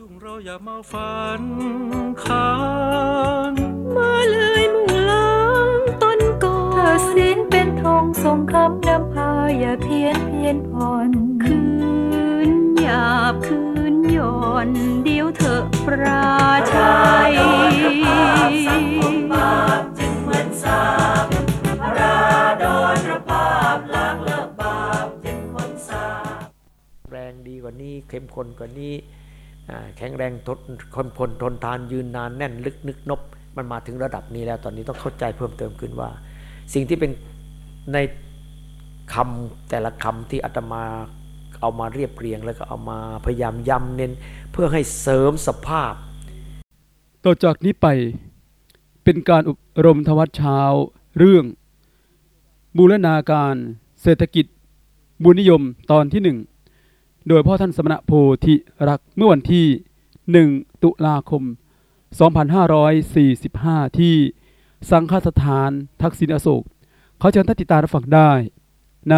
ยุ่งเราอย่ามาฝันค้างมาเลยมุ่งล้างต้นก่อนถ้าศีลเป็นธงทรงคำนำพาอย่าเพี้ยนเพี้ยนผ่อนคืนหยาบคืนหย่อนเดี๋ยวเถอะปราชัยจึงเหมือนสาบพระราดอนพระภาพล้างเลิกบาปจึงพ้นสาบแรงดีกว่านี้เข้มข้นกว่านี้อ่า แข็งแรงทนคนพลทนทานยืนนานแน่นลึกนึกนบ มันมาถึงระดับนี้แล้วตอนนี้ต้องเข้าใจเพิ่มเติมขึ้นว่า สิ่งที่เป็นในคำแต่ละคำที่อาตมาเอามาเรียบเรียงแล้วก็เอามาพยายามย้ำเน้นเพื่อให้เสริมสภาพ ต่อจากนี้ไปเป็นการอบรมทวัดเช้า เรื่อง บูรณาการ เศรษฐกิจ บุญนิยมตอนที่หนึ่ง โดยพ่อท่านสมณะโพธิรักเมื่อวันที่ 1 ตุลาคม 2545 ที่สังฆสถานทักษิณอโศก เขาเชิญท่านติดตามรับฟังได้ณ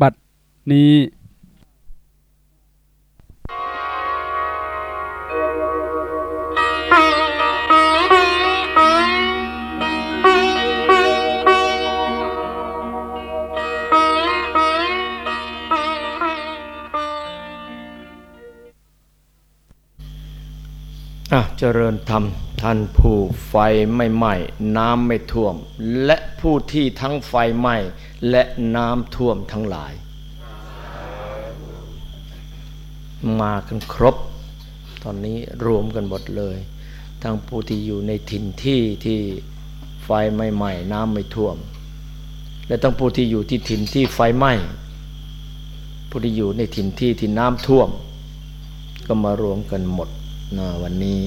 บัดนี้ เจริญธรรมท่านผู้ไฟไม่ไหม้น้ำไม่ท่วม และผู้ที่ทั้งไฟไหม้และน้ำท่วมทั้งหลาย มากันครบ ตอนนี้รวมกันหมดเลย ทั้งผู้ที่อยู่ในถิ่นที่ที่ไฟไม่ไหม้น้ำไม่ท่วม และทั้งผู้ที่อยู่ที่ถิ่นที่ไฟไหม้ผู้ที่อยู่ในถิ่นที่ที่น้ำท่วม ก็มารวมกันหมดนะวันนี้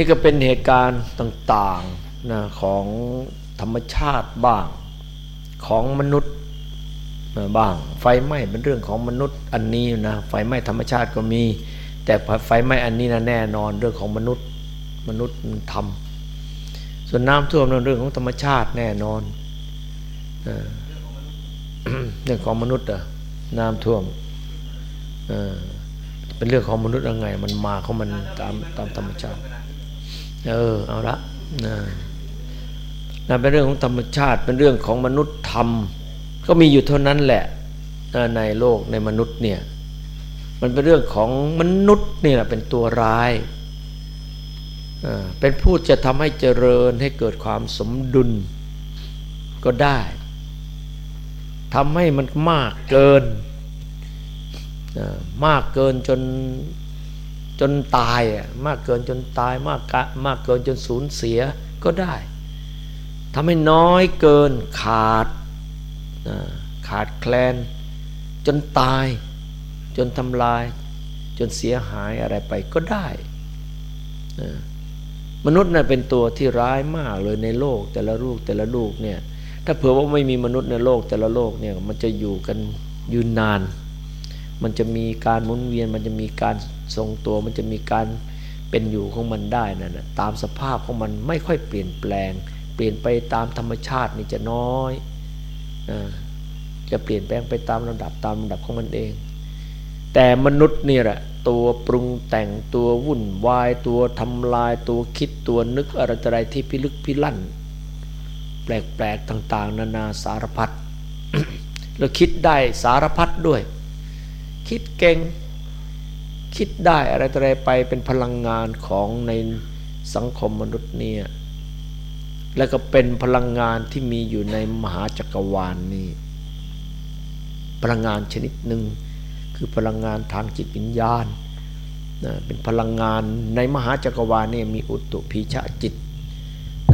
นี่ก็เป็นเหตุการณ์ต่างๆนะของธรรมชาติบ้างของมนุษย์บ้าง ไฟไหม้เป็นเรื่องของมนุษย์อันนี้นะไฟไหม้ธรรมชาติก็มี แต่ไฟไหม้อันนี้นะแน่นอนเรื่องของมนุษย์มนุษย์ทำส่วนน้ำท่วมนั้นเรื่องของธรรมชาติแน่นอนเรื่องของมนุษย์อะน้ำท่วมเออเป็นเรื่องของมนุษย์ยังไง มันมาของมันตามตามธรรมชาติ เออเอาละนะนั่นเป็นเรื่องของธรรมชาติเป็นเรื่องของมนุษย์ธรรม ก็มีอยู่เท่านั้นแหละในโลกในมนุษย์เนี่ยมันเป็นเรื่องของมนุษย์นี่แหละเป็นตัวร้าย เป็นผู้จะทำให้เจริญให้เกิดความสมดุลก็ได้ทำให้มันมากเกินมากเกินจน จนตายอะมากเกินจนตายมากกะมากเกินจนสูญเสียก็ได้ทำให้น้อยเกินขาดขาดแคลน จนตาย จนทำลาย จนเสียหายอะไรไปก็ได้ มนุษย์น่ะเป็นตัวที่ร้ายมากเลยในโลกแต่ละลูกแต่ละลูกเนี่ยถ้าเผื่อว่าไม่มีมนุษย์ในโลกแต่ละโลกเนี่ยมันจะอยู่กันยืนนาน มันจะมีการหมุนเวียนมันจะมีการ ทรงตัวมันจะมีการเป็นอยู่ของมันได้นั่นนะตามสภาพของมันไม่ค่อยเปลี่ยนแปลง เปลี่ยนไปตามธรรมชาตินี่จะน้อยจะเปลี่ยนแปลงไปตามลำดับตามลำดับของมันเอง แต่มนุษย์นี่แหละตัวปรุงแต่งตัววุ่นวายตัวทำลายตัวคิดตัวนึกอะไรอะไรที่พิลึกพิลั่น แปลกๆต่างๆ นานาสารพัดแล้วคิดได้สารพัดด้วย คิดเก่ง คิดได้อะไรต่ออะไรไปเป็นพลังงานของในสังคมมนุษย์เนี่ยแล้วก็เป็นพลังงานที่มีอยู่ในมหาจักรวาลนนี้พลังงานชนิดหนึ่งคือพลังงานทางจิตวิญญาณนะเป็นพลังงานในมหาจักรวาลนี่มีอุตุพีชะจิต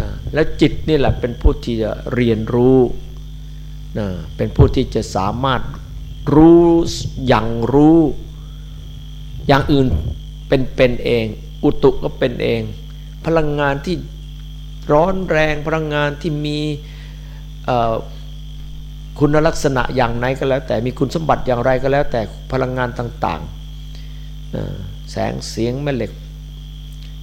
นะและจิตนี่แหละเป็นผู้ที่จะเรียนรู้นะเป็นผู้ที่จะสามารถรู้อย่างรู้ อย่างอื่นเป็นเป็นเอง อุตุก็เป็นเอง พลังงานที่ร้อนแรงพลังงานที่มีคุณลักษณะอย่างไหนก็แล้ว แต่มีคุณสมบัติอย่างไรก็แล้ว แต่พลังงานต่างๆ แสงเสียงแม่เหล็ก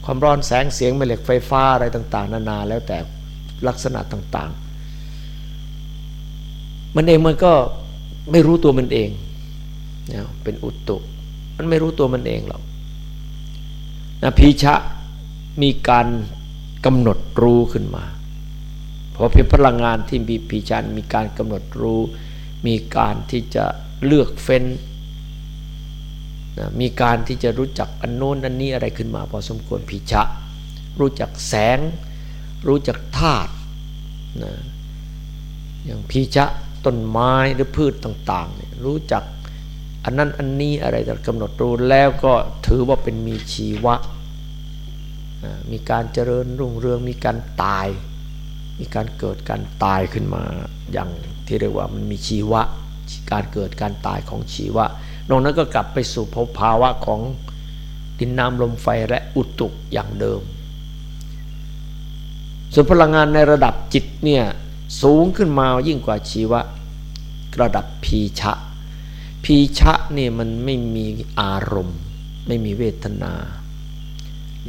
ความร้อนแสงเสียงแม่เหล็กไฟฟ้าอะไรต่าง ๆ นานาแล้วแต่ลักษณะต่างๆ มันเองมันก็ไม่รู้ตัวมันเองเป็นอุตุ มันไม่รู้ตัวมันเองหรอกนะพีชะมีการกำหนดรู้ขึ้นมาเพราะเพียงพลังงานที่มีพีชะมีการกำหนดรู้ มีการที่จะเลือกเฟ้นนะมีการที่จะรู้จักอันโน้นอันนี้อะไรขึ้นมาพอสมควรพีชะ รู้จักแสง รู้จักธาตุนะอย่างพีชะต้นไม้หรือพืชต่างๆ รู้จัก อันนั้นอันนี้อะไรแต่กำหนดรู้แล้วก็ถือว่าเป็นมีชีวะ มีการเจริญรุ่งเรืองมีการตาย มีการเกิดการตายขึ้นมาอย่างที่เรียกว่ามันมีชีวะ การเกิดการตายของชีวะ นอกนั้นก็กลับไปสู่ภาวะของดินน้ำลมไฟและอุตุอย่างเดิม ส่วนพลังงานในระดับจิตเนี่ยสูงขึ้นมายิ่งกว่าชีวะ ระดับพีชะ พีชะนี่มันไม่มีอารมณ์ ไม่มีเวทนา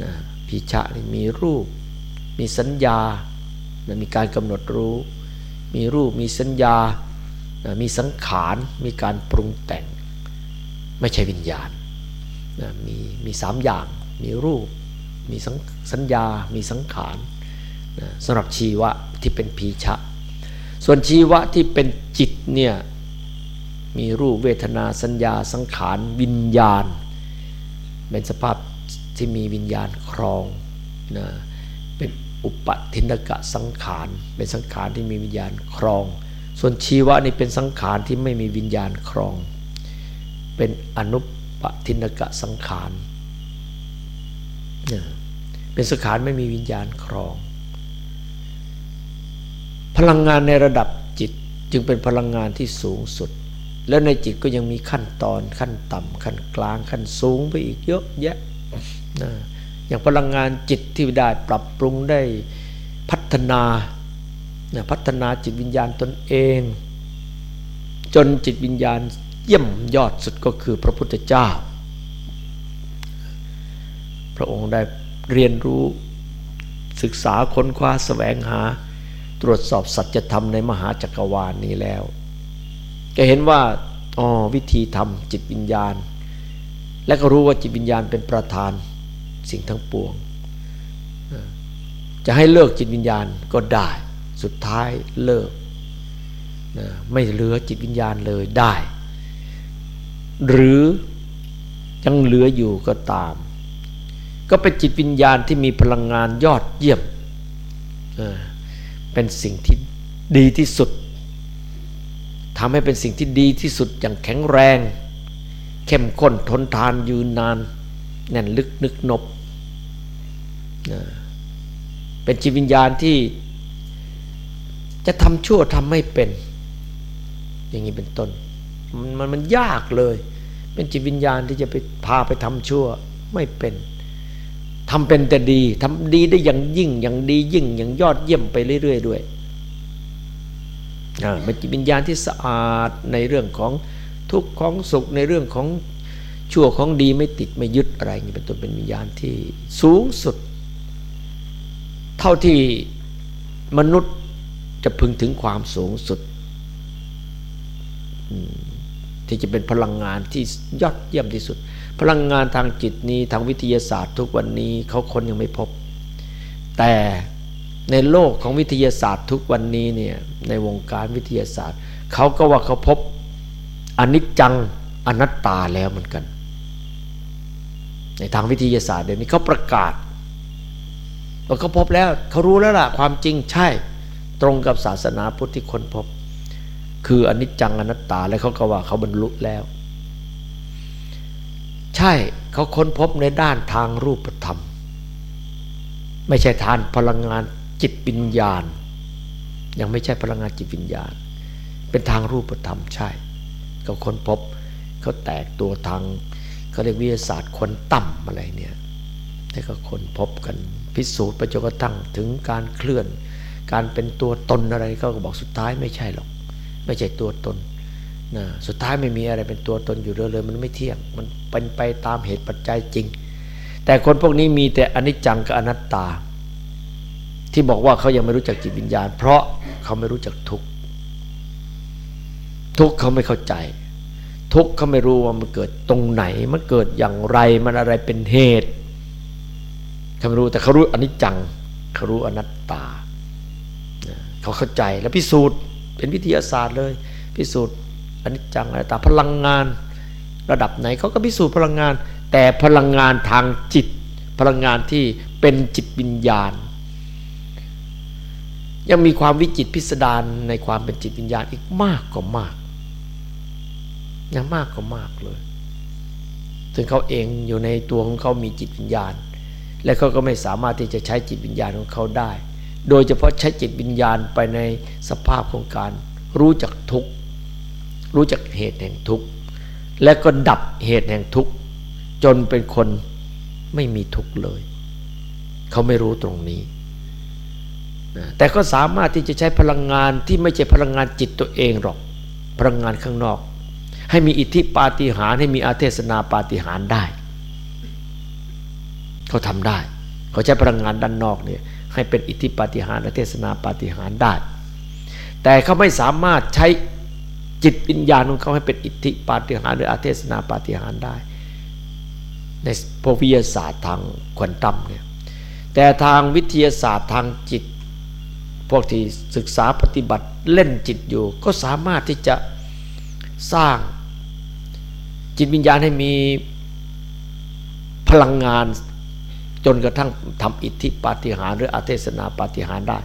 นะพีชะนี่มีรูป มีสัญญานะมีการกำหนดรู้ มีรูปมีสัญญานะมีสังขาร มีการปรุงแต่ง ไม่ใช่วิญญาณนะมีมีสามอย่าง มีรูป มีสัญญา มีสังขารนะสำหรับชีวะที่เป็นพีชะ ส่วนชีวะที่เป็นจิตเนี่ย มีรูปเวทนาสัญญาสังขารวิญญาณ เป็นสภาพที่มีวิญญาณครองนะเป็นอุปทินกะสังขาร เป็นสังขารที่มีวิญญาณครอง ส่วนชีวะนี่เป็นสังขารที่ไม่มีวิญญาณครอง เป็นอนุปทินกะสังขารเป็นสังขารไม่มีวิญญาณครอง พลังงานในระดับจิตจึงเป็นพลังงานที่สูงสุด แล้วในจิตก็ยังมีขั้นตอนขั้นต่ำขั้นกลางขั้นสูงไปอีกเยอะแยะนะอย่างพลังงานจิตที่ได้ปรับปรุงได้พัฒนานะพัฒนาจิตวิญญาณตนเอง จนจิตวิญญาณเยี่ยมยอดสุดก็คือพระพุทธเจ้า พระองค์ได้เรียนรู้ศึกษาค้นคว้าแสวงหา ตรวจสอบสัจธรรมในมหาจักรวาลนี้แล้ว ก็เห็นว่าอ๋อวิธีทำจิตวิญญาณ และก็รู้ว่าจิตวิญญาณเป็นประธานสิ่งทั้งปวง จะให้เลิกจิตวิญญาณก็ได้ สุดท้ายเลิกไม่เหลือจิตวิญญาณเลยได้ หรือยังเหลืออยู่ก็ตาม ก็เป็นจิตวิญญาณที่มีพลังงานยอดเยี่ยม เป็นสิ่งที่ดีที่สุดำให้เป็นสิ่งที่ดีที่สุดอย่างแข็งแรง เข้มข้นทนทานยืนนาน แน่นลึกนึกนบ เป็นจิตวิญญาณที่จะทำชั่วทำไม่เป็น อย่างนี้เป็นต้น มันมันยากเลย เป็นจิตวิญญาณที่จะไปพาไปทำชั่วไม่เป็นทำเป็นแต่ดีทำดีได้อย่างยิ่งอย่างดียิ่งอย่างยอดเยี่ยมไปเรื่อยๆด้วย เป็นจิตวิญญาณที่สะอาดในเรื่องของทุกข์ของสุขในเรื่องของชั่วของดีไม่ติดไม่ยึดอะไรนี่เป็นตัวเป็นวิญญาณที่สูงสุด เท่าที่มนุษย์จะพึงถึงความสูงสุด ที่จะเป็นพลังงานที่ยอดเยี่ยมที่สุด พลังงานทางจิตนี้ทางวิทยาศาสตร์ทุกวันนี้เขาคนยังไม่พบ แต่ ในโลกของวิทยาศาสตร์ทุกวันนี้เนี่ยในวงการวิทยาศาสตร์ เขาก็ว่าเขาพบอนิจจังอนัตตาแล้วเหมือนกัน ในทางวิทยาศาสตร์เดี๋ยวนี้เขาประกาศว่าเขาพบแล้วเขารู้แล้วล่ะความจริงใช่ ตรงกับศาสนาพุทธที่คนพบ คืออนิจจังอนัตตาแล้วเขาก็ว่าเขาบรรลุแล้ว ใช่เขาค้นพบในด้านทางรูปธรรม ไม่ใช่ทานพลังงาน จิตวิญญาณ ยังไม่ใช่พลังงานจิตวิญญาณ เป็นทางรูปธรรมใช่เขาค้นพบเขาแตกตัวทางเขาเรียกวิทยาศาสตร์คนต่ำอะไรเนี่ยแต่ก็ค้นพบกันพิสูจน์ไปจกระทั่งถึงการเคลื่อน การเป็นตัวตนอะไรเขาก็บอกสุดท้ายไม่ใช่หรอก ไม่ใช่ตัวตนนะสุดท้ายไม่มีอะไรเป็นตัวตนอยู่เลยเลยมันไม่เที่ยงมันเป็นไปตามเหตุปัจจัยจริง แต่คนพวกนี้มีแต่อนิจจังกับอนัตตา ที่บอกว่าเขายังไม่รู้จักจิตวิญญาณ เพราะเขาไม่รู้จักทุกทุกเขาไม่เข้าใจ ทุกเขาไม่รู้ว่ามันเกิดตรงไหน มันเกิดอย่างไรมันอะไรเป็นเหตุเขาไม่รู้แต่เขารู้อนิจจังเขารู้อนัตตาเขาเข้าใจแล้วพิสูจน์เป็นวิทยาศาสตร์เลย พิสูจน์อนิจจังอนัตตาพลังงาน ระดับไหนเขาก็พิสูจน์พลังงาน แต่พลังงานทางจิต พลังงานที่เป็นจิตวิญญาณ ยังมีความวิจิตพิสดารในความเป็นจิตวิญญาณอีกมากกว่ามากยังมากกว่ามากเลยซึ่งเขาเองอยู่ในตัวของเขามีจิตวิญญาณ และเขาก็ไม่สามารถที่จะใช้จิตวิญญาณของเขาได้ โดยเฉพาะใช้จิตวิญญาณไปในสภาพของการ รู้จักทุกข์รู้จักเหตุแห่งทุกข์และก็ดับเหตุแห่งทุกข์จนเป็นคนไม่มีทุกข์เลย เขาไม่รู้ตรงนี้ แต่ก็สามารถที่จะใช้พลังงานที่ไม่ใช่พลังงานจิตตัวเองหรอก พลังงานข้างนอก ให้มีอิทธิปาฏิหาริย์ให้มีอาเทศนาปาฏิหาริย์ได้เขาทำได้ เขาใช้พลังงานด้านนอกเนี่ยให้เป็นอิทธิปาฏิหาริย์อาเทศนาปาฏิหาริย์ได้ แต่เขาไม่สามารถใช้จิตวิญญาณของเขาให้เป็นอิทธิปาฏิหาริย์หรืออาเทศนาปาฏิหาริย์ได้ ในพวกวิทยาศาสตร์ทางควอนตัมเนี่ยแต่ทางวิทยาศาสตร์ทางจิต วกที่ศึกษาปฏิบัติเล่นจิตอยู่ ก็สามารถที่จะสร้างจิตวิญญาณให้มีพลังงานจนกระทั่งทำอิทธิปาฏิหาริย์หรืออาเทศนาปาฏิหาริย์ได้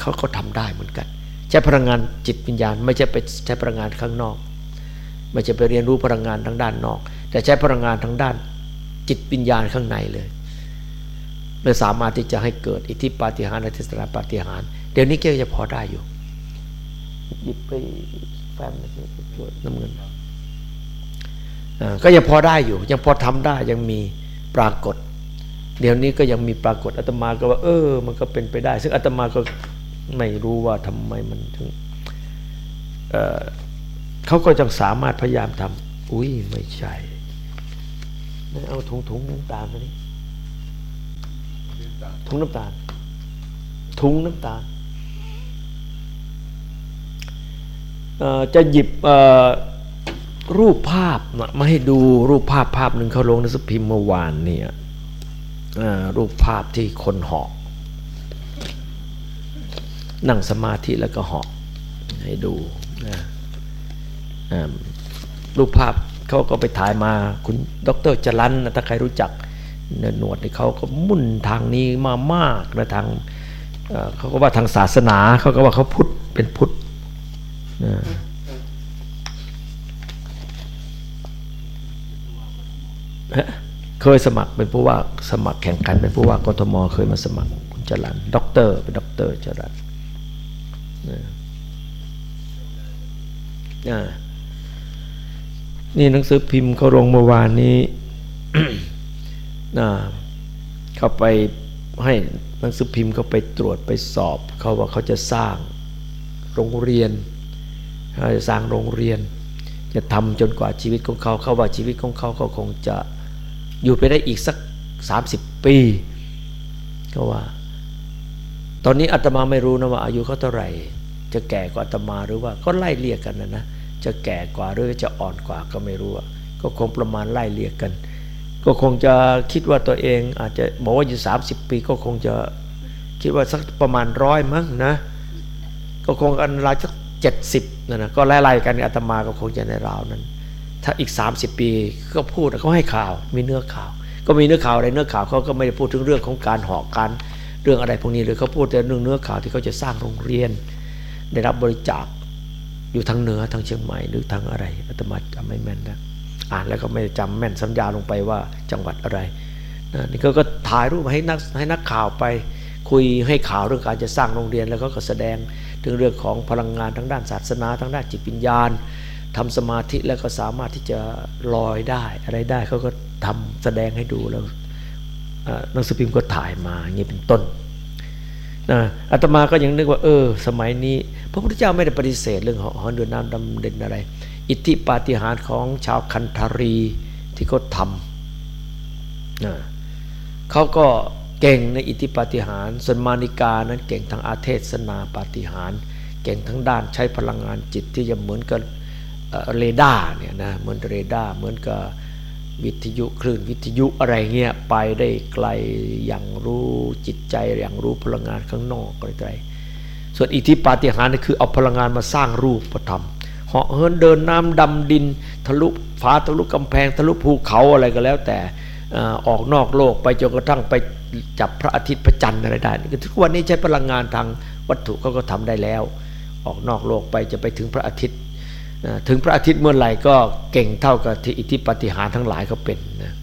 เขาก็ทำได้เหมือนกัน ใช้พลังงานจิตวิญญาณ ไม่ใช่ไปใช้พลังงานข้างนอก ไม่ใช่ไปเรียนรู้พลังงานทางด้านนอก แต่ใช้พลังงานทางด้านจิตวิญญาณข้างในเลยเลยสามารถที่จะให้เกิดอิทธิปาฏิหาริย์อาเทศนาปาฏิหาริย์ เดี๋ยวนี้ก็จะพอได้อยู่ หยิบไปแฟ้มน้ำเงินก็ยังพอได้อยู่ ยังพอทำได้ยังมีปรากฏ เดี๋ยวนี้ก็ยังมีปรากฏอาตมาก็ว่า เออ มันก็เป็นไปได้ ซึ่งอาตมาก็ไม่รู้ว่าทำไมมันถึงเเขาก็จะสามารถพยายามทำอุ้ยไม่ใช่เอาถุงถุงน้ำตาลมานี่ถุงน้ำตาลถุงน้ำตาล จะหยิบรูปภาพมาให้ดูรูปภาพภาพหนึ่งเขาลงในสพิมพ์เมื่อวานเนี่ยรูปภาพที่คนเหอกนั่งสมาธิแล้วก็เหอกให้ดูนะรูปภาพเขาก็ไปถ่ายมาคุณดรจรันถ้าใครรู้จักหนวดนี่เขาก็มุ่นทางนี้มามากนะทางเขาก็ว่าทางศาสนาเขาก็ว่าเขาพุทธเป็นพุทธ เคยสมัครเป็นผู้ว่าสมัครแข่งขันเป็นผู้ว่ากทมเคยมาสมัครคุณจรันด็อกเตอร์เป็นด็อกเตอร์จรันนี่หนังสือพิมพ์เขาลงเมื่อวานนี้เขาไปให้หนังสือพิมพ์เขาไปตรวจไปสอบเขาว่าเขาจะสร้างโรงเรียน จะสร้างโรงเรียน จะทำจนกว่าชีวิตของเขาเขาว่าชีวิตของเขาเขาคงจะอยู่ไปได้อีกสักสามสิบปีก็ว่า ตอนนี้อาตมาไม่รู้นะว่าอายุเขาเท่าไหร่ จะแก่กว่าอาตมาหรือว่าก็ไล่เรียกกันนะนะจะแก่กว่าหรือจะอ่อนกว่าก็ไม่รู้ก็คงประมาณไล่เรียกกัน ก็คงจะคิดว่าตัวเอง อาจจะบอกว่าอยู่สามสิบปีก็คงจะคิดว่าสักประมาณร้อยมั้งนะ ก็คงอันรายสัก เจ็ดสิบนะนะก็ไล่ๆกันอาตมาก็คงจะในราวนั้น ถ้าอีก 30 ปีก็พูดเขาให้ข่าว มีเนื้อข่าว ก็มีเนื้อข่าวอะไรเนื้อข่าวเขาก็ไม่ได้พูดถึงเรื่องของการหอกการเรื่องอะไรพวกนี้เลยเขาพูดแต่เรื่องเนื้อข่าวที่เขาจะสร้างโรงเรียน ได้รับบริจาคอยู่ทางเหนือทางเชียงใหม่หรือทางอะไรอาตมาจำไม่แม่นนะอ่านแล้วก็ไม่จำแม่นสัญญาลงไปว่าจังหวัดอะไรนะนี่เขาก็ถ่ายรูปให้นักให้นักข่าวไปคุยให้ข่าวเรื่องการจะสร้างโรงเรียนแล้วก็แสดง ถึงเรื่องของพลังงานทางด้านศาสนาทางด้านจิตวิญญาณทำสมาธิแล้วก็สามารถที่จะลอยได้ อะไรได้เขาก็ทำแสดงให้ดูแล้วนักสืบพิมพ์ก็ถ่ายมาอย่างนี้เป็นต้นนะอาตมาก็ยังนึกว่าเออ สมัยนี้ พระพุทธเจ้าไม่ได้ปฏิเสธเรื่องหอนเดือนน้ำดำเด่นอะไร อิทธิปาฏิหาริย์ของชาวคันธารีที่เขาทำนะเขาก็ เก่งในอิทธิปาฏิหาริย์ส่วนมานิกานั้นเก่งทางอาเทศนาปาฏิหาริย์เก่งทั้งด้านใช้พลังงานจิตที่จะเหมือนกับเรดาร์เนี่ยนะเหมือนเรดาร์เหมือนกับวิทยุคลื่นวิทยุอะไรเงี้ยไปได้ไกลอย่างรู้จิตใจอย่างรู้พลังงานข้างนอกอะไรไรส่วนอิทธิปาฏิหาริย์คือเอาพลังงานมาสร้างรูปธรรมเหาะเหินเดินน้ำดำดิน ทะลุฟ้าทะลุกำแพงทะลุภูเขาอะไรก็แล้วแต่ ออกนอกโลกไปจนกระทั่งไปจับพระอาทิตย์พระจันทร์อะไรได้ทุกวันนี้ใช้พลังงานทางวัตถุเขาก็ทำได้แล้ว ออกนอกโลกไปจะไปถึงพระอาทิตย์ ถึงพระอาทิตย์เมื่อไหร่ก็เก่งเท่ากับที่อิทธิปฏิหารทั้งหลายเขาเป็นนะ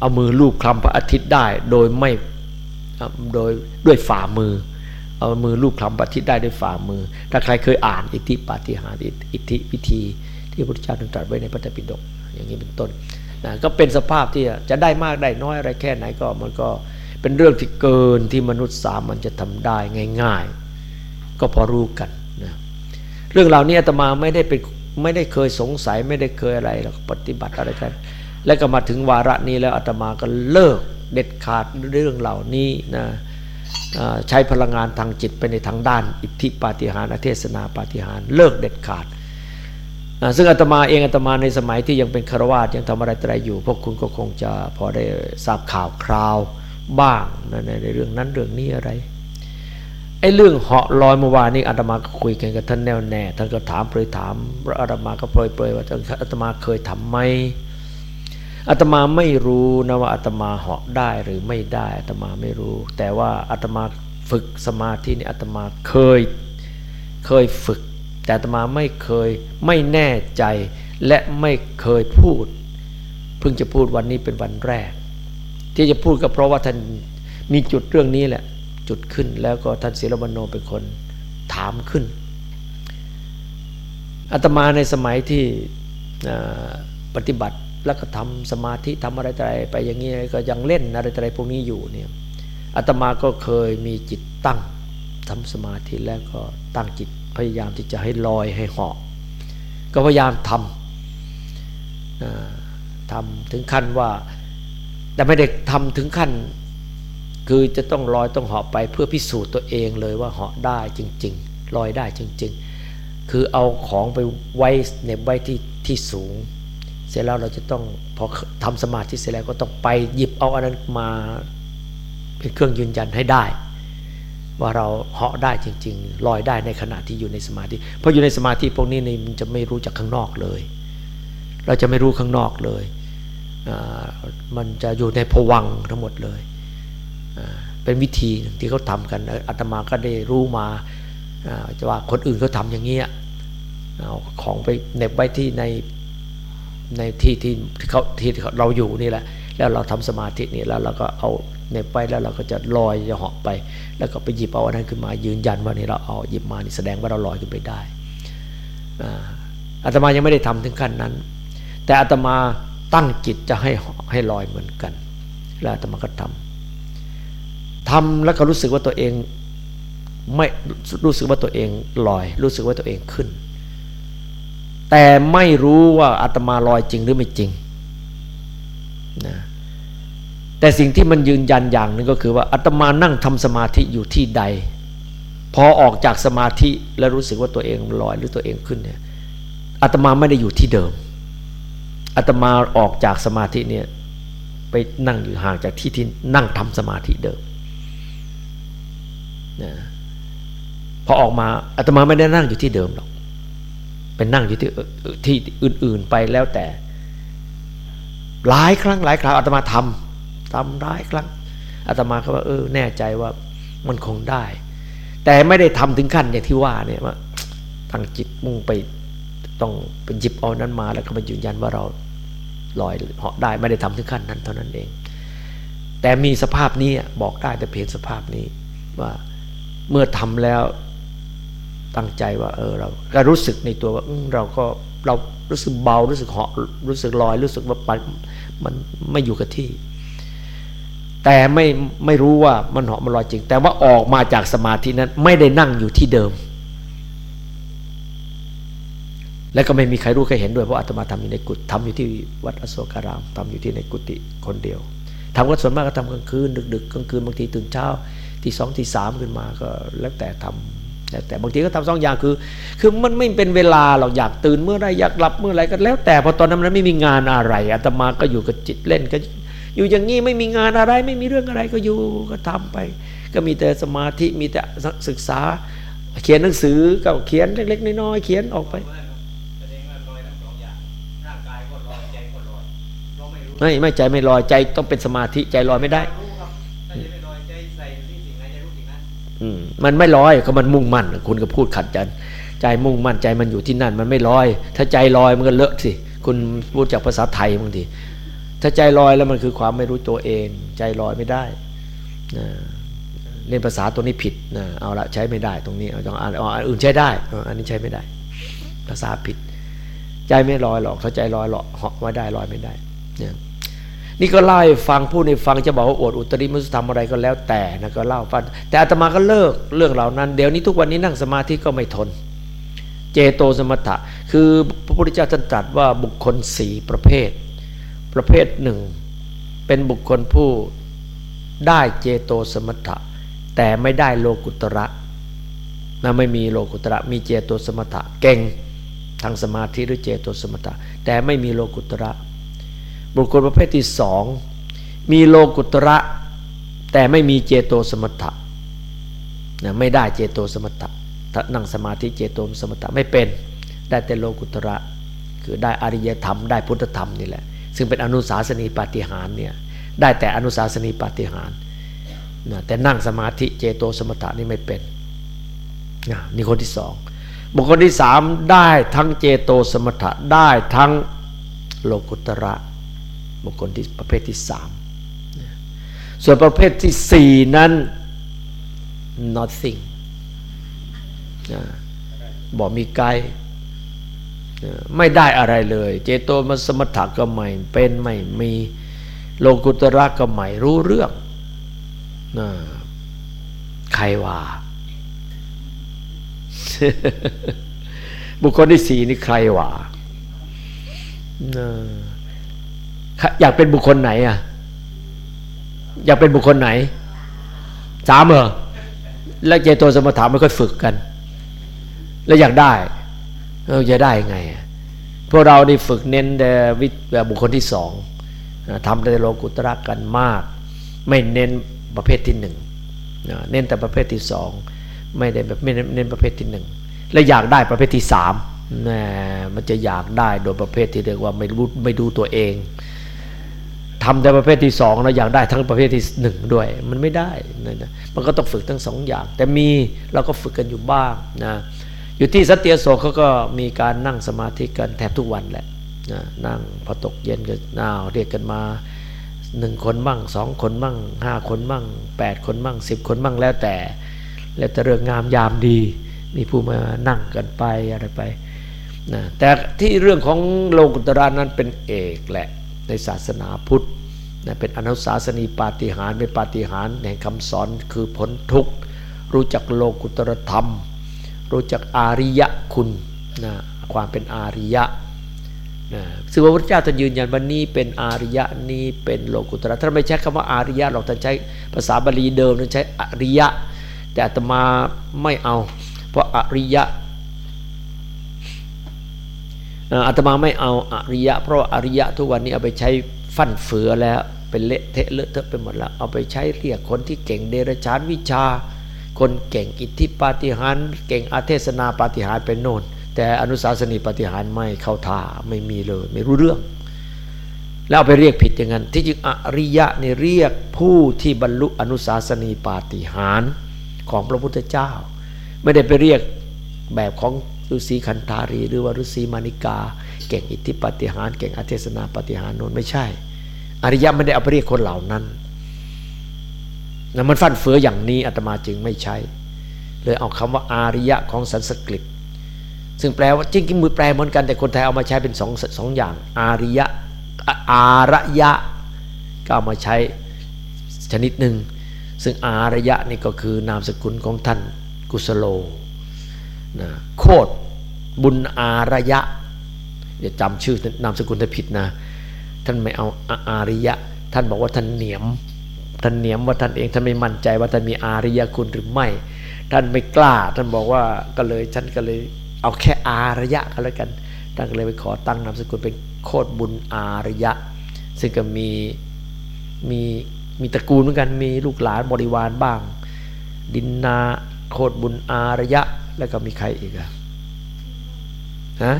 เอามือลูบคลำพระอาทิตย์ได้โดยไม่โดยด้วยฝ่ามือ เอามือลูบคลำพระอาทิตย์ได้ด้วยฝ่ามือ ถ้าใครเคยอ่านอิทธิปฏิหารอิทธิวิธี ที่พระพุทธเจ้าตรัสไว้ในพระไตรปิฎกอย่างนี้เป็นต้น นะก็เป็นสภาพที่จะได้มากได้น้อยอะไรแค่ไหนก็มันก็เป็นเรื่องที่เกินที่มนุษย์สามันจะทำได้ง่าย ๆ ก็พอรู้กันนะเรื่องเหล่านี้อาตมาไม่ได้เป็นไม่ได้เคยสงสัยไม่ได้เคยอะไรแล้วปฏิบัติอะไรกัน แล้วก็มาถึงวาระนี้แล้วอาตมาก็เลิกเด็ดขาดเรื่องเหล่านี้นะใช้พลังงานทางจิตไปในทางด้าน อิทธิปาฏิหาริย์เทศนาปาฏิหาริย์เลิกเด็ดขาด ซึ่งอาตมาเองอาตมาในสมัยที่ยังเป็นคารวาสยังทำอะไรอะไรอยู่ พวกคุณก็คงจะพอได้ทราบข่าวคราวบ้างในเรื่องนั้นเรื่องนี้อะไรไอ้เรื่องเหาะลอยเมื่อวานนี้อาตมาก็คุยกันกับท่านแน่วแน่ท่านก็ถามเปรยถามอาตมาก็เปรยเปรยว่าอาตมาเคยทำไหมอาตมาไม่รู้นะว่าอาตมาเหาะได้หรือไม่ได้อาตมาไม่รู้ แต่ว่าอาตมาฝึกสมาธินี่อาตมาเคยเคยฝึก แต่ตมาไม่เคยไม่แน่ใจและไม่เคยพูด เพิ่งจะพูดวันนี้เป็นวันแรก ที่จะพูดก็เพราะว่าท่านมีจุดเรื่องนี้แหละจุดขึ้นแล้วก็ท่านศิลปโนเป็นคนถามขึ้นอาตมาในสมัยที่ปฏิบัติแล้วก็ทำสมาธิทำอะไรอะไรไปอย่างนี้ก็ยังเล่นอะไรอะไรพวกนี้อยู่เนี่ยอาตมาก็เคยมีจิตตั้งทำสมาธิแล้วก็ตั้งจิต พยายามที่จะให้ลอยให้เหาะก็พยายามทำทำถึงขั้นว่า แต่ไม่ได้ทำถึงขั้น คือจะต้องลอยต้องเหาะไปเพื่อพิสูจน์ตัวเองเลยว่าเหาะได้จริง ๆ ลอยได้จริง ๆ คือเอาของไปไว้เน็บไว้ที่ที่สูง เสร็จแล้วเราจะต้องพอทำสมาธิเสร็จแล้วก็ต้องไปหยิบเอาอันนั้นมาเป็นเครื่องยืนยันให้ได้ ว่าเราเหาะได้จริง ๆ ลอยได้ในขณะที่อยู่ในสมาธิเพราะอยู่ในสมาธิพวกนี้นี่มันจะไม่รู้จากข้างนอกเลย เราจะไม่รู้ข้างนอกเลยมันจะอยู่ในผวังทั้งหมดเลยเป็นวิธีที่เขาทำกันอาตมาก็ได้รู้มาจะว่าคนอื่นเขาทำอย่างนี้เอาของไปเน็บไว้ที่ในในที่ที่เขาที่เราอยู่นี่แหละ แล้วเราทำสมาธินี่แล้วเราก็เอาเน็บไปแล้วเราก็จะลอยจะเหาะไป แล้วก็ไปหยิบเอาอันนั้นขึ้นมายืนยันว่านี่เราเอาหยิบมานี่แสดงว่าเราลอยขึ้นไปได้อาตมายังไม่ได้ทำถึงขั้นนั้น แต่อาตมาตั้งจิตจะให้ให้ลอยเหมือนกัน แล้วอาตมาก็ทำทำแล้วก็รู้สึกว่าตัวเองไม่รู้สึกว่าตัวเองลอย รู้สึกว่าตัวเองขึ้น แต่ไม่รู้ว่าอาตมาลอยจริงหรือไม่จริงนะ แต่สิ่งที่มันยืนยันอย่างนึงก็คือว่าอาตมานั่งทำสมาธิอยู่ที่ใด พอออกจากสมาธิแล้วรู้สึกว่าตัวเองลอยหรือตัวเองขึ้นเนี่ยอาตมาไม่ได้อยู่ที่เดิมอาตมาออกจากสมาธิเนี่ยไปนั่งอยู่ห่างจากที่ที่นั่งทำสมาธิเดิมนะพอออกมาอาตมาไม่ได้นั่งอยู่ที่เดิมหรอกเป็นนั่งอยู่ที่ที่อื่น ๆไปแล้วแต่ หลายครั้งหลายคราวอาตมาทำ ทำหลายครั้งอาตมาก็ว่าเออแน่ใจว่ามันคงได้ แต่ไม่ได้ทำถึงขั้นอย่างที่ว่าเนี่ยว่าตั้งจิตมุ่งไปต้องเป็นจิบเอานั้นมาแล้วก็มายืนยันว่าเราลอยเหาะได้ไม่ได้ทำถึงขั้นนั้นเท่านั้นเอง แต่มีสภาพนี้บอกได้แต่เพียงสภาพนี้ว่าเมื่อทำแล้วตั้งใจว่าเออเราก็รู้สึกในตัวว่าเราก็เรารู้สึกเบารู้สึกเหาะรู้สึกลอยรู้สึกว่าปันมันไม่อยู่กับที่ แต่ไม่ไม่รู้ว่ามันเหาะมันลอยจริง แต่ว่าออกมาจากสมาธินั้นไม่ได้นั่งอยู่ที่เดิม และก็ไม่มีใครรู้ใครเห็นด้วยเพราะอาตมาทำอยู่ในกุฏิทำอยู่ที่วัดอโศการามทำอยู่ที่ในกุฏิคนเดียวทำก็ส่วนมากก็ทำกลางคืนดึกๆกลางคืนบางทีตื่นเช้าที่สองที่สามขึ้นมาก็แล้วแต่ทแต่แต่บางทีก็ทำสองอย่างคือ คือมันไม่เป็นเวลาเราอยากตื่นเมื่อไรอยากหลับเมื่อไรก็แล้วแต่พอตอนนั้นมันไม่มีงานอะไรอาตมาก็อยู่กับจิตเล่นก็ อยู่อย่างนี้ไม่มีงานอะไร ไม่มีเรื่องอะไรก็อยู่ก็ทำไป ก็มีแต่สมาธิมีแต่ศึกษา เขียนหนังสือก็เขียนเล็ก ๆน้อยๆเขียนออกไปไม่ไม่ใจไม่ลอยใจต้องเป็นสมาธิใจลอยไม่ได้มมันไม่ลอยก็มันมุ่งมั่นคุณก็พูดขัดกัน ใจมุ่งมั่นใจมันอยู่ที่นั่น มันไม่ลอย ถ้าใจลอยมันก็เลอะสิคุณพูดจากภาษาไทยบางที ถ้าใจลอยแล้วมันคือความไม่รู้ตัวเอง ใจลอยไม่ได้นะเรียนภาษาตัวนี้ผิดนะเอาละใช้ไม่ได้ตรงนี้เอาอ่านอันอื่นใช้ได้อันนี้ใช้ไม่ได้ ภาษาผิด ใจไม่ลอยหรอกถ้าใจลอยหรอกเหาะไม่ได้ลอยไม่ได้เนี่ยนี่ก็เล่าให้ฟังผู้ในฟังจะบอกว่าอวดอุตริมุสธรรมอะไรก็แล้วแต่นะก็เล่าฟังแต่อาตมาก็เลิกเรื่องเหล่านั้น เดี๋ยวนี้ทุกวันนี้นั่งสมาธิก็ไม่ทน เจโตสมถะ คือพระพุทธเจ้าท่านตรัสว่าบุคคลสี่ประเภท ประเภทหนึ่ง เป็นบุคคลผู้ได้เจโตสมถะ แต่ไม่ได้โลกุตระนะไม่มีโลกุตระมีเจโตสมถะเก่งทางสมาธิหรือเจโตสมถะ แต่ไม่มีโลกุตระ บุคคลประเภทที่สองมีโลกุตระ แต่ไม่มีเจโตสมถะนะไม่ได้เจโตสมถะนั่งสมาธิเจโตสมถะไม่เป็น ได้แต่โลกุตระ คือได้อริยธรรม ได้พุทธธรรมนี่แหละ ซึ่งเป็นอนุสาสนีปาฏิหารเนี่ยได้แต่อนุสาสนีปาฏิหารนะแต่นั่งสมาธิเจโตสมถะนี่ไม่เป็นนะนี่คนที่สองบุคคลที่สามได้ทั้งเจโตสมถะได้ทั้งโลกุตระ บุคคลที่ประเภทที่สามส่วนประเภทที่สี่นั้น nothing บอกมีกาย ไม่ได้อะไรเลย เจโตมสมถะก็ไม่เป็นไม่มีโลกุตระก็ไม่รู้เรื่องใครว่าบุคคลที่สี่นี่ใครว่าอยากเป็นบุคคลไหนอะ อยากเป็นบุคคลไหน สามเหรอแล้วเจโตสมถะไม่ค่อยฝึกกัน แล้วอยากได้ เราจะได้ยังไงพวกเราได้ฝึกเน้นแต่วิบุคคลที่สองทำแต่โลกุตระกันมาก ไม่เน้นประเภทที่หนึ่งเน้นแต่ประเภทที่สองไม่ได้แบบไม่เน้นประเภทที่หนึ่งและอยากได้ประเภทที่สามมันจะอยากได้โดยประเภทที่เรียกว่าไม่รู้ไม่ดูตัวเองทำแต่ประเภทที่สองเราอยากได้ทั้งประเภทที่หนึ่งด้วยมันไม่ได้นะมันก็ต้องฝึกทั้งสองอย่าง แต่มีเราก็ฝึกกันอยู่บ้างนะ อยู่ที่สัตยโสเขาก็มีการนั่งสมาธิกันแทบทุกวันแหละนะนั่งพอตกเย็นก็น่าเรียกกันมาหนึ่งคนบ้างสองคนบ้างห้าคนบ้างแปดคนบ้างสิบคนบ้างแล้วแต่ แล้วแต่เรื่องงามยามดี มีผู้มานั่งกันไปอะไรไปนะแต่ที่เรื่องของโลกุตระนั้นเป็นเอกแหละในศาสนาพุทธนะเป็นอนุสาสนีปาฏิหาริย์เป็นปาฏิหาริย์แห่งคำสอนคือพ้นทุกข์รู้จักโลกุตรธรรม รู้จักอาริยะคุณนะความเป็นอาริยะนะซึ่งพระพุทธเจ้าท่านยืนยันว่านี้เป็นอาริยะนี้เป็นโลกุตระท่านไม่ใช้คำว่าอาริยะหรอกท่านใช้ภาษาบาลีเดิมท่านใช้อาริยะ แต่อาตมาไม่เอา เพราะอาริยะอาตมาไม่เอาอาริยะ เพราะอาริยะทุกวันนี้เอาไปใช้ฟั่นเฟือแล้วเป็นเละเทะเลอะเทอะไปหมดแล้วเอาไปใช้เรียกคนที่เก่งเดรชานวิชา คนเก่งอิทธิปาฏิหารเก่งอาเทศนาปาฏิหารเป็นโน่น แต่อนุสาสนีปาฏิหารไม่เข้าท่าไม่มีเลย ไม่รู้เรื่อง แล้วไปเรียกผิดอย่างนั้น ที่จริงอริยะนี่เรียกผู้ที่บรรลุอนุสาสนีปาฏิหารของพระพุทธเจ้า ไม่ได้ไปเรียกแบบของฤาษีขันธารี หรือว่าฤาษีมานิกา เก่งอิทธิปฏิหารเก่งอาเทศนาปฏิหารโนนไม่ใช่ อริยะไม่ได้เอาไปเรียกคนเหล่านั้น นะมันฟันเฟืออย่างนี้อาตมาจึงไม่ใช่เลยเอาคำว่าอาริยะของสันสกฤต ซึ่งแปลว่าจริงๆมือแปลเหมือนกันแต่คนไทยเอามาใช้เป็นสองสองอย่าง อาริยะอาระยะก็เอามาใช้ชนิดหนึ่งซึ่งอาระยะนี่ก็คือนามสกุลของท่านกุสโลนะโคตรบุญอาระยะอย่าจำชื่อนามสกุลท่านผิดนะ ท่านไม่เอาอาริยะ ท่านบอกว่าท่านเหนียม ท่านเหนียมว่าท่านเองท่านไม่มั่นใจว่าท่านมีอาริยคุณหรือไม่ ท่านไม่กล้า ท่านบอกว่าก็เลยฉันก็เลยเอาแค่อาระยะก็แล้วกันท่านก็เลยไปขอตั้งนามสกุลเป็นโคตรบุญอาระยะ ซึ่งก็มีมีมีตระกูลเหมือนกันมีลูกหลานบริวารบ้าง ดินนาโคตรบุญอาระยะ แล้วก็มีใครอีกอะฮะ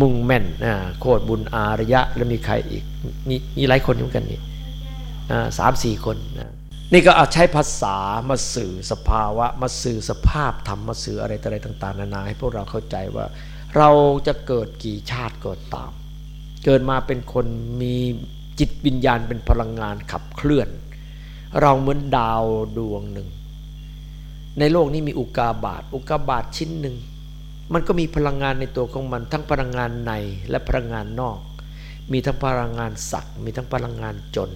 มุ่งแม่นนะโคตรบุญอาระยะแล้วมีใครอีกมีมีหลายคนเหมือนกันนี่ สามสี่คนนะนี่ก็เอาใช้ภาษามาสื่อสภาวะ มาสื่อสภาพธรรมมาสื่ออะไรต่ออะไรต่าง ๆ นานาให้พวกเราเข้าใจว่า เราจะเกิดกี่ชาติก็ตาม เกิดมาเป็นคนมีจิตวิญญาณเป็นพลังงานขับเคลื่อน เราเหมือนดาวดวงหนึ่ง ในโลกนี้มีอุกาบาตอุกาบาตชิ้นหนึ่ง มันก็มีพลังงานในตัวของมัน ทั้งพลังงานในและพลังงานนอก มีทั้งพลังงานสักมีทั้งพลังงานจน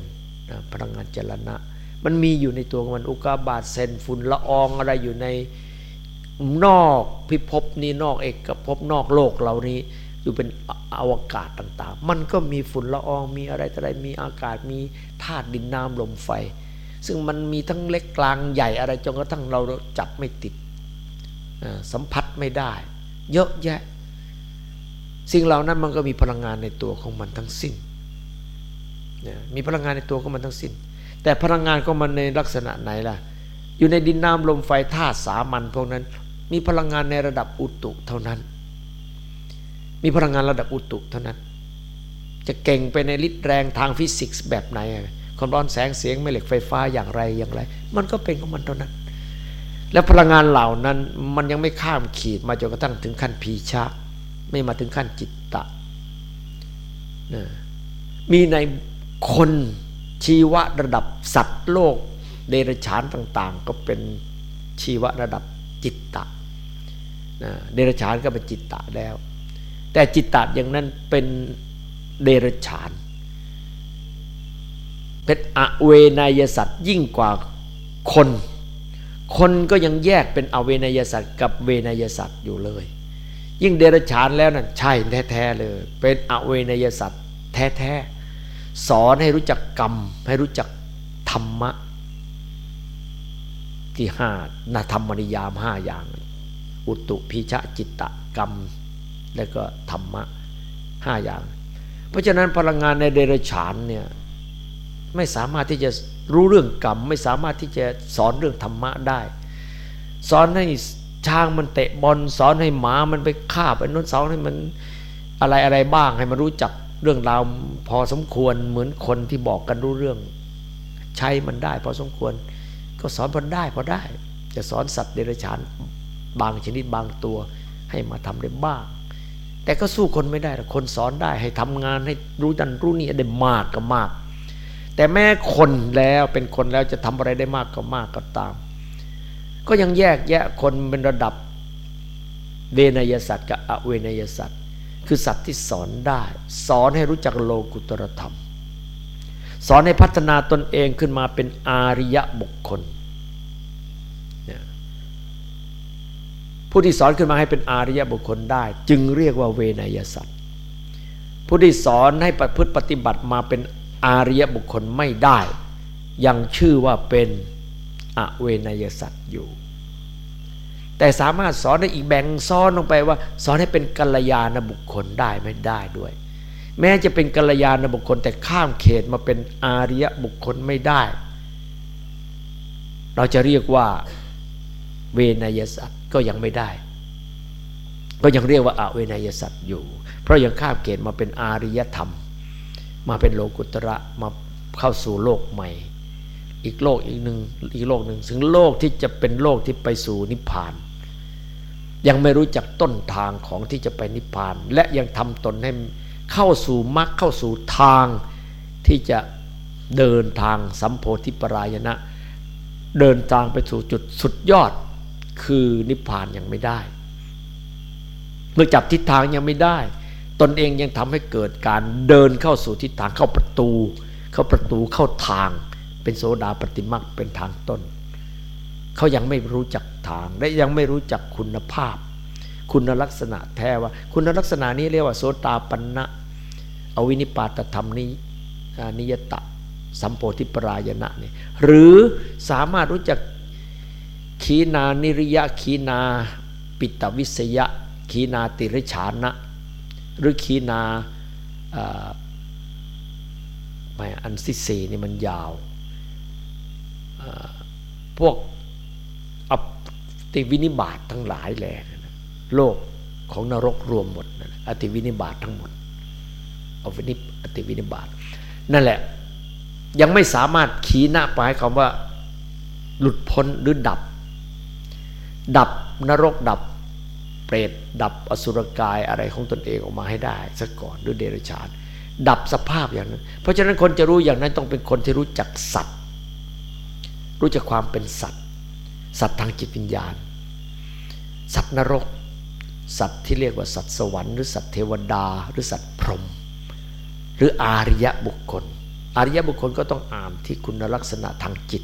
พลังงานเจรณะ มันมีอยู่ในตัวมันอุกาบาตเซนฝุ่นละอองอะไรอยู่ในนอกพิภพนี้นอกเอกภพนอกโลกเรานี้อยู่เป็นอวกาศต่างๆ มันก็มีฝุ่นละอองมีอะไรต่ออะไรมีอากาศมีธาตุดินน้ำลมไฟ ซึ่งมันมีทั้งเล็กกลางใหญ่อะไรจนกระทั่งเราจับไม่ติดสัมผัสไม่ได้ เยอะแยะ สิ่งเหล่านั้นมันก็มีพลังงานในตัวของมันทั้งสิ้น มีพลังงานในตัวของมันทั้งสิ้น แต่พลังงานของมันในลักษณะไหนล่ะ อยู่ในดินน้ำลมไฟธาตุสามัญพวกนั้น มีพลังงานในระดับอุตุเท่านั้น มีพลังงานระดับอุตุเท่านั้น จะเก่งไปในฤทธิ์แรงทางฟิสิกส์แบบไหนความร้อนแสงเสียงแม่เหล็กไฟฟ้าอย่างไรอย่างไร มันก็เป็นของมันเท่านั้น แล้วพลังงานเหล่านั้นมันยังไม่ข้ามขีดมาจนกระทั่งถึงขั้นพีชะ ไม่มาถึงขั้นจิตตะนะมีใน คนชีวะระดับสัตว์โลกเดรัจฉานต่าง ๆ ก็เป็นชีวะระดับจิตตะนะเดรัจฉานก็เป็นจิตตะแล้ว แต่จิตตะอย่างนั้นเป็นเดรัจฉาน เป็นอเวนยสัตว์ยิ่งกว่าคน คนก็ยังแยกเป็นอเวนยสัตว์กับเวนยสัตว์อยู่เลย ยิ่งเดรัจฉานแล้วนั่นใช่แท้ๆเลย เป็นอเวนยสัตว์แท้ๆ สอนให้รู้จักกรรม ให้รู้จักธรรมะ ที่ห้านาธรรมนิยามห้าอย่าง อุตุพิชะจิตตะกรรม แล้วก็ธรรมะห้าอย่าง เพราะฉะนั้นพลังงานในเดรัจฉานเนี่ยไม่สามารถที่จะรู้เรื่องกรรม ไม่สามารถที่จะสอนเรื่องธรรมะได้ สอนให้ช้างมันเตะบอลสอนให้หมามันไปฆ่าไปนู้นสอนให้มันอะไรอะไรบ้างให้มันรู้จัก เรื่องราวพอสมควรเหมือนคนที่บอกกันรู้เรื่อง ใช้มันได้ พอสมควร ก็สอนพอได้พอได้ จะสอนสัตว์เดรัจฉานบางชนิดบางตัวให้มาทำได้บ้าง แต่ก็สู้คนไม่ได้คนสอนได้ให้ทำงานให้รู้ดันรู้นี่ได้มากก็มาก แต่แม้คนแล้วเป็นคนแล้วจะทำอะไรได้มากก็มากก็ตาม ก็ยังแยกแยะคนเป็นระดับเวนยสัตว์กับอเวนยสัตว์ คือสัตว์ที่สอนได้ สอนให้รู้จักโลกุตรธรรม สอนให้พัฒนาตนเองขึ้นมาเป็นอาริยะบุคคลผู้ที่สอนขึ้นมาให้เป็นอาริยบุคคลได้ จึงเรียกว่าเวนยสัตว์ผู้ที่สอนให้ประพฤติปฏิบัติมาเป็นอาริยบุคคลไม่ได้ ยังชื่อว่าเป็นอเวนยสัตว์อยู่ แต่สามารถสอนได้อีกแบ่งซ้อนลงไปว่า สอนให้เป็นกัลยาณบุคคลได้ไม่ได้ด้วย แม้จะเป็นกัลยาณบุคคล แต่ข้ามเขตมาเป็นอาริยบุคคลไม่ได้ เราจะเรียกว่าเวนยสัตว์ก็ยังไม่ได้ ก็ยังเรียกว่าอาเวนยสัตว์อยู่ เพราะยังข้ามเขตมาเป็นอาริยธรรม มาเป็นโลกุตระมาเข้าสู่โลกใหม่ อีกโลกอีกหนึ่งอีกโลกหนึ่งถึงโลกที่จะเป็นโลกที่ไปสู่นิพพาน ยังไม่รู้จักต้นทางของที่จะไปนิพพาน และยังทำตนให้เข้าสู่มรรคเข้าสู่ทางที่จะเดินทางสัมโพธิปรายณะเดินทางไปสู่จุดสุดยอด คือนิพพานยังไม่ได้ เมื่อจับทิศทางยังไม่ได้ ตนเองยังทำให้เกิดการเดินเข้าสู่ทิศทางเข้าประตู เข้าประตูเข้าทางเป็นโสดาปฏิมักเป็นทางต้น เขายังไม่รู้จักทาง และยังไม่รู้จักคุณภาพ คุณลักษณะแท้ว่า คุณลักษณะนี้เรียกว่าโสตาปันนะอวินิปาตธรรมนี้นิยตะสัมโพธิปรายณะนี่หรือสามารถรู้จักขีนานิริยะขีนาปิตวิสยะขีนาติริชานะ หรือขีนาไม่อันที่สี่นี่มันยาวพวก ติวินิบาตทั้งหลายแหล่โลกของนรกรวมหมดอติวินิบาตทั้งหมดอวินิอติวินิบาตนั่นแหละ ยังไม่สามารถขีหน้าไปคำว่า หลุดพ้นหรือดับ ดับนรกดับเปรตดับอสุรกายอะไรของตนเองออกมาให้ได้ซะก่อนด้วยเดรัจฉาน ดับสภาพอย่างนั้น เพราะฉะนั้นคนจะรู้อย่างนั้นต้องเป็นคนที่รู้จักสัตว์ รู้จักความเป็นสัตว์ สัตว์ทางจิตวิญญาณ สัตว์นรก สัตว์ที่เรียกว่าสัตว์สวรรค์หรือสัตว์เทวดาหรือสัตว์พรหมหรืออาริยบุคคล อาริยบุคคลก็ต้องอ่านที่คุณลักษณะทางจิต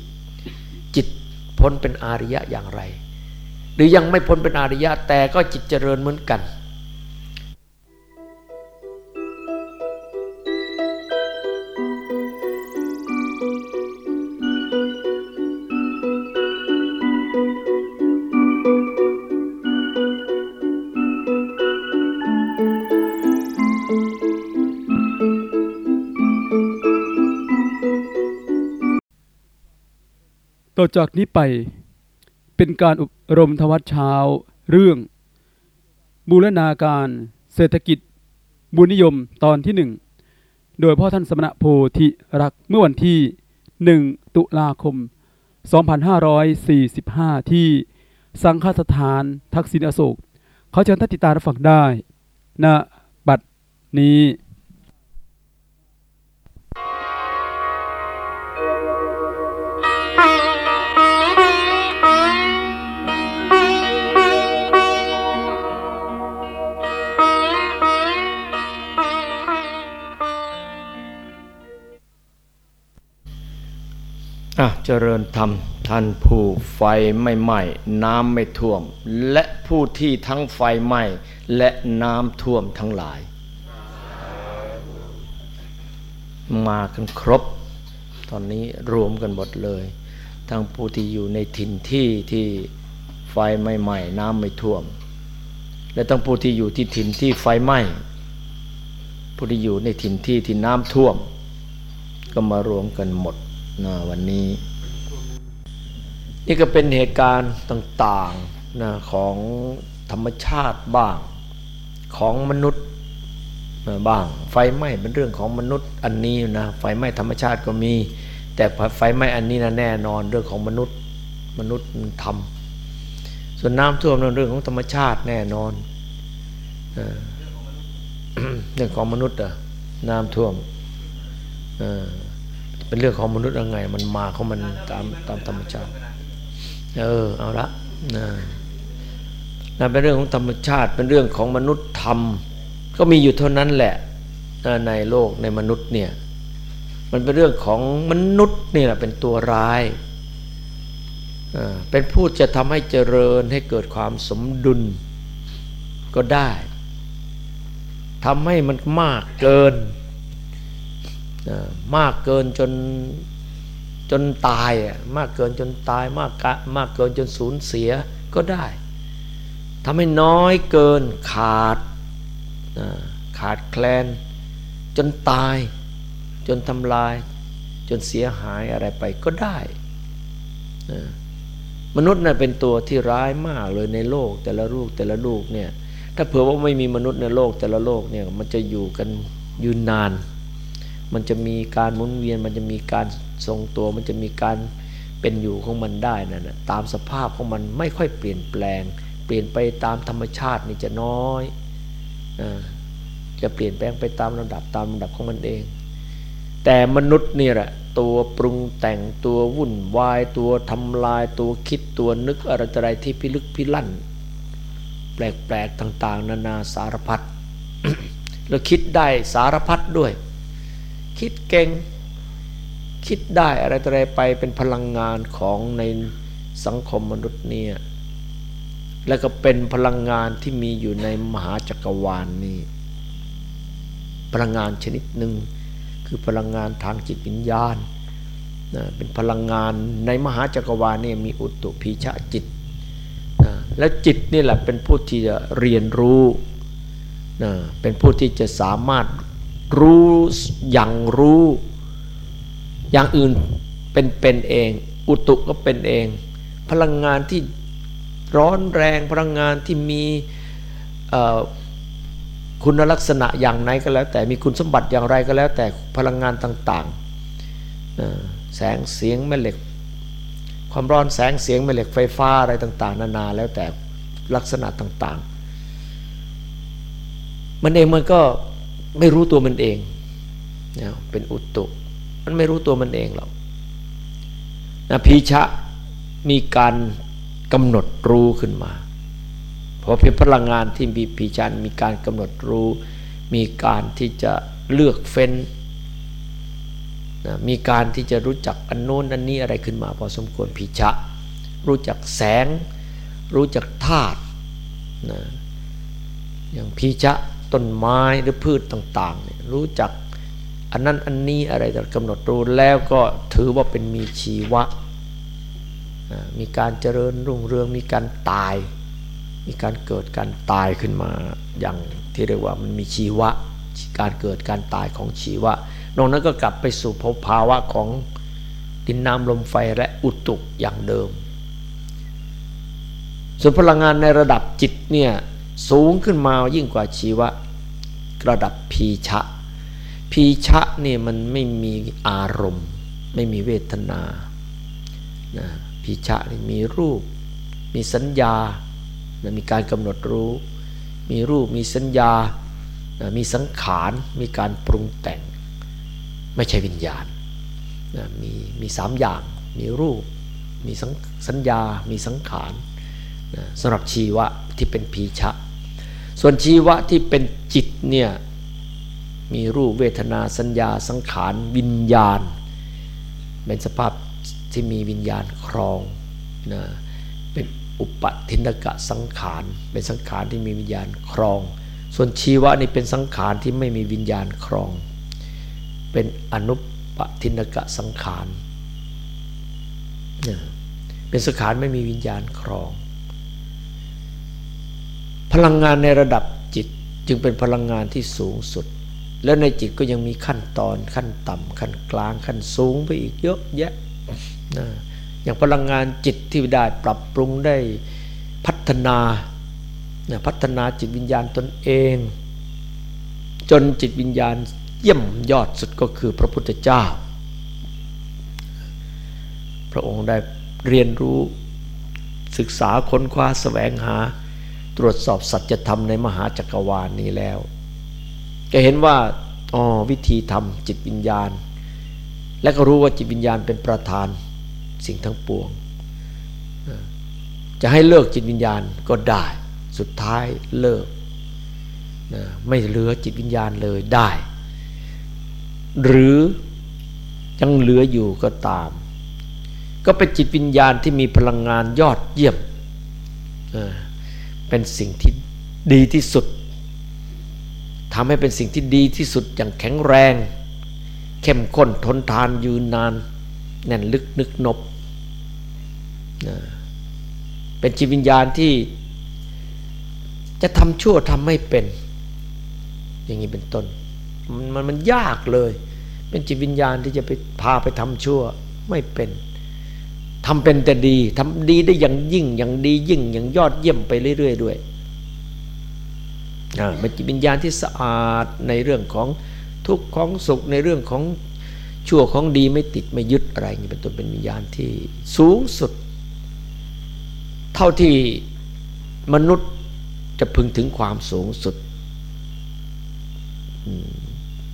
จิตพ้นเป็นอาริยะอย่างไร หรือยังไม่พ้นเป็นอาริยะแต่ก็จิตเจริญเหมือนกัน ต่อจากนี้ไปเป็นการอบรมทวัตเช้า เรื่อง บูรณาการ เศรษฐกิจ บุญนิยมตอนที่หนึ่งโดยพ่อท่านสมณะโพธิรักเมื่อวันที่หนึ่งตุลาคม 2545 ที่สังฆสถานทักษิณอโศก เขาเชิญท่านติตารับฟังได้ณบัดนี้ อะเจริญธรรมท่านผู้ไฟไม่ไหม้น้ำไม่ท่วม และผู้ที่ทั้งไฟไหม้และน้ำท่วมทั้งหลาย มากันครบ ตอนนี้รวมกันหมดเลย ทั้งผู้ที่อยู่ในถิ่นที่ที่ไฟไม่ไหม้น้ำไม่ท่วม และทั้งผู้ที่อยู่ที่ถิ่นที่ไฟไหม้ผู้ที่อยู่ในถิ่นที่ที่น้ำท่วม ก็มารวมกันหมด นะวันนี้ นี่ก็เป็นเหตุการณ์ต่างๆนะของธรรมชาติบ้างของมนุษย์บ้าง ไฟไหม้เป็นเรื่องของมนุษย์อันนี้นะไฟไหม้ธรรมชาติก็มี แต่ไฟไหม้อันนี้นะแน่นอนเรื่องของมนุษย์มนุษย์ทำส่วนน้ำท่วมนั่นเรื่องของธรรมชาติแน่นอนเรื่องของมนุษย์อะน้ำท่วม เป็นเรื่องของมนุษย์ยังไง มันมาของมันตามตามธรรมชาติ เออเอาละนะนั่นเป็นเรื่องของธรรมชาติ เป็นเรื่องของมนุษย์ธรรม ก็มีอยู่เท่านั้นแหละในโลกในมนุษย์เนี่ยมันเป็นเรื่องของมนุษย์นี่แหละเป็นตัวร้าย เป็นผู้จะทำให้เจริญให้เกิดความสมดุลก็ได้ทำให้มันมากเกิน มากเกินจนจนตายมากเกินจนตายมากกะมากเกินจนสูญเสียก็ได้ทำให้น้อยเกินขาดขาดแคลน จนตาย จนทำลาย จนเสียหายอะไรไปก็ได้ มนุษย์น่ะเป็นตัวที่ร้ายมากเลยในโลกแต่ละลูกแต่ละลูกเนี่ยถ้าเผื่อว่าไม่มีมนุษย์ในโลกแต่ละโลกเนี่ยมันจะอยู่กันยืนนาน มันจะมีการหมุนเวียน มันจะมีการทรงตัว มันจะมีการเป็นอยู่ของมันได้นั่นนะตามสภาพของมันไม่ค่อยเปลี่ยนแปลง เปลี่ยนไปตามธรรมชาตินี่จะน้อยจะเปลี่ยนแปลงไปตามลำดับตามลำดับของมันเอง แต่มนุษย์นี่แหละตัวปรุงแต่งตัววุ่นวายตัวทำลายตัวคิดตัวนึกอะไรอะไรที่พิลึกพิลั่น แปลกๆต่าง ๆ นานาสารพัดแล้วคิดได้สารพัดด้วย คิดเก่งคิดได้อะไรต่ออะไรไปเป็นพลังงานของในสังคมมนุษย์เนี่ยแล้วก็เป็นพลังงานที่มีอยู่ในมหาจักรวาลนนี้ พลังงานชนิดหนึ่งคือพลังงานทางจิตวิญญาณนะเป็นพลังงานในมหาจักรวาลนี่มีอุตุพีชะจิตนะแล้วจิตนี่แหละเป็นผู้ที่จะเรียนรู้นะเป็นผู้ที่จะสามารถ รู้อย่างรู้ อย่างอื่นเป็นเป็นเอง อุตุก็เป็นเอง พลังงานที่ร้อนแรงพลังงานที่มีคุณลักษณะอย่างไหนก็แล้ว แต่มีคุณสมบัติอย่างไรก็แล้ว แต่พลังงานต่างๆ แสงเสียงแม่เหล็ก ความร้อนแสงเสียงแม่เหล็กไฟฟ้าอะไรต่าง ๆ นานาแล้วแต่ลักษณะต่างๆ มันเองมันก็ ไม่รู้ตัวมันเองเป็นอุตุ มันไม่รู้ตัวมันเองหรอกนะพีชะมีการกำหนดรู้ขึ้นมา เพราะเพียงพลังงานที่มีปีจันมีการกำหนดรู้ มีการที่จะเลือกเฟ้นนะมีการที่จะรู้จักอันโน้นอันนี้อะไรขึ้นมา พอสมควรพีชะ รู้จักแสง รู้จักธาตุนะอย่างพีชะ ต้นไม้หรือพืชต่างๆ รู้จักอันนั้นอันนี้อะไรแต่กำหนดรู้แล้วก็ถือว่าเป็นมีชีวะ มีการเจริญรุ่งเรืองมีการตาย มีการเกิดการตายขึ้นมาอย่างที่เรียกว่ามันมีชีวะ การเกิดการตายของชีวะ นอกนั้นก็กลับไปสู่ภาวะของดินน้ำลมไฟและอุตุอย่างเดิมส่วนพลังงานในระดับจิตเนี่ย สูงขึ้นมายิ่งกว่าชีวะระดับพีชะ พีชะนี่มันไม่มีอารมณ์ ไม่มีเวทนานะพีชะนี่มีรูป มีสัญญานะมีการกำหนดรู้ มีรูปมีสัญญานะมีสังขารมีการปรุงแต่ง ไม่ใช่วิญญาณนะมีมีสามอย่าง มีรูป มีสัญญา มีสังขารนะสำหรับชีวะที่เป็นพีชะ ส่วนชีวะที่เป็นจิตเนี่ยมีรูปเวทนาสัญญาสังขารวิญญาณ เป็นสภาพที่มีวิญญาณครองนะเป็นอุปทินกะสังขาร เป็นสังขารที่มีวิญญาณครอง ส่วนชีวะนี่เป็นสังขารที่ไม่มีวิญญาณครอง เป็นอนุปทินกะสังขาร เป็นสังขารไม่มีวิญญาณครอง พลังงานในระดับจิตจึงเป็นพลังงานที่สูงสุด แล้วในจิตก็ยังมีขั้นตอนขั้นต่ำขั้นกลางขั้นสูงไปอีกเยอะแยะนะอย่างพลังงานจิตที่ได้ปรับปรุงได้พัฒนาพัฒนาจิตวิญญาณตนเอง จนจิตวิญญาณเยี่ยมยอดสุดก็คือพระพุทธเจ้า พระองค์ได้เรียนรู้ศึกษาค้นคว้าสแสวงหา ตรวจสอบสัจธรรมในมหาจักรวาลนี้แล้วก็เห็นว่าอ๋อวิธีทำจิตวิญญาณ และก็รู้ว่าจิตวิญญาณเป็นประธานสิ่งทั้งปวง จะให้เลิกจิตวิญญาณก็ได้ สุดท้ายเลิกไม่เหลือจิตวิญญาณเลยได้ หรือยังเหลืออยู่ก็ตาม ก็เป็นจิตวิญญาณที่มีพลังงานยอดเยี่ยม เป็นสิ่งที่ดีที่สุดทำให้เป็นสิ่งที่ดีที่สุดอย่างแข็งแรง เข้มข้นทนทานยืนนาน แน่นลึกนึกนบ เป็นจิตวิญญาณที่จะทำชั่วทำไม่เป็น อย่างนี้เป็นต้น มันมันยากเลย เป็นจิตวิญญาณที่จะไปพาไปทำชั่วไม่เป็น ทำเป็นแต่ดีทำดีได้อย่างยิ่งอย่างดียิ่งอย่างยอดเยี่ยมไปเรื่อยๆด้วยเป็นจิตวิญญาณที่สะอาดในเรื่องของทุกข์ของสุขในเรื่องของชั่วของดีไม่ติดไม่ยึดอะไรอย่างนี้เป็นต้นเป็นวิญญาณที่สูงสุด เท่าที่มนุษย์จะพึงถึงความสูงสุด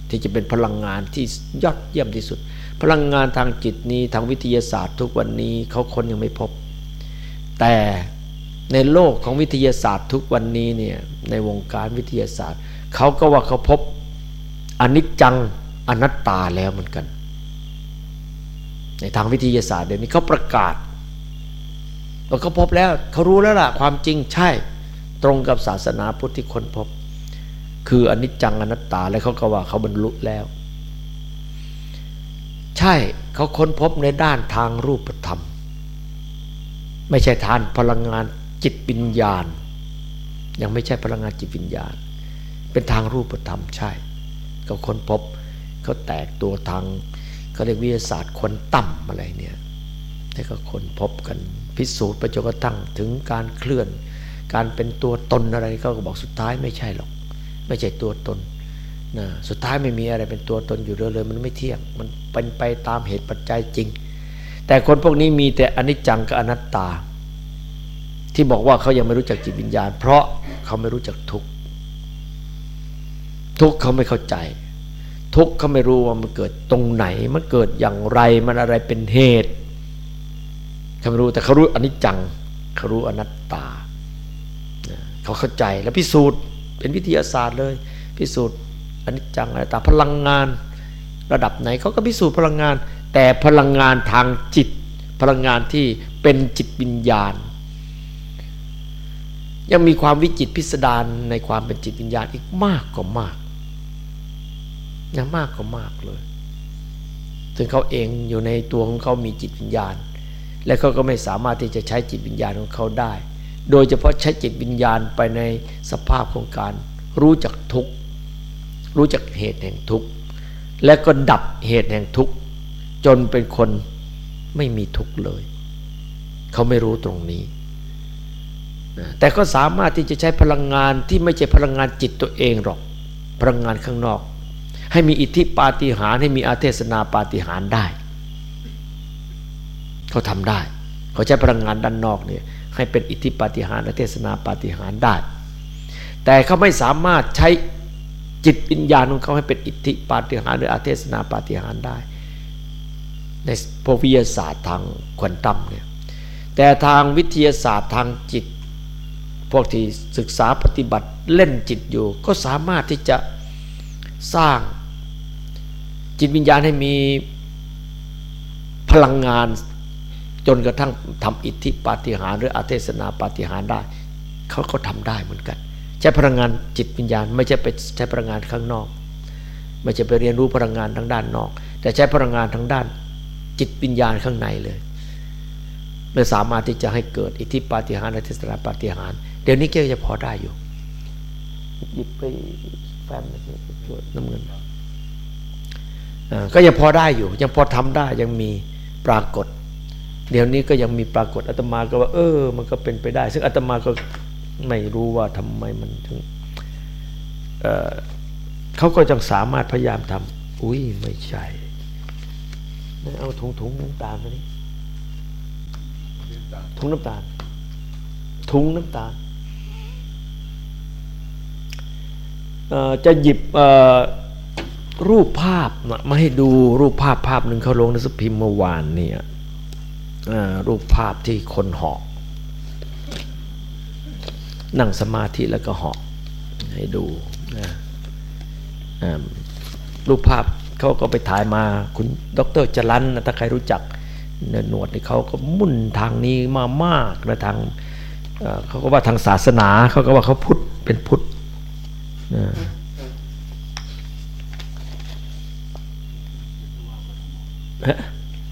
ที่จะเป็นพลังงานที่ยอดเยี่ยมที่สุด พลังงานทางจิตนี้ทางวิทยาศาสตร์ทุกวันนี้เขาคนยังไม่พบ แต่ในโลกของวิทยาศาสตร์ทุกวันนี้เนี่ยในวงการวิทยาศาสตร์เขาก็ว่าเขาพบอนิจจังอนัตตาแล้วเหมือนกัน ในทางวิทยาศาสตร์เดี๋ยวนี้เขาประกาศเราก็พบแล้วเขารู้แล้วล่ะความจริงใช่ตรงกับศาสนาพุทธที่คนพบ คืออนิจจังอนัตตาแล้วเขาก็ว่าเขาบรรลุแล้ว ใช่เขาค้นพบในด้านทางรูปธรรม ไม่ใช่ทานพลังงานจิตวิญญาณ ยังไม่ใช่พลังงานจิตวิญญาณ เป็นทางรูปธรรมใช่ก็ค้นพบเขาแตกตัวทางเขาเรียกวิทยาศาสตร์คนต่ำอะไรเนี่ยแต่ก็ค้นพบกันพิสูจน์ไปจนกระทั่งถึงการเคลื่อน การเป็นตัวตนอะไรเขาก็บอกสุดท้ายไม่ใช่หรอก ไม่ใช่ตัวตน นะสุดท้ายไม่มีอะไรเป็นตัวตนอยู่เลยเลย มันไม่เที่ยง มันเป็นไปตามเหตุปัจจัยจริง แต่คนพวกนี้มีแต่อนิจจังกับอนัตตา ที่บอกว่าเขายังไม่รู้จักจิตวิญญาณ เพราะเขาไม่รู้จักทุกทุกเขาไม่เข้าใจ ทุกเขาไม่รู้ว่ามันเกิดตรงไหน มันเกิดอย่างไรมันอะไรเป็นเหตุเขาไม่รู้แต่เขารู้อนิจจังเขารู้อนัตตาเขาเข้าใจแล้วพิสูจน์เป็นวิทยาศาสตร์เลย พิสูจน์ อนิจจังอนัตตางพลังงาน ระดับไหนเขาก็พิสูจน์พลังงาน แต่พลังงานทางจิต พลังงานที่เป็นจิตวิญญาณ ยังมีความวิจิตพิสดารในความเป็นจิตวิญญาณอีกมากกว่ามากยังมากกว่ามากเลยถึงเขาเองอยู่ในตัวของเขามีจิตวิญญาณ และเขาก็ไม่สามารถที่จะใช้จิตวิญญาณของเขาได้ โดยเฉพาะใช้จิตวิญญาณไปในสภาพของการรู้จักทุกข์ รู้จักเหตุแห่งทุกข์ และก็ดับเหตุแห่งทุกข์ จนเป็นคนไม่มีทุกข์เลย เขาไม่รู้ตรงนี้ แต่ก็สามารถที่จะใช้พลังงานที่ไม่ใช่พลังงานจิตตัวเองหรอก พลังงานข้างนอก ให้มีอิทธิปาฏิหาริย์ให้มีอาเทศนาปาฏิหาริย์ได้ เขาทำได้ เขาใช้พลังงานด้านนอกเนี่ยให้เป็นอิทธิปาฏิหาริย์อาเทศนาปาฏิหาริย์ได้ แต่เขาไม่สามารถใช้ จิตวิญญาณของเขาให้เป็นอิทธิปาฏิหาริย์หรืออาเทศนาปาฏิหาริย์ได้ ในพวิทยาศาสตร์ทางควอนตัมเนี่ยแต่ทางวิทยาศาสตร์ทางจิต พวกที่ศึกษาปฏิบัติเล่นจิตอยู่ ก็สามารถที่จะสร้างจิตวิญญาณให้มีพลังงานจนกระทั่งทำอิทธิปาฏิหาริย์หรืออาเทศนาปาฏิหาริย์ได้ เขาก็ทำได้เหมือนกัน ช้พลังงานจิตวิญญาณ ไม่ใช่ไปใช้พลังงานข้างนอก ไม่ใช่ไปเรียนรู้พลังงานทางด้านนอก แต่ใช้พลังงานทางด้านจิตวิญญาณข้างในเลยเลยสามารถที่จะให้เกิดอิทธิปาฏิหาริย์อาเทศนาปาฏิหาริย์เดี๋ยวนี้ก็จะพอได้อยู่หยิบไปแฟ้มน้ำเงินก็ยังพอได้อยู่ ยังพอทำได้ยังมีปรากฏ เดี๋ยวนี้ก็ยังมีปรากฏอาตมาก็ว่า เออ มันก็เป็นไปได้ ซึ่งอาตมาก็ ไม่รู้ว่าทำไมมันถึงเเขาก็จังสามารถพยายามทำอุ้ยไม่ใช่เอาถุงถุงน้ำตาลมานี่ถุงน้ำตาลถุงน้ำตาลจะหยิบรูปภาพมาให้ดูรูปภาพภาพหนึ่งเขาลงในสพิมพ์เมื่อวานเนี่ยรูปภาพที่คนหาะ นั่งสมาธิแล้วก็เหาะให้ดูนะรูปภาพเขาก็ไปถ่ายมาคุณดรจรันนะถ้าใครรู้จักหนวดนี่เขาก็มุ่นทางนี้มามากนะทางเขาก็ว่าทางศาสนาเขาก็ว่าเขาพุทธเป็นพุทธ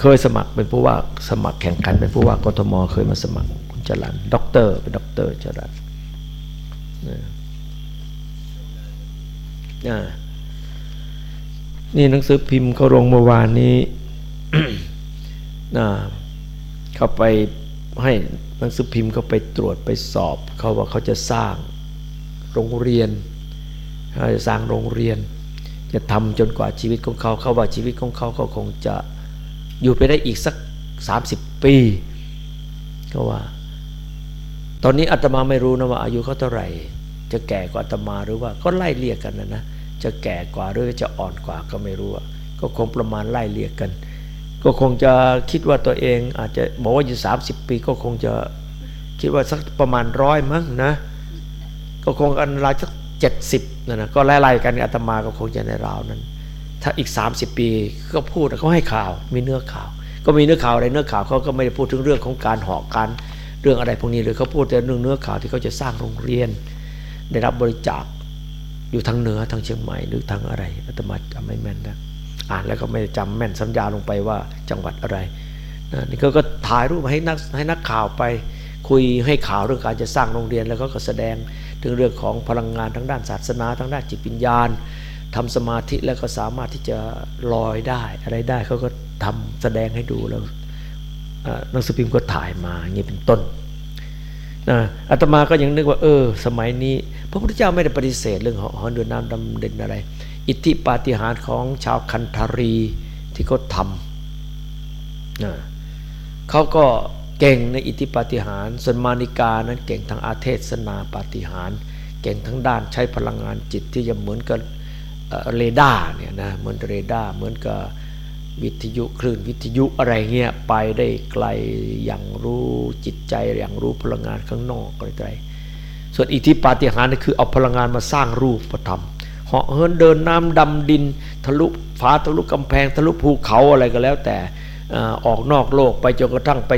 เคยสมัครเป็นผู้ว่าสมัครแข่งขันเป็นผู้ว่ากทมเคยมาสมัครคุณจรันด็อกเตอร์เป็นด็อกเตอร์จรัน นี่หนังสือพิมพ์เขาลงเมื่อวานนี้เขาไปให้หนังสือพิมพ์เขาไปตรวจไปสอบ เขาว่าเขาจะสร้างโรงเรียนเขาจะสร้างโรงเรียน จะทำจนกว่าชีวิตของเขา เขาว่าชีวิตของเขาเขาคงจะอยู่ไปได้อีกสักสามสิบปีก็ว่า ตอนนี้อาตมาไม่รู้นะว่าอายุเขาเท่าไหร่ จะแก่กว่าอาตมาหรือว่าก็ไล่เรียกกันนะนะจะแก่กว่าหรือจะอ่อนกว่าก็ไม่รู้ก็คงประมาณไล่เรียกกัน ก็คงจะคิดว่าตัวเอง อาจจะบอกว่าอยู่สามสิบปีก็คงจะคิดว่าสักประมาณร้อยมั้งนะ ก็คงอันรายสักเจ็ดสิบนะนะก็ไล่ๆกันอาตมาก็คงจะในราวนั้น ถ้าอีก 30 ปีก็พูดเขาให้ข่าว มีเนื้อข่าว ก็มีเนื้อข่าวอะไรเนื้อข่าวเขาก็ไม่ได้พูดถึงเรื่องของการหอกการ เรื่องอะไรพวกนี้เลยเขาพูดแต่เรื่องเนื้อข่าวที่เขาจะสร้างโรงเรียน ได้รับบริจาคอยู่ทางเหนือทางเชียงใหม่หรือทางอะไรอาตมาจำไม่แม่นนะอ่านแล้วก็ไม่จำแม่นสัญญาลงไปว่าจังหวัดอะไรนี่เขาก็ถ่ายรูปให้นักให้นักข่าวไปคุยให้ข่าวเรื่องการจะสร้างโรงเรียนแล้วก็ก็แสดงถึงเรื่องของพลังงานทางด้านศาสนาทางด้านจิตวิญญาณทำสมาธิแล้วก็สามารถที่จะลอยได้อะไรได้เขาก็ทำแสดงให้ดูแล้ว หนังสือพิมพ์ก็ถ่ายมาอย่างนี้เป็นต้นนะอาตมาก็ยังนึกว่าเออ สมัยนี้ พระพุทธเจ้าไม่ได้ปฏิเสธเรื่องหอนเดือนน้ำดำเด่นอะไร อิทธิปาฏิหาริย์ของชาวคันธารีที่เขาทำนะเขาก็เก่งในอิทธิปาฏิหาริย์ส่วนมณิกานั้นเก่งทางอาเทศนาปาฏิหาริย์เก่งทั้งด้านใช้พลังงานจิตที่จะเหมือนกับเอ่อเรดาร์เนี่ยนะเหมือนเรดาร์เหมือนกับ วิทยุคลื่นวิทยุอะไรเงี้ยไปได้ไกลอย่างรู้จิตใจอย่างรู้พลังงานข้างนอกอะไรไกลส่วนอิทธิปาฏิหาริย์นี่คือเอาพลังงานมาสร้างรูปธรรมเหาะเหินเดินน้ำดำดินทะลุฟ้าทะลุกำแพงทะลุภูเขาอะไรก็แล้วแต่ออกนอกโลกไปจนกระทั่งไป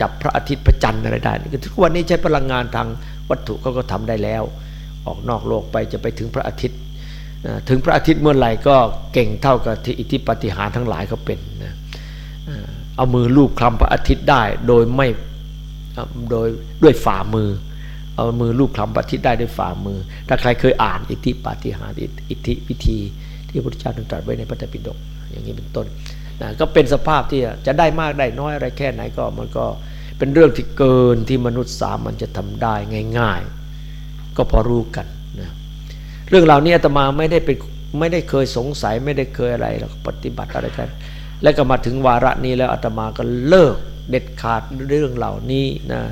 จับพระอาทิตย์พระจันทร์อะไรได้ทุกวันนี้ใช้พลังงานทางวัตถุเขาก็ทำได้แล้ว ออกนอกโลกไปจะไปถึงพระอาทิตย์ ถึงพระอาทิตย์เมื่อไหร่ก็เก่งเท่ากับที่อิทธิปฏิหารทั้งหลายเขาเป็นนะเอามือลูบคลำพระอาทิตย์ได้โดยไม่โดยด้วยฝ่ามือ เอามือลูบคลำพระอาทิตย์ได้ด้วยฝ่ามือ ถ้าใครเคยอ่านอิทธิปฏิหารอิทธิวิธี ที่พระพุทธเจ้าตรัสไว้ในพระไตรมปิฎกอย่างนี้เป็นต้นนะก็เป็นสภาพที่จะได้มากได้น้อยอะไรแค่ไหนก็มันก็เป็นเรื่องที่เกินที่มนุษย์สามัญจะทำได้ง่าย ๆ ก็พอรู้กัน เรื่องเหล่านี้อาตมาไม่ได้เป็นไม่ได้เคยสงสัยไม่ได้เคยอะไรแล้วก็ปฏิบัติอะไรกัน แล้วก็มาถึงวาระนี้แล้วอาตมาก็เลิกเด็ดขาดเรื่องเหล่านี้นะ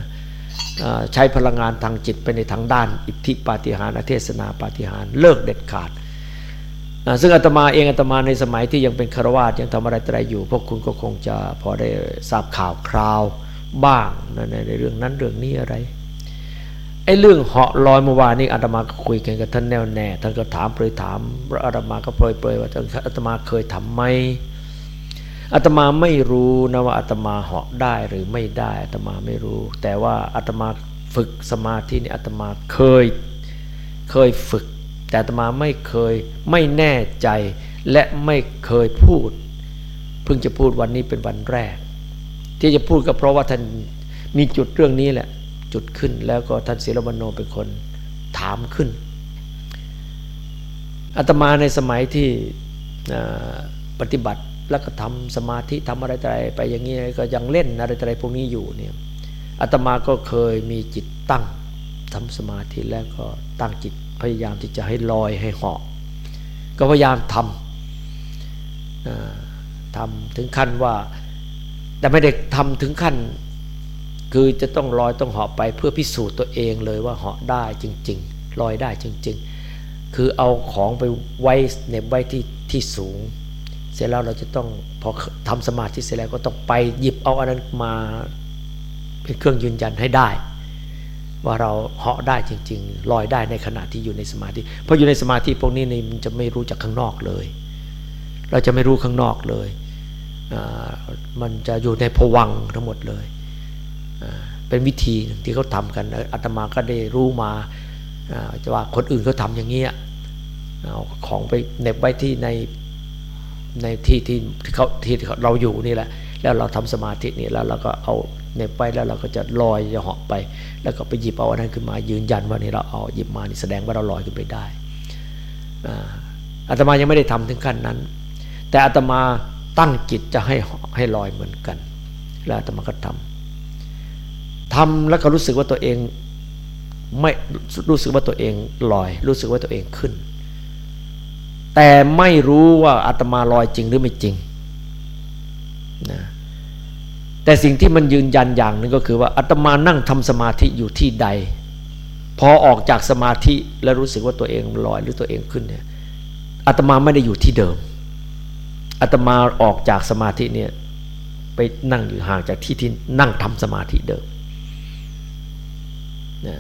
ใช้พลังงานทางจิตไปในทางด้าน อิทธิปาฏิหาริย์เทศนาปาฏิหาริย์เลิกเด็ดขาดซึ่งอาตมาเองอาตมาในสมัยที่ยังเป็นคารวาสยังทำอะไรอะไรอยู่ พวกคุณก็คงจะพอได้ทราบข่าวคราวบ้างนะในเรื่องนั้นเรื่องนี้อะไร ไอ้เรื่องเหาะลอยเมื่อวานนี้อาตมาก็คุยกันกับท่านแน่วแน่ท่านก็ถามเปรยถามอาตมาก็เปรยเปรยว่าท่านอาตมาเคยทำไหมอาตมาไม่รู้นะว่าอาตมาเหาะได้หรือไม่ได้อาตมาไม่รู้ แต่ว่าอาตมาฝึกสมาธินี่อาตมาเคยเคยฝึก แต่อาตมาไม่เคยไม่แน่ใจและไม่เคยพูด เพิ่งจะพูดวันนี้เป็นวันแรก ที่จะพูดก็เพราะว่าท่านมีจุดเรื่องนี้แหละ จุดขึ้น แล้วก็ท่านศิลปโนเป็นคนถามขึ้นอาตมาในสมัยที่ปฏิบัติแล้วก็ทำสมาธิทำอะไรอะไรไปอย่างนี้ก็ยังเล่นอะไรอะไรพวกนี้อยู่เนี่ยอาตมาก็เคยมีจิตตั้งทำสมาธิแล้วก็ตั้งจิตพยายามที่จะให้ลอยให้เหาะก็พยายามทำทำถึงขั้นว่า แต่ไม่ได้ทำถึงขั้น คือจะต้องลอยต้องเหาะไปเพื่อพิสูจน์ตัวเองเลยว่าเหาะได้จริง ๆ ลอยได้จริง ๆ คือเอาของไปไว้เหน็บไว้ที่ที่สูง เสร็จแล้วเราจะต้องพอทำสมาธิเสร็จแล้วก็ต้องไปหยิบเอาอันนั้นมาเป็นเครื่องยืนยันให้ได้ ว่าเราเหาะได้จริง ๆ ลอยได้ในขณะที่อยู่ในสมาธิเพราะอยู่ในสมาธิพวกนี้นี่มันจะไม่รู้จากข้างนอกเลย เราจะไม่รู้ข้างนอกเลย มันจะอยู่ในภวังทั้งหมดเลย เป็นวิธีหนึ่งที่เขาทำกันอาตมาก็ได้รู้มาอ่าว่าคนอื่นเขาทำอย่างนี้ยเอาของไปเน็บไว้ที่ในในที่ที่ที่เขาที่เราอยู่นี่แหละ แล้วเราทำสมาธินี่แล้วเราก็เอาเน็บไปแล้วเราก็จะลอยจะเหาะไป แล้วก็ไปหยิบเอาอันนั้นขึ้นมายืนยันว่านี่เราเอาหยิบมานี่แสดงว่าเราลอยขึ้นไปได้อาตมายังไม่ได้ทำถึงขั้นนั้น แต่อาตมาตั้งจิตจะให้ให้ลอยเหมือนกัน แล้วอาตมาก็ทำ ทำแล้วก็รู้สึกว่าตัวเองไม่รู้สึกว่าตัวเองลอย รู้สึกว่าตัวเองขึ้น แต่ไม่รู้ว่าอาตมาลอยจริงหรือไม่จริงนะแต่สิ่งที่มันยืนยันอย่างหนึ่งก็คือว่าอาตมานั่งทำสมาธิอยู่ที่ใด พอออกจากสมาธิแล้วรู้สึกว่าตัวเองลอยหรือตัวเองขึ้นเนี่ยอาตมาไม่ได้อยู่ที่เดิมอาตมาออกจากสมาธิเนี่ยไปนั่งอยู่ห่างจากที่ที่นั่งทำสมาธิเดิม นะ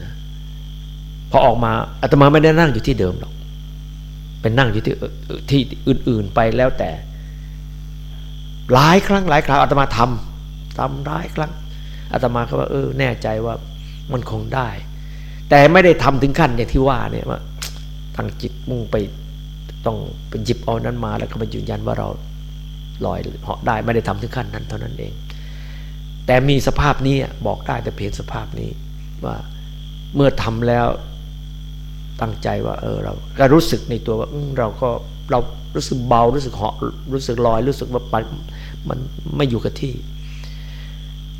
พอออกมาอาตมาไม่ได้นั่งอยู่ที่เดิมหรอกเป็นนั่งอยู่ที่ที่อื่น ๆไปแล้วแต่ หลายครั้งหลายคราวอาตมาทำทำหลายครั้งอาตมาก็ว่าเออ แน่ใจว่ามันคงได้ แต่ไม่ได้ทำถึงขั้นอย่างที่ว่าเนี่ยว่าทางจิตมุ่งไปต้องเป็นหยิบเอานั้นมา แล้วก็มายืนยันว่าเราลอยเหาะได้ไม่ได้ทำถึงขั้นนั้นเท่านั้นเอง แต่มีสภาพนี้บอกได้แต่เพียงสภาพนี้ว่า เมื่อทำแล้วตั้งใจว่าเออเราก็รู้สึกในตัวว่าเราก็เรารู้สึกเบารู้สึกเหาะรู้สึกลอย รู้สึกว่ามันไม่อยู่กับที่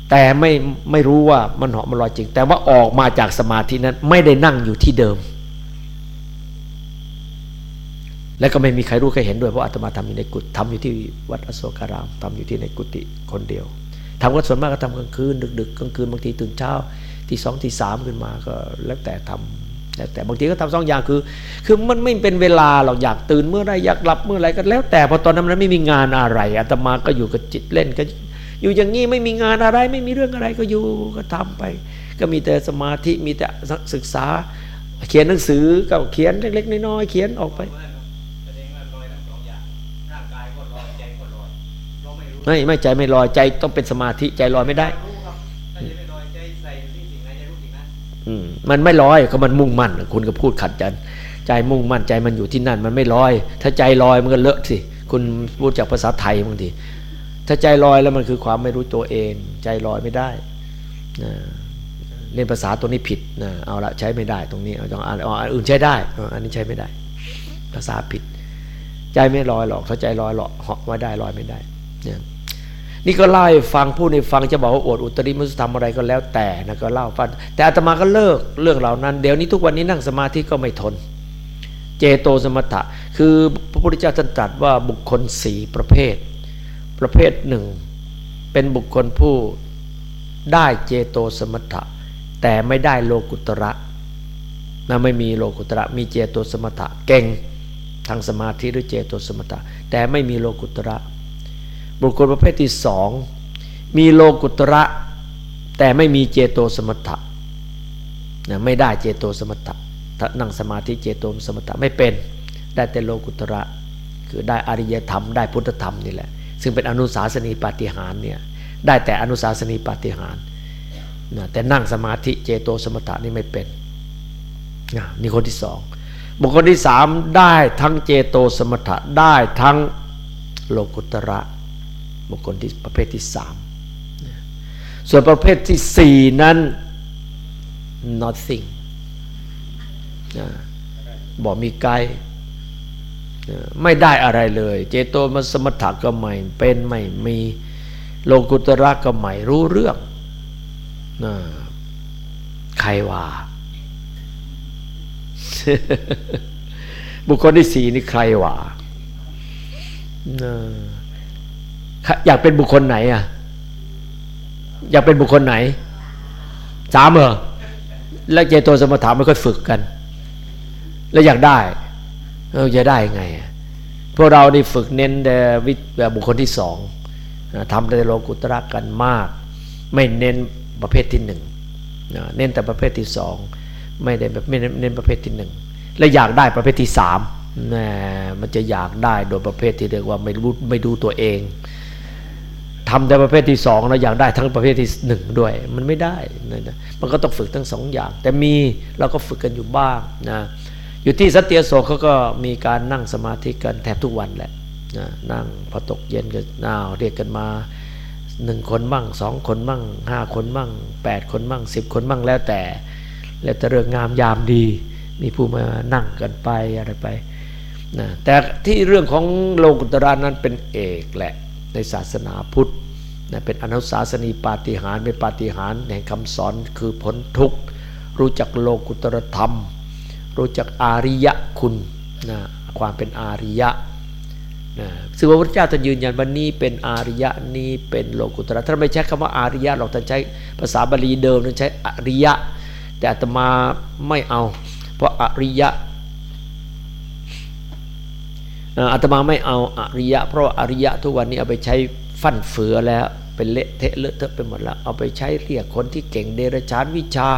แต่ไม่ไม่รู้ว่ามันเหาะมันลอยจริง แต่ว่าออกมาจากสมาธินั้นไม่ได้นั่งอยู่ที่เดิม และก็ไม่มีใครรู้ใครเห็นด้วยเพราะอาตมาทำอยู่ในกุฏิทำอยู่ที่วัดอโศการามทำอยู่ที่ในกุฏิคนเดียวทำก็ส่วนมากก็ทำกลางคืนดึก ๆ กลางคืนบางทีตื่นเช้า ที่สองที่สามขึ้นมาก็แล้วแต่ทำแล้วแต่บางทีก็ทำสองอย่างคือ คือมันไม่เป็นเวลาเราอยากตื่นเมื่อไรอยากหลับเมื่อไรก็แล้วแต่พอตอนนั้นมันไม่มีงานอะไรอาตมาก็อยู่กับจิตเล่นก็อยู่อย่างนี้ไม่มีงานอะไรไม่มีเรื่องอะไรก็อยู่ก็ทำไป ก็มีแต่สมาธิมีแต่ศึกษา เขียนหนังสือก็เขียนเล็กๆน้อยๆเขียนออกไปไม่ไม่ใจไม่ลอยใจต้องเป็นสมาธิใจลอยไม่ได้ มันไม่ลอยก็มันมุ่งมั่นคุณก็พูดขัดกัน ใจมุ่งมั่นใจมันอยู่ที่นั่น มันไม่ลอย ถ้าใจลอยมันก็เลอะสิคุณพูดจากภาษาไทยบางทีถ้าใจลอยแล้วมันคือความไม่รู้ตัวเอง ใจลอยไม่ได้นะเรียนภาษาตัวนี้ผิดนะเอาละใช้ไม่ได้ตรงนี้เอาต้องอ่านอันอื่นใช้ได้อันนี้ใช้ไม่ได้ ภาษาผิด ใจไม่ลอยหรอกถ้าใจลอยหรอกเหาะไม่ได้ลอยไม่ได้เนี่ย นี่ก็เล่าให้ฟังผู้ในฟังจะบอกว่าอวดอุตริมุสธรรมอะไรก็แล้วแต่นะก็เล่าฟังแต่อาตมาก็เลิกเรื่องเหล่านั้น เดี๋ยวนี้ทุกวันนี้นั่งสมาธิก็ไม่ทน เจโตสมถะ คือพระพุทธเจ้าตรัสว่าบุคคลสี่ประเภท ประเภทหนึ่งเป็นบุคคลผู้ได้เจโตสมถะ แต่ไม่ได้โลกุตระนะไม่มีโลกุตระมีเจโตสมถะเก่งทางสมาธิหรือเจโตสมถะ แต่ไม่มีโลกุตระ บุคคลประเภทที่สองมีโลกุตระแต่ไม่มีเจโตสมถะนะไม่ได้เจโตสมถะนั่งสมาธิเจโตสมถะไม่เป็นได้แต่โลกุตระ คือได้อริยธรรมได้พุทธธรรมนี่แหละซึ่งเป็นอนุสาสนีปาฏิหารเนี่ยได้แต่อนุสาสนีปาฏิหารนะแต่นั่งสมาธิเจโตสมถะนี่ไม่เป็นนะนี่คนที่สองบุคคลที่สามได้ทั้งเจโตสมถะได้ทั้งโลกุตระ บุคคลที่ประเภทที่สามส่วนประเภทที่สี่นั้น nothing บอกมีกายไม่ได้อะไรเลย เจโตมสมถะก็ไม่เป็นไม่มีโลกุตระก็ไม่รู้เรื่องใครว่า บุคคลที่สี่นี่ใครว่า อยากเป็นบุคคลไหนอะ อยากเป็นบุคคลไหน สามเหรอแล้วเจโตสมถะไม่ค่อยฝึกกัน แล้วอยากได้เออจะได้ไงพวกเราได้ฝึกเน้นแต่วิแบบบุคคลที่สองทำแต่โลกุตระกันมาก ไม่เน้นประเภทที่หนึ่งเน้นแต่ประเภทที่สองไม่ได้แบบไม่เน้นประเภทที่หนึ่งและอยากได้ประเภทที่สามนะมันจะอยากได้โดยประเภทที่เรียกว่าไม่รู้ไม่ดูตัวเอง ทำแต่ประเภทที่สองเราอยากได้ทั้งประเภทที่หนึ่งด้วย มันไม่ได้นะมันก็ต้องฝึกทั้งสองอย่าง แต่มีเราก็ฝึกกันอยู่บ้างนะอยู่ที่สัตยโสเขาก็มีการนั่งสมาธิกันแทบทุกวันแหละนะนั่งพอตกเย็นก็น่าเรียกกันมาหนึ่งคนมั่งสองคนมั่งห้าคนมั่งแปดคนมั่งสิบคนมั่งแล้วแต่ แล้วแต่เรื่องงามยามดี มีผู้มานั่งกันไปอะไรไปนะแต่ที่เรื่องของโลกุตระนั้นเป็นเอกแหละ ในศาสนาพุทธนะเป็นอนุสาสนีปาฏิหาริย์เป็นปาฏิหาริย์แห่งคำสอนคือพ้นทุกข์รู้จักโลกุตรธรรม รู้จักอาริยะคุณนะความเป็นอาริยะนะซึ่งพระพุทธเจ้าท่านยืนยันว่านี้เป็นอาริยะนี้เป็นโลกุตระท่านไม่ใช้คำว่าอาริยะหรอกท่านใช้ภาษาบาลีเดิมท่านใช้อริยะ แต่อาตมาไม่เอา เพราะอริยะ อาตมาไม่เอาอริยะ เพราะอริยะทุกวันนี้เอาไปใช้ฟั่นเฟือแล้วเป็นเละเทะเลอะเทอะไปหมดแล้วเอาไปใช้เรียกคนที่เก่งเดรจานวิชา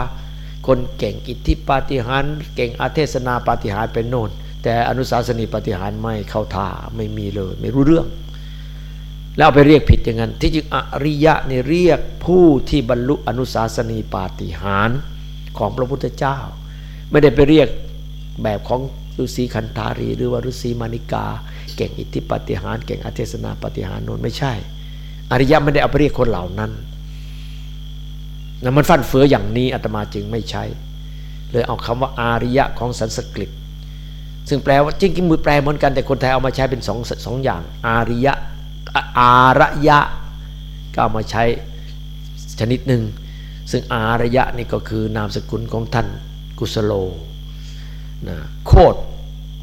คนเก่งอิทธิปาฏิหารเก่งอาเทศนาปาฏิหารเป็นโน่น แต่อนุสาสนีปาฏิหารไม่เข้าท่าไม่มีเลย ไม่รู้เรื่อง แล้วเอาไปเรียกผิดอย่างนั้น ที่จริงอริยะนี่เรียกผู้ที่บรรลุอนุสาสนีปาฏิหารของพระพุทธเจ้า ไม่ได้ไปเรียกแบบของ ฤาษีคันธารีหรือว่าฤาษีมานิกา เก่งอิทธิปฏิหาร เก่งอเทศนาปฏิหารนนไม่ใช่ อริยะไม่ได้เอาไปเรียกคนเหล่านั้นนะมันฟั่นเฟืออย่างนี้อาตมาจึงไม่ใช้เลยเอาคำว่าอาริยะของสันสกฤต ซึ่งแปลว่าจริงๆมือแปลเหมือนกันแต่คนไทยเอามาใช้เป็นสองสองอย่าง อาริยะอาระยะก็เอามาใช้ชนิดหนึ่งซึ่งอาระยะนี่ก็คือนามสกุลของท่านกุสโล นะโคด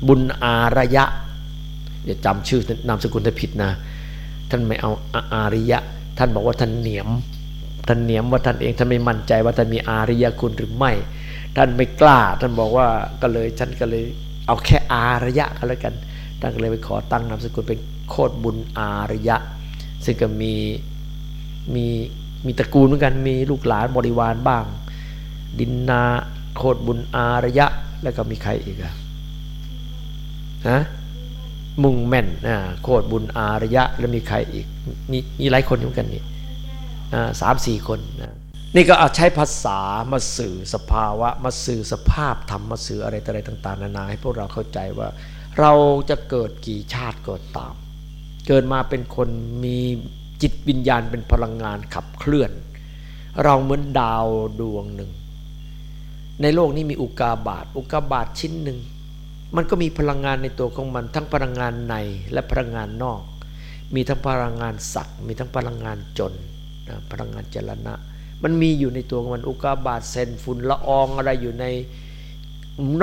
บุญอาระยะอย่าจำชื่อนามสกุลท่านผิดนะ ท่านไม่เอาอาริยะ ท่านบอกว่าท่านเหนียม ท่านเหนียมว่าท่านเองท่านไม่มั่นใจว่าท่านมีอาริยคุณหรือไม่ ท่านไม่กล้า ท่านบอกว่าก็เลยฉันก็เลยเอาแค่อาระยะก็แล้วกันท่านก็เลยไปขอตั้งนามสกุลเป็นโคดบุญอาระยะ ซึ่งก็มีมีมีตระกูลเหมือนกันมีลูกหลานบริวารบ้าง ดินนาโคดบุญอาระยะ แล้วก็มีใครอีกอะฮะมุ่งแม่นนะโคดบุญอารยะ แล้วมีใครอีกมีมีหลายคนเหมือนกันนี่สามสี่คนนะนี่ก็เอาใช้ภาษามาสื่อสภาวะ มาสื่อสภาพธรรมมาสื่ออะไรต่ออะไรต่าง ๆ นานาให้พวกเราเข้าใจว่า เราจะเกิดกี่ชาติก็ตาม เกิดมาเป็นคนมีจิตวิญญาณเป็นพลังงานขับเคลื่อน เราเหมือนดาวดวงหนึ่ง ในโลกนี้มีอุกาบาตอุกาบาตชิ้นหนึ่ง มันก็มีพลังงานในตัวของมัน ทั้งพลังงานในและพลังงานนอก มีทั้งพลังงานสัตว์มีทั้งพลังงานจนนะพลังงานเจรณะ มันมีอยู่ในตัวของมันอุกาบาตเซนฝุ่นละอองอะไรอยู่ใน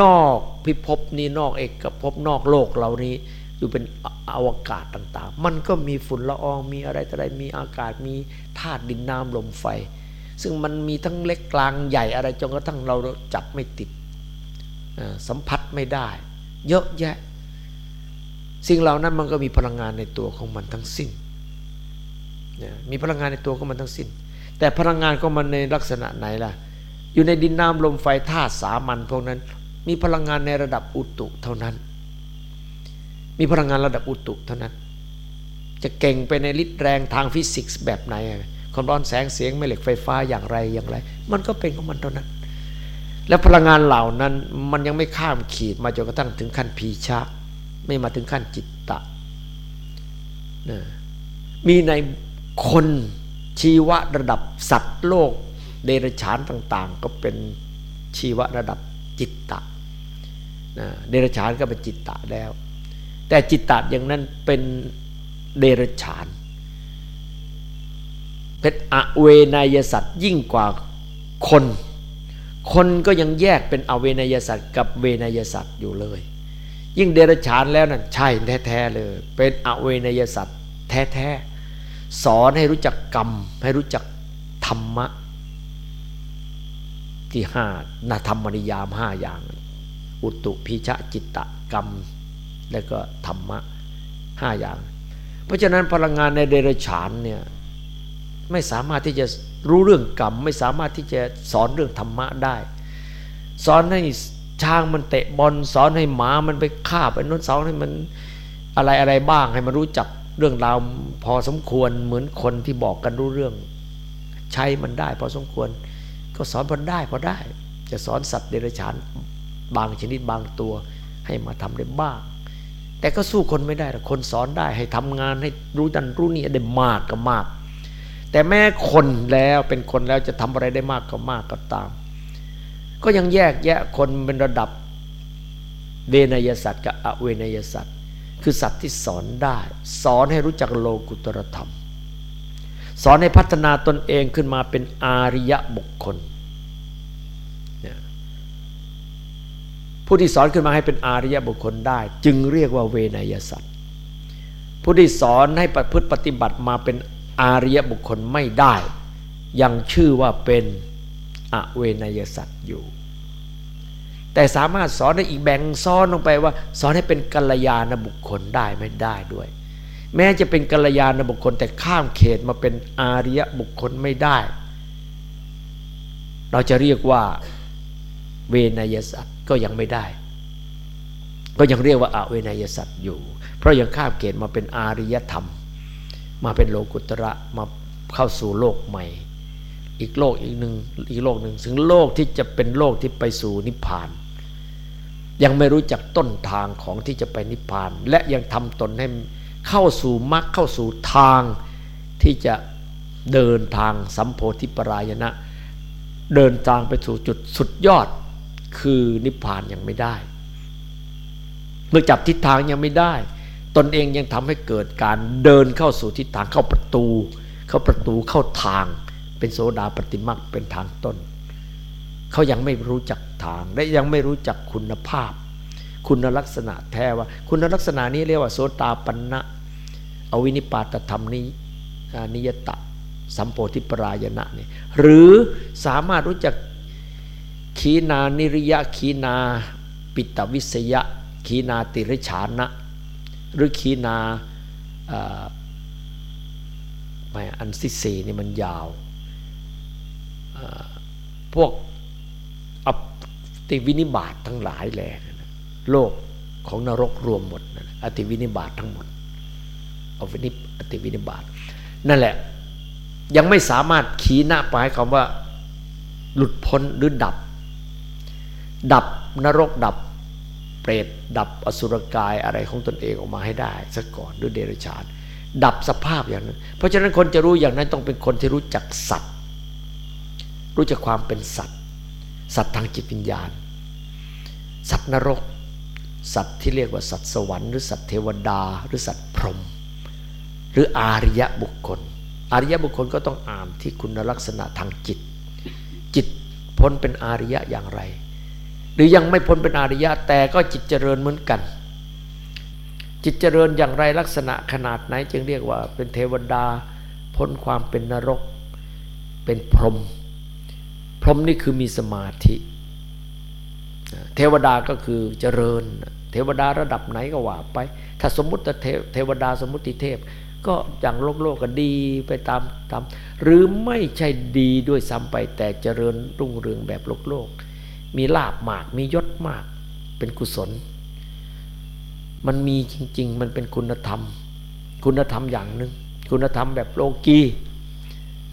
นอกพิภพนี้นอกเอกภพนอกโลกเรานี้อยู่เป็นอวกาศต่างๆ มันก็มีฝุ่นละอองมีอะไรต่ออะไรมีอากาศมีธาตุดินน้ำลมไฟ ซึ่งมันมีทั้งเล็กกลางใหญ่อะไรจนกระทั่งเราจับไม่ติดสัมผัสไม่ได้ เยอะแยะ สิ่งเหล่านั้นมันก็มีพลังงานในตัวของมันทั้งสิ้นมีพลังงานในตัวของมันทั้งสิ้น แต่พลังงานของมันในลักษณะไหนล่ะ อยู่ในดินน้ำลมไฟธาตุสามัญพวกนั้น มีพลังงานในระดับอุตุเท่านั้น มีพลังงานระดับอุตุเท่านั้น จะเก่งไปในฤทธิ์แรงทางฟิสิกส์แบบไหน ความร้อนแสงเสียงแม่เหล็กไฟฟ้าอย่างไรอย่างไร มันก็เป็นของมันเท่านั้น แล้วพลังงานเหล่านั้นมันยังไม่ข้ามขีดมาจนกระทั่งถึงขั้นพีชะ ไม่มาถึงขั้นจิตตะนะมีในคนชีวะระดับสัตว์โลก เดรัจฉานต่าง ๆ ก็เป็นชีวะระดับจิตตะนะเดรัจฉานก็เป็นจิตตะแล้ว แต่จิตตะอย่างนั้นเป็นเดรัจฉาน เป็นอเวนยสัตว์ยิ่งกว่าคน คนก็ยังแยกเป็นอเวนยสัตว์กับเวนยสัตว์อยู่เลย ยิ่งเดรัจฉานแล้วนั่นใช่แท้ๆเลย เป็นอเวนยสัตว์แท้ๆสอนให้รู้จักกรรม ให้รู้จักธรรมะที่ห้านาธรรมนิยามห้าอย่าง อุตุพิชะจิตตะกรรม แล้วก็ธรรมะห้าอย่าง เพราะฉะนั้นพลังงานในเดรัจฉานเนี่ย ไม่สามารถที่จะรู้เรื่องกรรม ไม่สามารถที่จะสอนเรื่องธรรมะได้ สอนให้ช้างมันเตะบอลสอนให้หมามันไปฆ่าไปน้นสอนให้มันอะไรอะไรบ้างให้มันรู้จักเรื่องราวพอสมควรเหมือนคนที่บอกกันรู้เรื่อง ใช้มันได้ พอสมควร ก็สอนพอได้พอได้ จะสอนสัตว์เดรัจฉานบางชนิดบางตัวให้มาทำได้บ้าง แต่ก็สู้คนไม่ได้คนสอนได้ให้ทำงานให้รู้ดันรู้นี่ได้มากก็มาก แต่แม้คนแล้วเป็นคนแล้วจะทำอะไรได้มากก็มากก็ตาม ก็ยังแยกแยะคนเป็นระดับเวนยสัตว์กับอเวนยสัตว์คือสัตว์ที่สอนได้ สอนให้รู้จักโลกุตรธรรม สอนให้พัฒนาตนเองขึ้นมาเป็นอาริยะบุคคลผู้ที่สอนขึ้นมาให้เป็นอาริยบุคคลได้ จึงเรียกว่าเวนยสัตว์ผู้ที่สอนให้ประพฤติปฏิบัติมาเป็น อาริยบุคคลไม่ได้ ยังชื่อว่าเป็นอเวนยสัตว์อยู่ แต่สามารถสอนได้อีกแบ่งซ้อนลงไปว่า สอนให้เป็นกัลยาณบุคคลได้ไม่ได้ด้วย แม้จะเป็นกัลยาณบุคคลแต่ข้ามเขตมาเป็นอาริยบุคคลไม่ได้ เราจะเรียกว่าเวนยสัตว์ก็ยังไม่ได้ ก็ยังเรียกว่าอาเวนยสัตว์อยู่ เพราะยังข้ามเขตมาเป็นอาริยธรรม มาเป็นโลกุตระมาเข้าสู่โลกใหม่ อีกโลกอีกหนึ่งอีกโลกหนึ่งถึงโลกที่จะเป็นโลกที่ไปสู่นิพพาน ยังไม่รู้จักต้นทางของที่จะไปนิพพาน และยังทำตนให้เข้าสู่มรรคเข้าสู่ทางที่จะเดินทางสัมโพธิปรายณะเดินทางไปสู่จุดสุดยอด คือนิพพานยังไม่ได้ เมื่อจับทิศทางยังไม่ได้ ตนเองยังทำให้เกิดการเดินเข้าสู่ทิศทางเข้าประตู เข้าประตูเข้าทางเป็นโสดาปฏิมักเป็นทางต้น เขายังไม่รู้จักทางและยังไม่รู้จักคุณภาพ คุณลักษณะแท้ว่า คุณลักษณะนี้เรียกว่าโสตาปันนะอวินิปาตธรรมนินิยตะสัมโพธิปรายณะนี่หรือสามารถรู้จักขีนานิริยะขีนาปิตวิสยะขีนาติริชานะ หรือขีนาไม่อันสิสีนี่มันยาว พวกอติวินิบาตทั้งหลายแหล่โลกของนรกรวมหมดอติวินิบาตทั้งหมดอวินิอติวินิบาตนั่นแหละยังไม่สามารถขีหน้าปลายคำว่า หลุดพ้นหรือดับ ดับนรกดับ เปรตดับอสุรกายอะไรของตนเองออกมาให้ได้ซะก่อนด้วยเดรัจฉาน ดับสภาพอย่างนั้น เพราะฉะนั้นคนจะรู้อย่างนั้นต้องเป็นคนที่รู้จักสัตว์ รู้จักความเป็นสัตว์ สัตว์ทางจิตวิญญาณ สัตว์นรก สัตว์ที่เรียกว่าสัตว์สวรรค์หรือสัตว์เทวดาหรือสัตว์พรหมหรืออาริยะบุคคล อาริยบุคคลก็ต้องอ่านที่คุณลักษณะทางจิต จิตพ้นเป็นอาริยะอย่างไร รือยังไม่พ้นเป็นอาริยะแต่ก็จิตเจริญเหมือนกัน จิตเจริญอย่างไรลักษณะขนาดไหน จึงเรียกว่าเป็นเทวดาพ้นความเป็นนรก เป็นพรหมพรหมนี่คือมีสมาธิ เทวดาก็คือเจริญ เทวดาระดับไหนก็ว่าไป ถ้าสมมุติเทวดาสมมุติเทพ ก็อย่างโลกโลกก็ดีไปตามตามหรือไม่ใช่ดีด้วยซ้ำไปแต่เจริญรุ่งเรืองแบบโลกโลก มีลาบมาก มียศมาก เป็นกุศล มันมีจริง ๆ มันเป็นคุณธรรม คุณธรรมอย่างหนึ่งคุณธรรมแบบโลกี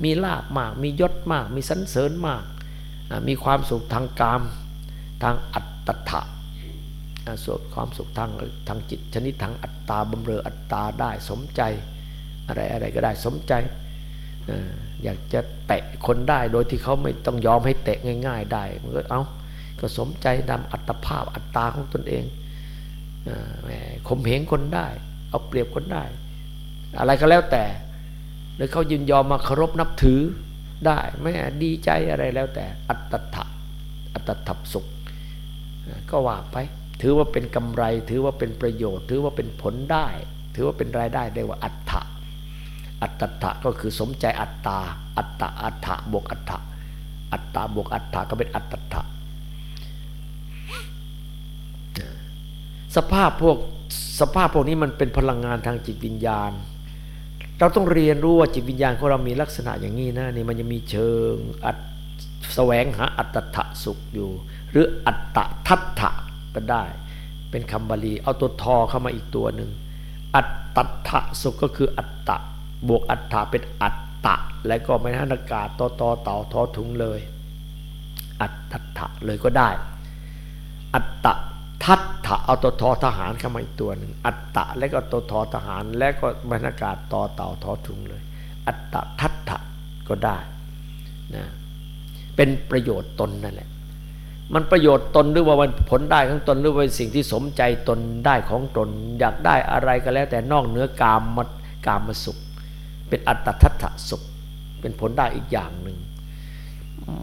มีลาบมาก มียศมาก มีสันเสริญมาก มีความสุขทางกาม ทางอัตตะส่วนความสุขทางทางจิตชนิดทางอัตตาบำเรออัตตาได้สมใจ อะไรอะไรก็ได้สมใจอยากจะแตะคนได้โดยที่เขาไม่ต้องยอมให้แตะง่าย ๆ ได้มันก็เอ้า ก็สมใจนำอัตภาพอัตตาของตนเองข่มเหงคนได้ เอาเปรียบคนได้ อะไรก็แล้วแต่หรือเขายินยอมมาเคารพนับถือได้ไม่ดีใจอะไรแล้วแต่อัตถะอัตถสุข ก็ว่าไป ถือว่าเป็นกำไร ถือว่าเป็นประโยชน์ ถือว่าเป็นผลได้ ถือว่าเป็นรายได้ได้ว่าอัตถะอัตตะก็คือสมใจอัตตา อัตตะอัตถะบวกอัตถะอัตตาบวกอัตถะก็เป็นอัตตะ สภาพพวกสภาพพวกนี้มันเป็นพลังงานทางจิตวิญญาณ เราต้องเรียนรู้ว่าจิตวิญญาณของเรามีลักษณะอย่างนี้นะนี่มันจะมีเชิงอัดแสวงหาอัตถะสุขอยู่ หรืออัตตะทัตถะก็ได้ เป็นคำบาลีเอาตัวทอเข้ามาอีกตัวหนึ่งอัตตถะสุขก็คืออัตตะบวกอัตถาเป็นอัตตะ และก็ไม่หันอากาศต่อต่อเต่าทอถุงเลย อัตถะเลยก็ได้ อัตตะ ทัตถะเอาตัวทอทหารเข้ามาอีกตัวหนึ่งอัตตะและก็ตัวทอทหารและก็บรรยากาศต่อเต่าทอถุงเลย อัตตะทัตถะก็ได้นะเป็นประโยชน์ตนนั่นแหละ มันประโยชน์ตนหรือว่ามันผลได้ของตนหรือว่าเป็นสิ่งที่สมใจตนได้ของตน อยากได้อะไรก็แล้ว แต่นอกเหนือกามมกามมาสุข เป็นอัตตทัตถสุข เป็นผลได้อีกอย่างหนึ่ง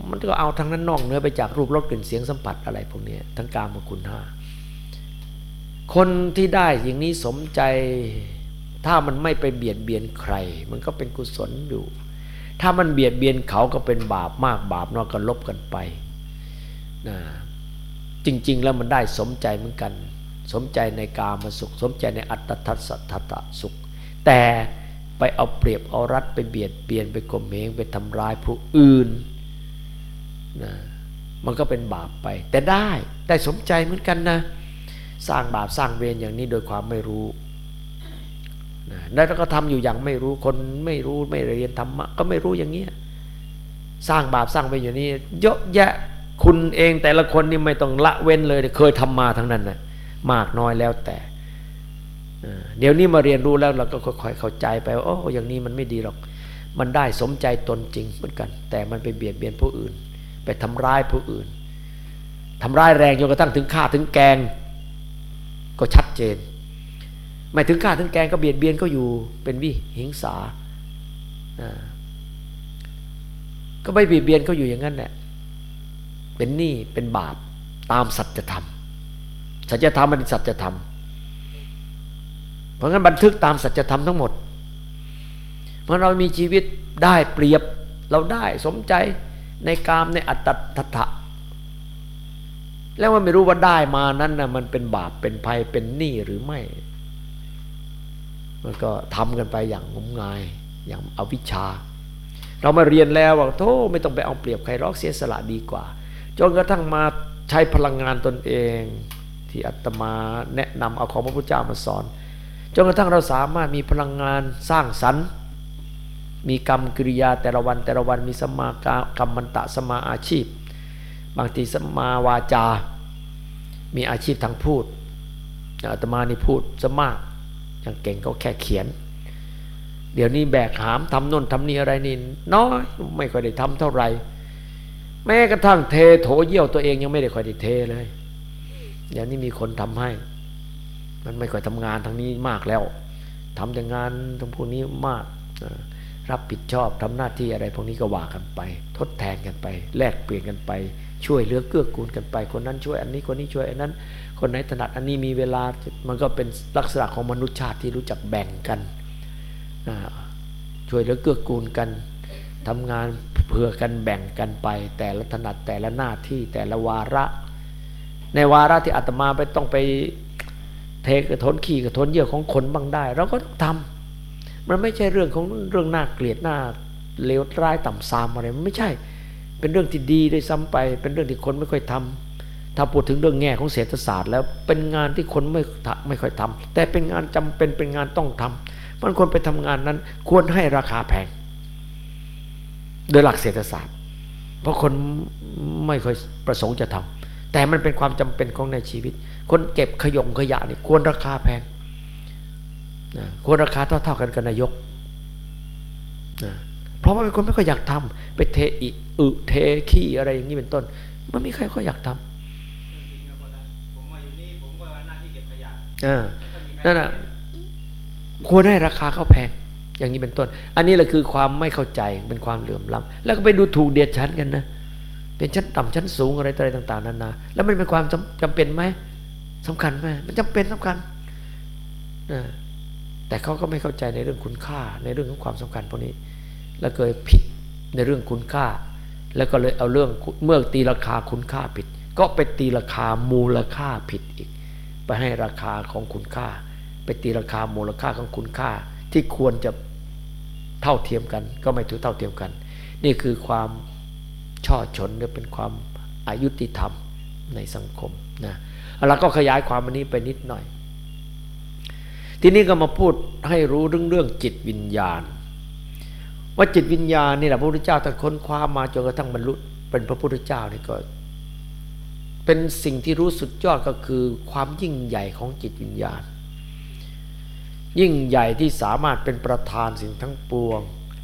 มันก็เอาทั้งนั้นนอกเนื้อไปจากรูปรสกลิ่นเสียงสัมผัสอะไรพวกนี้ทั้งกามคุณห้า คนที่ได้อย่างนี้สมใจ ถ้ามันไม่ไปเบียดเบียนใคร มันก็เป็นกุศลอยู่ ถ้ามันเบียดเบียนเขาก็เป็นบาปมากบาปนอยก็ลบกันไปนะจริง ๆ แล้วมันได้สมใจเหมือนกัน สมใจในกามสุข สมใจในอัตทัศสัตตสุข แต่ไปเอาเปรียบเอารัดไปเบียดเบียนไปข่มเหงไปทำร้ายผู้อื่นนะมันก็เป็นบาปไป แต่ได้ได้สมใจเหมือนกันนะ สร้างบาปสร้างเวรอย่างนี้โดยความไม่รู้นะแล้วก็ทำอยู่อย่างไม่รู้คนไม่รู้ไม่เรียนธรรมะก็ไม่รู้อย่างเงี้ยสร้างบาปสร้างเวรอย่างนี้ เยอะแยะคุณเองแต่ละคนนี่ไม่ต้องละเว้นเลยเคยทำมาทั้งนั้นนะมากน้อยแล้วแต่เดี๋ยวนี้มาเรียนรู้แล้วเราก็ค่อยๆเข้าใจไปว่าโอ้อย่างนี้มันไม่ดีหรอก มันได้สมใจตนจริงเหมือนกัน แต่มันไปเบียดเบียนผู้อื่น ไปทำร้ายผู้อื่นทำร้ายแรงจนกระทั่งถึงฆ่าถึงแกง ก็ชัดเจน ไม่ถึงฆ่าถึงแกงก็เบียดเบียนก็อยู่เป็นวิหิงสาก็ไม่เบียดเบียนก็อยู่อย่างนั้นแหละเป็นหนี้เป็นบาปตามสัจธรรมสัจธรรมมันสัจธรรม เพราะงั้นบันทึกตามสัจธรรมทั้งหมด เมื่อเรามีชีวิตได้เปรียบเราได้สมใจในกามในอัตตถะ แล้วมันไม่รู้ว่าได้มานั้นนะมันเป็นบาปเป็นภัยเป็นหนี้หรือไม่ มันก็ทำกันไปอย่างงมงาย อย่างอวิชชา เรามาเรียนแล้วว่าโธ่ไม่ต้องไปเอาเปรียบใครรอกเสียสละดีกว่า จนกระทั่งมาใช้พลังงานตนเอง ที่อาตมาแนะนำเอาของพระพุทธเจ้ามาสอนจนกระทั่งเราสามารถมีพลังงานสร้างสรรค์ มีกรรมกิริยาแต่ละวันแต่ละวันมีสมากรรมมันตะสมาอาชีพ บางทีสมาวาจา มีอาชีพทางพูดอาตมานี่พูดสมากอย่างเก่งก็แค่เขียน เดี๋ยวนี้แบกหามทำน่นทำนี่อะไรนี่น้อยไม่ค่อยได้ทำเท่าไหร่แม้กระทั่งเทโถเยี่ยวตัวเองยังไม่ได้ค่อยได้เทเลยอย่างนี้มีคนทำให้ มันไม่ค่อยทำงานทางนี้มากแล้วทำแต่งานตรงพวกนี้มากรับผิดชอบทำหน้าที่อะไรพวกนี้ก็ว่ากันไป ทดแทนกันไป แลกเปลี่ยนกันไป ช่วยเหลือเกื้อกูลกันไป คนนั้นช่วยอันนี้คนนี้ช่วยอันนั้น คนไหนถนัดอันนี้มีเวลามันก็เป็นลักษณะของมนุษยชาติที่รู้จักแบ่งกันช่วยเหลือเกื้อกูลกันทำงานเพื่อกันแบ่งกันไป แต่ละถนัดแต่ละหน้าที่แต่ละวาระ ในวาระที่อาตมาไปต้องไปเทกระทนขี่กระทนเยื่อของคนบ้างได้ เราก็ต้องทำมันไม่ใช่เรื่องของเรื่องหน่าเกลียดหน้าเลวร้ายต่ำซามอะไรมันไม่ใช่ เป็นเรื่องที่ดีด้วยซ้ำไป เป็นเรื่องที่คนไม่ค่อยทำถ้าพูดถึงเรื่องแง่ของเศรษฐศาสตร์ แล้วเป็นงานที่คนไม่ไม่ค่อยทำแต่เป็นงานจำเป็นเป็นงานต้องทำมันควรไปทำงานนั้น ควรให้ราคาแพง โดยหลักเศรษฐศาสตร์ เพราะคนไม่ค่อยประสงค์จะทำแต่มันเป็นความจำเป็นของในชีวิต คนเก็บขยงขยะนี่ควรราคาแพงนะควรราคาเท่าๆกันกับนายกนะ เพราะว่าเป็นคนไม่ค่อยอยากทำไปเทอิอึเทขี้อะไรอย่างนี้เป็นต้น มันไม่ใครค่อยอยากทำนั่นแหะควรให้ราคาเขาแพง อย่างนี้เป็นต้น อันนี้แหละคือความไม่เข้าใจเป็นความเหลื่อมล้ำแล้วก็ไปดูถูกเดียดชั้นกันนะเป็นชั้นต่ำชั้นสูงอะไรอะไรต่าง ๆนานาแล้วมันเป็นความจำเป็นไหมสำคัญไหมมันจำเป็นสำคัญนะแต่เขาก็ไม่เข้าใจในเรื่องคุณค่าในเรื่องของความสำคัญพวกนี้ แล้วเกิดผิดในเรื่องคุณค่า แล้วก็เลยเอาเรื่องเมื่อตีราคาคุณค่าผิด ก็ไปตีราคามูลค่าผิดอีก ไปให้ราคาของคุณค่า ไปตีราคามูลค่าของคุณค่า ที่ควรจะเท่าเทียมกัน ก็ไม่ถือเท่าเทียมกัน นี่คือความช่อชนหรือเป็นความอายุติธรรมในสังคมนะเราก็ขยายความอันนี้ไปนิดหน่อย ทีนี้ก็มาพูดให้รู้เรื่องเรื่องจิตวิญญาณ ว่าจิตวิญญาณนี่แหละพระพุทธเจ้าท่านค้นคว้ามาจนกระทั่งบรรลุเป็นพระพุทธเจ้านี่ก็ เป็นสิ่งที่รู้สุดยอดก็คือความยิ่งใหญ่ของจิตวิญญาณ ยิ่งใหญ่ที่สามารถเป็นประธานสิ่งทั้งปวง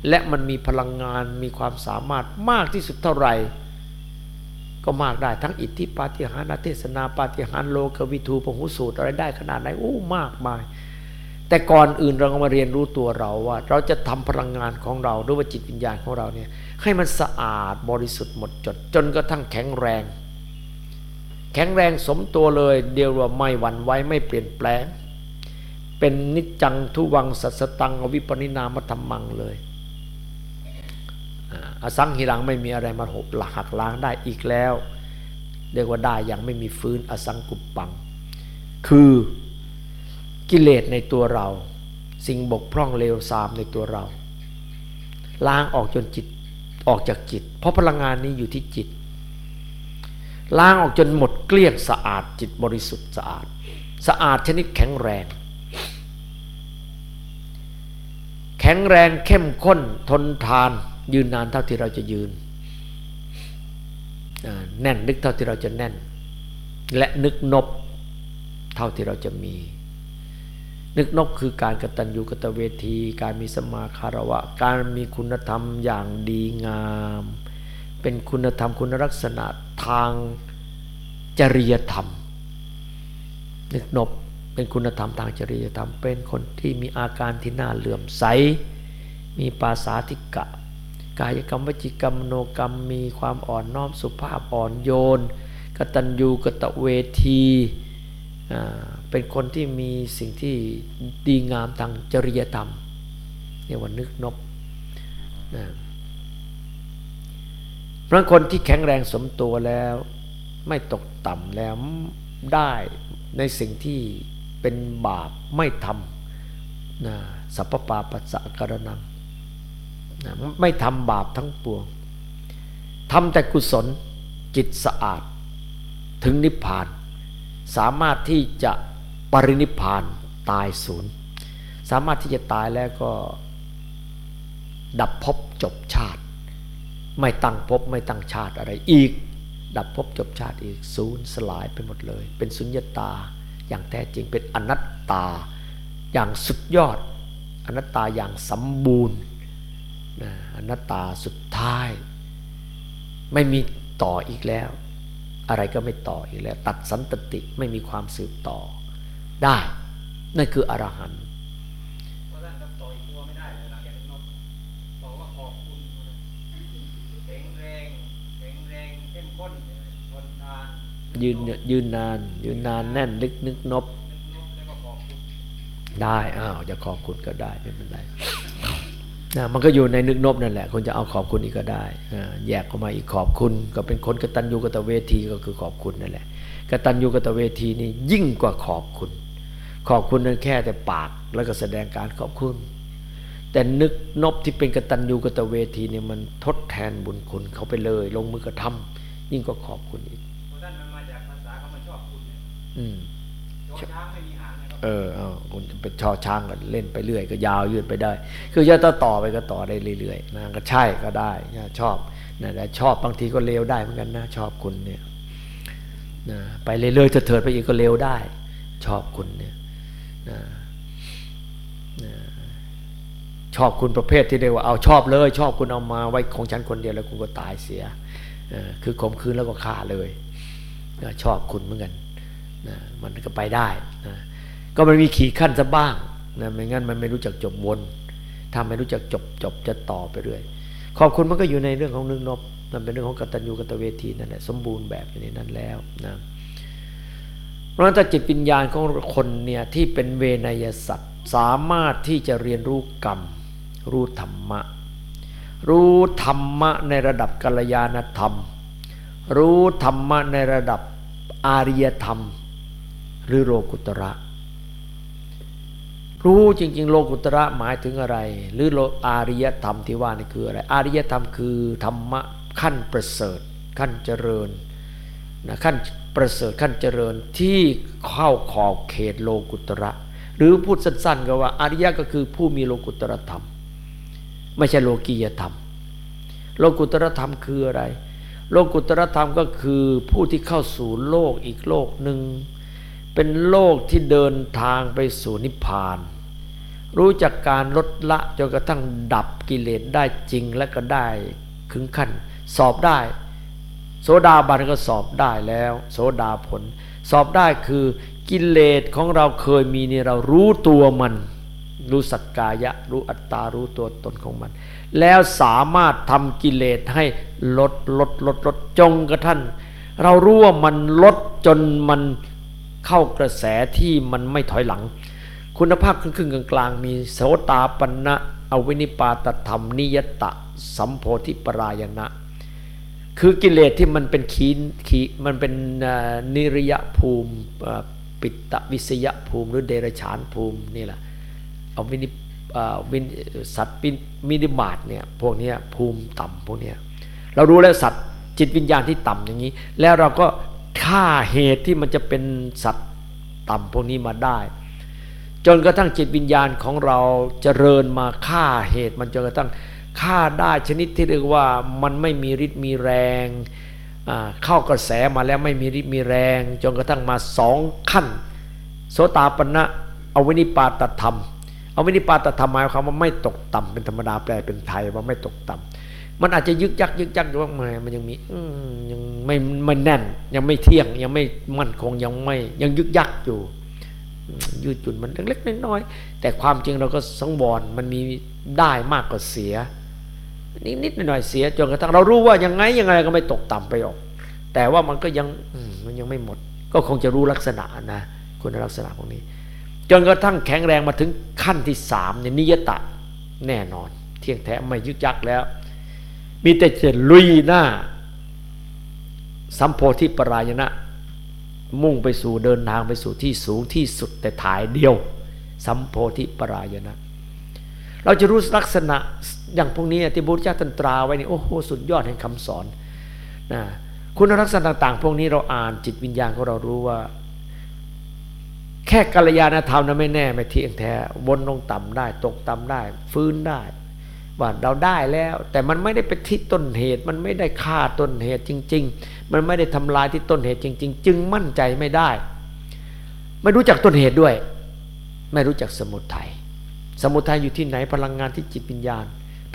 และมันมีพลังงานมีความสามารถมากที่สุดเท่าไหร่ก็มากได้ทั้งอิทธิปาฏิหาริย์เทศนาปาฏิหาริย์โลกวิทูปหุสูตรอะไรได้ขนาดไหนโอ้มากมาย แต่ก่อนอื่นเรามาเรียนรู้ตัวเราว่า เราจะทำพลังงานของเราหรือว่าจิตวิญญาณของเราเนี่ยให้มันสะอาดบริสุทธิ์หมดจด จนกระทั่งแข็งแรง แข็งแรงสมตัวเลย เดียวว่าไม่หวั่นไหวไม่เปลี่ยนแปลง เป็นนิจจังทุวังสัสตังอวิปนินามธรรมังเลยอสังหิรังไม่มีอะไรมาหบหลักหักล้างได้อีกแล้ว เรียกว่าได้อย่างไม่มีฟื้นอสังกุปปัง คือ กิเลสในตัวเรา สิ่งบกพร่องเลวทรามในตัวเรา ล้างออกจนจิตออกจากจิต เพราะพลังงานนี้อยู่ที่จิต ล้างออกจนหมดเกลี้ยงสะอาดจิตบริสุทธิ์สะอาด สะอาดชนิดแข็งแรง แข็งแรงเข้มข้นทนทาน ยืนนานเท่าที่เราจะยืน แน่นนึกเท่าที่เราจะแน่น และนึกนบเท่าที่เราจะมี นึกนบคือการกตัญญูกตเวที การมีสมาคารวะ การมีคุณธรรมอย่างดีงาม เป็นคุณธรรมคุณลักษณะทางจริยธรรม นึกนบเป็นคุณธรรมทางจริยธรรม เป็นคนที่มีอาการที่น่าเลื่อมใส มีปาสาธิกะ กายกรรมวจิกรรมโนกรรมมีความอ่อนน้อมสุภาพอ่อนโยน กตัญญูกตเวที เป็นคนที่มีสิ่งที่ดีงามทางจริยธรรมเรียกว่านึกนบนะเพราะคนที่แข็งแรงสมตัวแล้ว ไม่ตกต่ำแล้วได้ในสิ่งที่เป็นบาปไม่ทำนะสัพพปาปัสสะกรณังนะไม่ทำบาปทั้งปวงทำแต่กุศลจิตสะอาด ถึงนิพพาน สามารถที่จะ ปรินิพานตายศูนย์ สามารถที่จะตายแล้วก็ดับภพจบชาติ ไม่ตั้งภพไม่ตั้งชาติอะไรอีก ดับภพจบชาติอีกศูนย์สลายไปหมดเลย เป็นสุญญตาอย่างแท้จริงเป็นอนัตตา อย่างสุดยอด อนัตตาอย่างสมบูรณ์นะอนัตตาสุดท้าย ไม่มีต่ออีกแล้ว อะไรก็ไม่ต่ออีกแล้ว ตัดสันตติไม่มีความสืบต่อ ได้ นั่นคืออรหันต์ยืนยืนนาน ยืนนานแน่นลึกนึกนบ ได้อ้าวจะขอบคุณก็ได้ไม่เป็นไรนะมันก็อยู่ในนึกนบนั่นแหละคุณจะเอาขอบคุณอีกก็ได้แยกออกมาอีกขอบคุณ ก็เป็นคนกตัญญูกตเวทีก็คือขอบคุณนั่นแหละกตัญญูกตเวทีนี่ยิ่งกว่าขอบคุณ ขอบคุณนั้นแค่แต่ปากแล้วก็แสดงการขอบคุณ แต่นึกนบที่เป็นกตัญญูกตเวทีเนี่ยมันทดแทนบุญคุณเขาไปเลย ลงมือกระทำยิ่งกว่าขอบคุณอีกอืมเออเอาคุณเป็นชอช้างก็เล่นไปเรื่อย ก็ยาวยืดไปได้ คือจะต่อต่อไปก็ต่อได้เรื่อยๆนะก็ใช่ก็ได้ชอบนะแต่ชอบบางทีก็เลวได้เหมือนกันนะชอบคุณเนี่ยนะไปเรื่อยๆจะเถิดไปอีกก็เลวได้ ชอบคุณเนี่ยนะนะ ชอบคุณประเภทที่เรียกว่าเอาชอบเลย ชอบคุณเอามาไว้ของฉันคนเดียวแล้วคุณก็ตายเสียคือข่มคืนแล้วก็ฆ่าเลยชอบคุณเหมือนกันมันก็ไปได้ก็มันมีขีดขั้นซะบ้างนะไม่งั้นมันไม่รู้จักจบวนถ้าไม่รู้จักจบจบจะต่อไปเรื่อยขอบคุณมันก็อยู่ในเรื่องของนึกนบนั่นเป็นเรื่องของกตัญญูกตเวทีนั่นแหละสมบูรณ์แบบอยู่ในนั้นแล้วนะ เพราะฉะนั้นจิตวิญญาณของคนเนี่ยที่เป็นเวนยสัตว์สามารถที่จะเรียนรู้กรรม รู้ธรรมะ รู้ธรรมะในระดับกัลยาณธรรม รู้ธรรมะในระดับอาริยธรรม หรือโลกุตระ รู้จริง ๆ โลกุตระหมายถึงอะไร หรือโลอาริยธรรมที่ว่านี่คืออะไร อาริยธรรมคือธรรมะขั้นประเสริฐ ขั้นเจริญนะขั้น ประเสริฐขั้นเจริญที่เข้าขอบเขตโลกุตระ หรือพูดสั้นๆก็ว่าอริยะก็คือผู้มีโลกุตระธรรม ไม่ใช่โลกียธรรม โลกุตระธรรมคืออะไร โลกุตระธรรมก็คือผู้ที่เข้าสู่โลกอีกโลกหนึ่งเป็นโลกที่เดินทางไปสู่นิพพาน รู้จักการลดละจนกระทั่งดับกิเลสได้จริงและก็ได้ถึงขั้นสอบได้ โสดาบันก็สอบได้แล้ว โสดาผล สอบได้คือกิเลสของเราเคยมีนี่เรารู้ตัวมัน รู้สักกายะ รู้อัตตารู้ตัวตนของมัน แล้วสามารถทำกิเลสให้ลดลดลดลดจงกระทั่งเรารู้ว่ามันลดจนมันเข้ากระแสที่มันไม่ถอยหลัง คุณภาพครึ่งกลางๆมีโสตาปันะอวินิปาตธรรมนิยตะ สัมโพธิปรายณะ คือกิเลสที่มันเป็นขีนขีมันเป็นนิริยภูมิปิตวิสยภูมิหรือเดรฉานภูมินี่แหละเอาวินิวินสัตว์มินิมาตเนี่ยพวกนี้ภูมิต่ำพวกนี้เรารู้แล้วสัตว์จิตวิญญาณที่ต่ำอย่างนี้ แล้วเราก็ฆ่าเหตุที่มันจะเป็นสัตว์ต่ำพวกนี้มาได้ จนกระทั่งจิตวิญญาณของเราเจริญมาฆ่าเหตุมันจนกระทั่ง ฆ่าได้ชนิดที่เรียกว่ามันไม่มีฤทธิ์มีแรง เข้ากระแสมาแล้วไม่มีฤทธิ์มีแรง จนกระทั่งมาสองขั้น โสตาปณะเอาวินิปาตธรรมเอาวินิปาตธรรมหมายความว่าไม่ตกต่ำเป็นธรรมดาแปลเป็นไทยว่าไม่ตกต่ำมันอาจจะยึกยักยึกยักอยู่ว่าไงมันยังมีอยังไม่ไม่แน่น ยังไม่เที่ยงยังไม่มั่นคงยังไม่ยังยึกยักอยู่ยืดหยุ่นมันเล็กๆน้อยๆแต่ความจริงเราก็สังวรมันมีได้มากกว่าเสีย นิดๆหน่อยๆเสียจนกระทั่งเรารู้ว่ายังไงยังไงก็ไม่ตกต่ำไปหรอก แต่ว่ามันก็ยังมมันยังไม่หมด ก็คงจะรู้ลักษณะนะคุณลักษณะพวกนี้ จนกระทั่งแข็งแรงมาถึงขั้นที่สามเนี่ยนิยตะแน่นอน เที่ยงแท้ไม่ยึกยักแล้ว มีแต่จะลุยหน้า สัมโพธิปรายณะมุ่งไปสู่เดินทางไปสู่ที่สูงที่สุดแต่ถ่ายเดียว สัมโพธิปรายณะเราจะรู้ลักษณะ อย่างพวกนี้ที่บุตรเจ้าตันตราไว้นี่โอ้โหสุดยอดแห่งคำสอนนะคุณลักษณะต่างๆ พวกนี้เราอ่านจิตวิญญาณของเรารู้ว่า แค่กัลยาณธรรมนั้นไม่แน่ไม่เที่ยงแท้วนลงต่ำได้ ตกต่ำได้ ฟื้นได้ ว่าเราได้แล้ว แต่มันไม่ได้ไปที่ต้นเหตุ มันไม่ได้ฆ่าต้นเหตุจริง ๆ มันไม่ได้ทำลายที่ต้นเหตุจริง ๆ จึงมั่นใจไม่ได้ ไม่รู้จักต้นเหตุด้วย ไม่รู้จักสมุทัยสมุทัยอยู่ที่ไหนพลังงานที่จิตวิญญาณ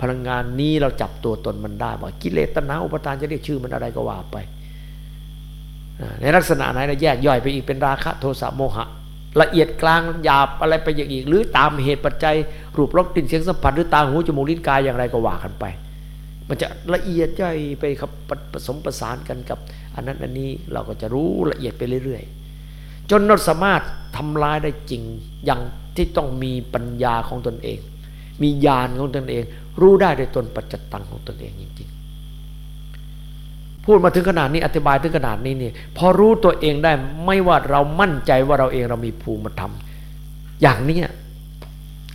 พลังงานนี้เราจับตัวตนมันได้ว่กิเลสตนาอุปทานจะเรียกชื่อมันอะไรก็ว่าไปในลักษณะไหนเราแยกย่อยไปอีกเป็นราคะโทสะโมหะ ละเอียดกลางหยาบอะไรไปอย่างอีก หรือตามเหตุปัจจัย รูปรสกลิ่นเสียงสัมผัสหรือตาหูจมูกลิ้นกายอย่างไรก็ว่ากันไป มันจะละเอียดย่อยไปครับผสมประสานกันกับอันนั้นอันนี้เราก็จะรู้ละเอียดไปเรื่อย ๆ จนเราสามารถทำลายได้จริงอย่างที่ต้องมีปัญญาของตนเอง มีญาณของตนเอง รู้ได้โดยตนปัจจตังของตนเองจริงๆ พูดมาถึงขนาดนี้อธิบายถึงขนาดนี้นี่พอรู้ตัวเองได้ไม่ว่าเรามั่นใจว่าเราเองเรามีภูมิธรรม อย่างเนี้ย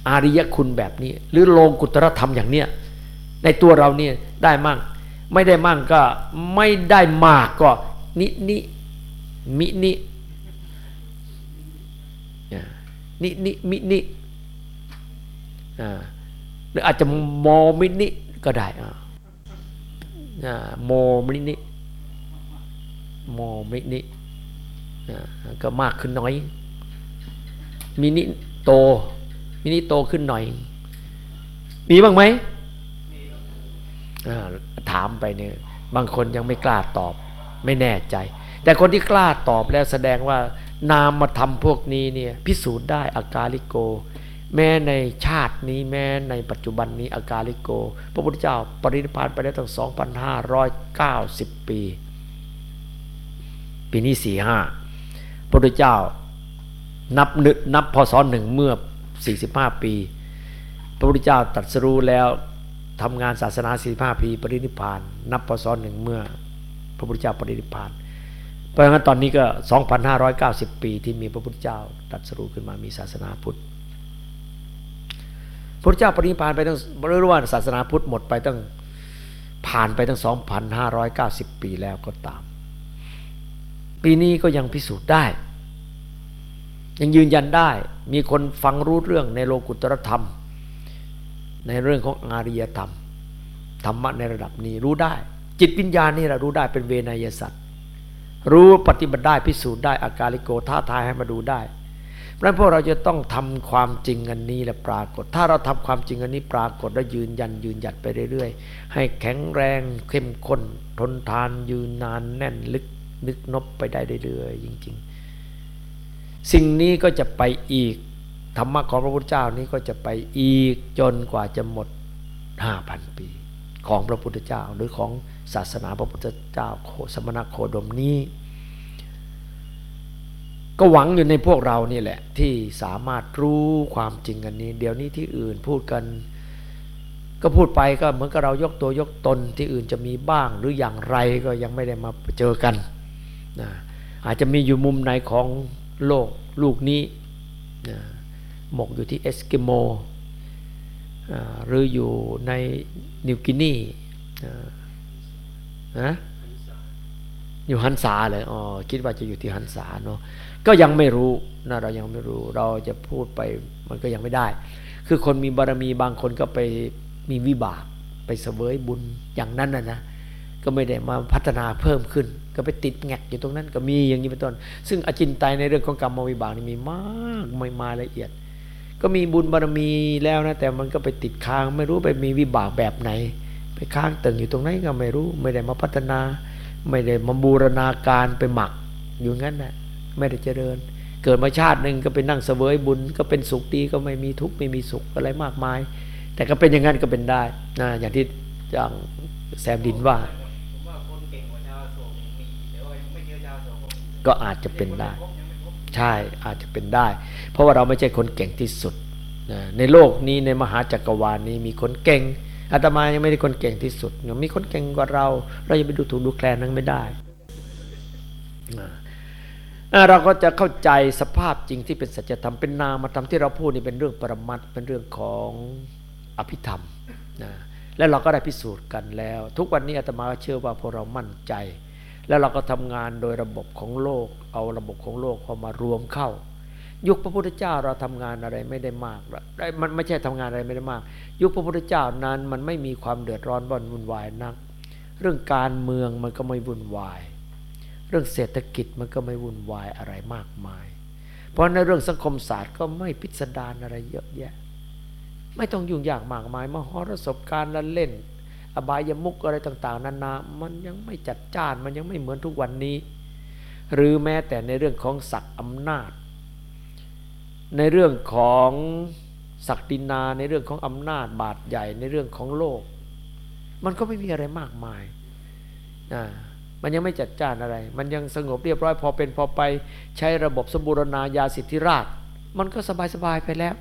อาริยคุณแบบนี้ หรือโลกุตรธรรมอย่างเนี้ยในตัวเราเนี่ยได้มั่ง ไม่ได้มั่งก็ไม่ได้มากก็นินิมินินินิมินิ หรืออาจจะโมมินิก็ได้โมมินิโมมินิก็มากขึ้นน้อย มินิโต มินิโตขึ้นหน่อย มีบ้างไหมถามไปเนี่ยบางคนยังไม่กล้าตอบ ไม่แน่ใจ แต่คนที่กล้าตอบแล้วแสดงว่านามมาทำพวกนี้เนี่ยพิสูจน์ได้อากาลิโก แม้ในชาตินี้แม้ในปัจจุบันนี้อากาลิโก พระพุทธเจ้าปรินิพพานไปแล้วตั้ง 2,590 ปี ปีนี้สี่ห้าพระพุทธเจ้านับนึกนับพศหนึ่งเมื่อ 45 ปี พระพุทธเจ้าตรัสรู้แล้วทำงานศาสนา 45 ปี ปรินิพพาน นับพศหนึ่งเมื่อ พระพุทธเจ้าปรินิพพานเพราะงั้นตอนนี้ก็ 2,590 ปีที่มีพระพุทธเจ้าตรัสรู้ขึ้นมามีศาสนาพุทธ พระเจ้าปรินิพานไปตั้งรู้ว่าศาสนาพุทธหมดไปตั้งผ่านไปตั้ง 2,590 ปีแล้วก็ตาม ปีนี้ก็ยังพิสูจน์ได้ ยังยืนยันได้ มีคนฟังรู้เรื่องในโลกุตรธรรม ในเรื่องของอาริยธรรม ธรรมะในระดับนี้รู้ได้ จิตวิญญาณนี่เรารู้ได้เป็นเวนยสัตว์รู้ปฏิบัติได้พิสูจน์ได้อาการลิโกท้าทายให้มาดูได้ เพราะพวกเราจะต้องทำความจริงอันนี้และปรากฏ ถ้าเราทำความจริงอันนี้ปรากฏและยืนยันยืนหยัดไปเรื่อยๆ ให้แข็งแรงเข้มข้นทนทานยืนนานแน่นลึกนึกนบไปได้เรื่อยๆจริง ๆ สิ่งนี้ก็จะไปอีกธรรมะของพระพุทธเจ้านี้ก็จะไปอีกจนกว่าจะหมดห้าพันปี ของพระพุทธเจ้าหรือของศาสนาพระพุทธเจ้าโสมณโคดมนี้ ก็หวังอยู่ในพวกเรานี่แหละ ที่สามารถรู้ความจริงอันนี้ เดี๋ยวนี้ที่อื่นพูดกัน ก็พูดไปก็เหมือนกับเรายกตัวยกตนที่อื่นจะมีบ้าง หรืออย่างไรก็ยังไม่ได้มาเจอกันนะอาจจะมีอยู่มุมไหนของโลกลูกนี้นะหมกอยู่ที่เอสกิโมหรืออยู่ในนิวกินีนะอยู่หันษาเลยอ๋อคิดว่าจะอยู่ที่หันษาเนาะ ก็ยังไม่รู้นะเรายังไม่รู้ เราจะพูดไปมันก็ยังไม่ได้ คือคนมีบารมีบางคนก็ไปมีวิบากไปเสวยบุญอย่างนั้นนะนะก็ไม่ได้มาพัฒนาเพิ่มขึ้น ก็ไปติดแงกอยู่ตรงนั้นก็มีอย่างนี้เป็นต้น ซึ่งอจินไตยในเรื่องของกรรมวิบากนี่มีมากไม่มาละเอียด ก็มีบุญบารมีแล้วนะแต่มันก็ไปติดค้างไม่รู้ไปมีวิบากแบบไหน ไปค้างตึงอยู่ตรงไหนก็ไม่รู้ ไม่ได้มาพัฒนา ไม่ได้มาบูรณาการไปหมักอยู่งั้นนะ ไม่ได้เจริญ เกิดมาชาติหนึ่งก็ไปนั่งเสวยบุญ ก็เป็นสุขดีก็ไม่มีทุกข์ไม่มีสุขอะไรมากมาย แต่ก็เป็นอย่างนั้นก็เป็นได้นะอย่างที่อย่างแซมดินว่า ก็อาจจะเป็นได้ ใช่อาจจะเป็นได้ เพราะว่าเราไม่ใช่คนเก่งที่สุดนะในโลกนี้ในมหาจักรวาลนี้มีคนเก่งอาตมายังไม่ได้คนเก่งที่สุดยังมีคนเก่งกว่าเรา เราจะไปดูถูกดูแคลนนั้นไม่ได้ เราก็จะเข้าใจสภาพจริงที่เป็นสัจธรรมเป็นนามธรรมที่เราพูดนี่เป็นเรื่องปรมัตเป็นเรื่องของอภิธรรมนะแล้วเราก็ได้พิสูจน์กันแล้ว ทุกวันนี้อาตมาก็เชื่อว่าพวกเรามั่นใจ แล้วเราก็ทำงานโดยระบบของโลก เอาระบบของโลกเข้ามารวมเข้า ยุคพระพุทธเจ้าเราทำงานอะไรไม่ได้มากได้มันไม่ใช่ทำงานอะไรไม่ได้มาก ยุคพระพุทธเจ้านั้นมันไม่มีความเดือดร้อนบ่นวุ่นวายนัก เรื่องการเมืองมันก็ไม่วุ่นวาย เรื่องเศรษฐกิจมันก็ไม่วุ่นวายอะไรมากมาย เพราะในเรื่องสังคมศาสตร์ก็ไม่พิสดารอะไรเยอะแยะ ไม่ต้องยุ่งยากมากมายมหรสพการละเล่น อบายมุกอะไรต่าง ๆนานามันยังไม่จัดจ้านมันยังไม่เหมือนทุกวันนี้ หรือแม้แต่ในเรื่องของศักดิ์อำนาจ ในเรื่องของศักดินาในเรื่องของอำนาจบาดใหญ่ในเรื่องของโลก มันก็ไม่มีอะไรมากมายนะ มันยังไม่จัดจ้านอะไร มันยังสงบเรียบร้อยพอเป็นพอไปใช้ระบบสมบูรณาญาสิทธิราช มันก็สบายๆไปแล้ว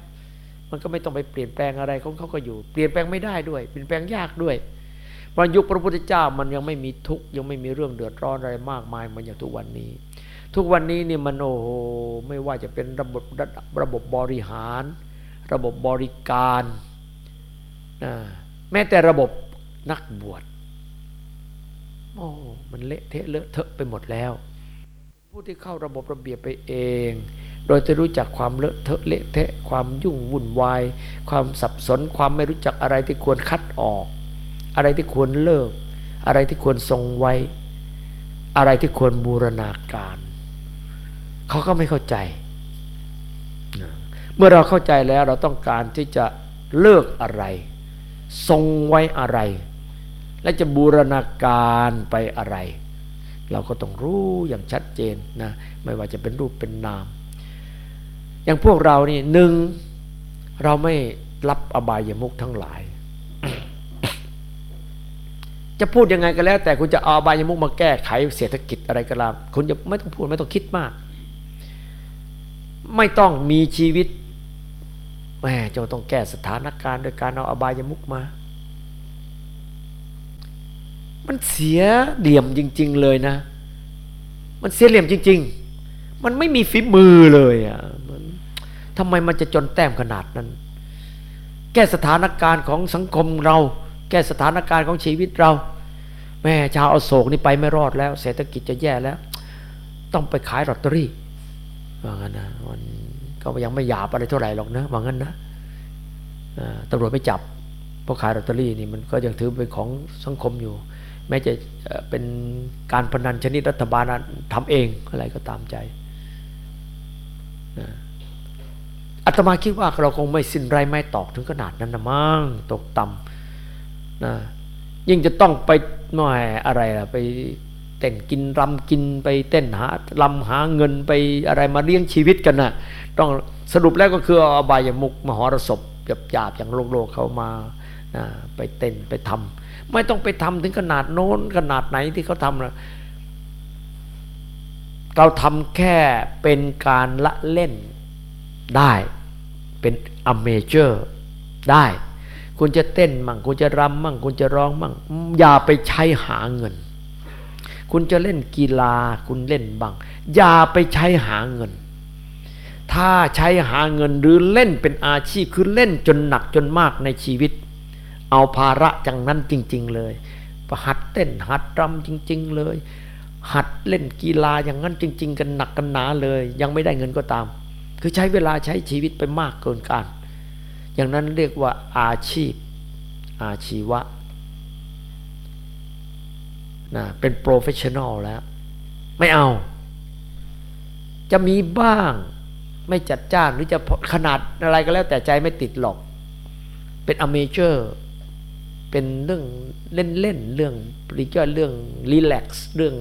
มันก็ไม่ต้องไปเปลี่ยนแปลงอะไรของเขาก็อยู่ เปลี่ยนแปลงไม่ได้ด้วย เปลี่ยนแปลงยากด้วยเพราะยุคพระพุทธเจ้ามันยังไม่มีทุกข์ยังไม่มีเรื่องเดือดร้อนอะไรมากมายเหมือนอย่างทุกวันนี้ ทุกวันนี้นี่มันโอ้โหไม่ว่าจะเป็นระบบระระบบบริหาร ระบบบริการนะแม้แต่ระบบนักบวช อ้มันเละเทะเลอะเทอะไปหมดแล้ว ผู้ที่เข้าระบบระเบียบไปเอง โดยจะรู้จักความเลอะเทอะเละเทะความยุ่งวุ่นวาย ความสับสนความไม่รู้จักอะไรที่ควรคัดออก อะไรที่ควรเลิก อะไรที่ควรทรงไว้ อะไรที่ควรบูรณาการ เขาก็ไม่เข้าใจ เมื่อเราเข้าใจแล้วเราต้องการที่จะเลิกอะไร ทรงไว้อะไร และจะบูรณาการไปอะไร เราก็ต้องรู้อย่างชัดเจนนะไม่ว่าจะเป็นรูปเป็นนาม อย่างพวกเรานี่หนึ่งเราไม่รับอบายมุกทั้งหลาย จะพูดยังไงก็แล้ว แต่คุณจะเอาอบายมุกมาแก้ไขเศรษฐกิจอะไรก็ตามคุณจะไม่ต้องพูดไม่ต้องคิดมาก ไม่ต้องมีชีวิตแหมจะต้องแก้สถานการณ์โดยการเอาอบายมุกมา มันเสียเหลี่ยมจริง ๆ เลยนะ มันเสียเหลี่ยมจริง ๆ มันไม่มีฝีมือเลยอะมันทำไมมันจะจนแต้มขนาดนั้น แก้สถานการณ์ของสังคมเรา แก้สถานการณ์ของชีวิตเรา แม่ชาวอโศกนี่ไปไม่รอดแล้ว เศรษฐกิจจะแย่แล้ว ต้องไปขายลอตเตอรี่ว่างั้นนะมันก็ยังไม่หยาบอะไรเท่าไหร่หรอกนะว่างั้นนะตำรวจไม่จับเพราะขายลอตเตอรี่นี่มันก็ยังถือเป็นของสังคมอยู่ แม้จะเป็นการพนันชนิดรัฐบาลทำเองอะไรก็ตามใจอาตมาคิดว่าเราคงไม่สิ้นไรไม่ตอกถึงขนาดนั้นนะมั้งตกต่ำนะยิ่งจะต้องไปหน่อยอะไรล่ะไปเต้นกินรำกินไปเต้นหาลำหาเงินไปอะไรมาเลี้ยงชีวิตกันนะ่ะต้องสรุปแล้วก็คือเอาอบายมุกมหรสพหยาบๆอย่างโลกโลกเขามานะไปเต้นไปทำ ไม่ต้องไปทำถึงขนาดโน้นขนาดไหนที่เขาทำนะเราทำแค่เป็นการละเล่นได้เป็นอเมเจอร์ได้ คุณจะเต้นมั่งคุณจะรำมั่งคุณจะร้องมั่งอย่าไปใช้หาเงิน คุณจะเล่นกีฬาคุณเล่นบ้างอย่าไปใช้หาเงิน ถ้าใช้หาเงินหรือเล่นเป็นอาชีพคือเล่นจนหนักจนมากในชีวิต เอาภาระยังงั้นจริง ๆ เลยหัดเต้นหัดรำจริง ๆ เลย หัดเล่นกีฬาอย่างนั้นจริง ๆ กันหนักกันหนาเลย ยังไม่ได้เงินก็ตาม คือใช้เวลาใช้ชีวิตไปมากเกินการอย่างนั้นเรียกว่าอาชีพ อาชีวะนะเป็น professional แล้ว ไม่เอา จะมีบ้างไม่จัดจ้านหรือจะขนาดอะไรก็แล้วแต่ใจไม่ติดหรอก เป็นอเมเจอร์ เป็นเรื่องเล่นๆเรื่องปริย่อยเรื่องรีแลกซ์เรื่อง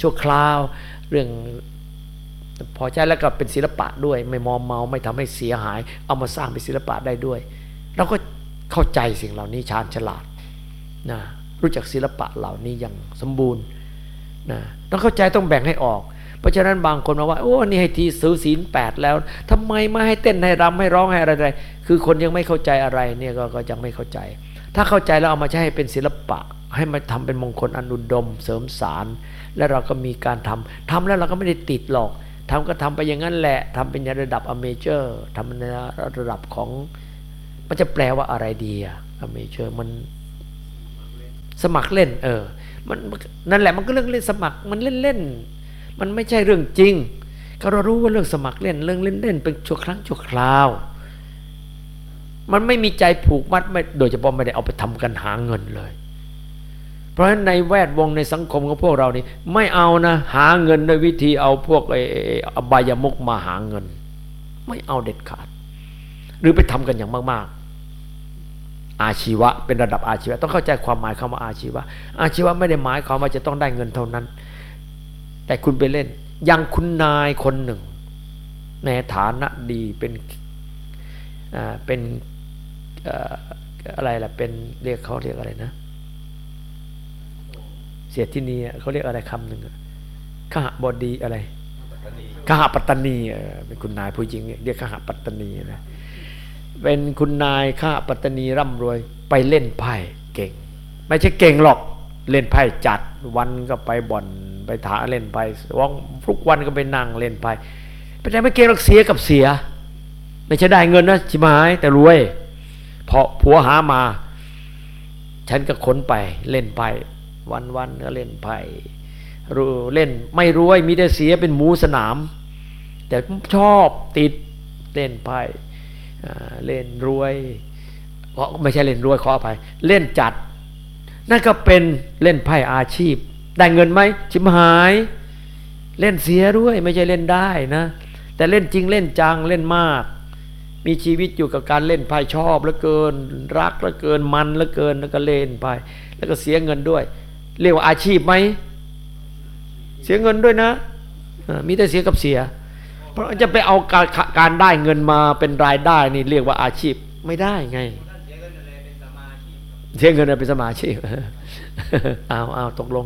ชั่วคราว เรื่องพอใจแล้วก็เป็นศิลปะด้วย ไม่มอมเมาไม่ทำให้เสียหาย เอามาสร้างเป็นศิลปะได้ด้วย เราก็เข้าใจสิ่งเหล่านี้ชาญฉลาดนะรู้จักศิลปะเหล่านี้อย่างสมบูรณ์นะต้องเข้าใจต้องแบ่งให้ออก เพราะฉะนั้นบางคนมาว่าโอ้นี่ให้ทีซื้อศีลแปดแล้วทำไมไม่ให้เต้นให้รำให้ร้องให้อะไรๆคือคนยังไม่เข้าใจอะไรเนี่ยก็ยังไม่เข้าใจ ถ้าเข้าใจแล้วเอามาใช้ให้เป็นศิลปะ ให้มาทำเป็นมงคลอนุดม เสริมสาร และเราก็มีการทำทำแล้วเราก็ไม่ได้ติดหรอกทำก็ทำไปอย่างนั้นแหละทำเป็นระดับอเมเจอร์ทำในระดับของ มันจะแปลว่าอะไรดีอะอเมเจอร์มันสมัครเล่น เออ มันนั่นแหละมันก็เรื่องเล่นสมัครมันเล่นเล่นๆมันไม่ใช่เรื่องจริง ก็เรารู้ว่าเรื่องสมัครเล่นเรื่องเล่นเล่นๆเป็นชั่วครั้งชั่วคราว มันไม่มีใจผูกมัดไม่โดยเฉพาะไม่ได้เอาไปทำกันหาเงินเลย เพราะฉะนั้นในแวดวงในสังคมของพวกเรานี่ไม่เอานะหาเงินด้วยวิธีเอาพวกไอ้อบายมุกมาหาเงิน ไม่เอาเด็ดขาด หรือไปทำกันอย่างมากๆ อาชีวะเป็นระดับอาชีวะ ต้องเข้าใจความหมายคำว่าอาชีวะ อาชีวะไม่ได้หมายความว่าจะต้องได้เงินเท่านั้น แต่คุณไปเล่นอย่างคุณนายคนหนึ่ง ในฐานะดีเป็นอ่าเป็น อ่ออะไรล่ะเป็นเรียกเขาเรียกอะไรนะ เสียที่นี่เขาเรียกอะไรคำหนึ่งอะขหบดีอะไรขหปัตตานีเออเป็นคุณนายผู้หญิงเนี่ยเรียกขหปัตตานีนะเป็นคุณนายขหปัตตานีร่ำรวย ไปเล่นไพ่เก่ง ไม่ใช่เก่งหรอกเล่นไพ่จัดวันก็ไปบ่อนไปถาเล่นไพ่ว่างทุกวันก็ไปนั่งเล่นไพ่ไปแต่ไม่เก่งหรอกเสียกับเสีย ไม่ใช่ได้เงินนะชิมหายแต่รวย เพราะผัวหามา ฉันก็ขนไปเล่นไพ่วันวันก็เล่นไพ่รู้เล่นไม่รวยมีแต่เสียเป็นหมูสนาม แต่ชอบติดเล่นไพ่เล่นรวยเพราะไม่ใช่เล่นรวยขออภัยเล่นจัด นั่นก็เป็นเล่นไพ่อาชีพ ได้เงินไหมชิมหาย เล่นเสียด้วยไม่ใช่เล่นได้นะ แต่เล่นจริงเล่นจังเล่นมาก มีชีวิตอยู่กับการเล่นไพ่ชอบเหลือเกิน รักเหลือเกินมันเหลือเกินแล้วก็เล่นไพ่แล้วก็เสียเงินด้วย เรียกว่าอาชีพไหมเสียเงินด้วยนะ มีแต่เสียกับเสีย เพราะจะไปเอาการการได้เงินมาเป็นรายได้นี่เรียกว่าอาชีพไม่ได้ไง เสียเงินอะไรเป็นสมาชีพเอาเอาตกลง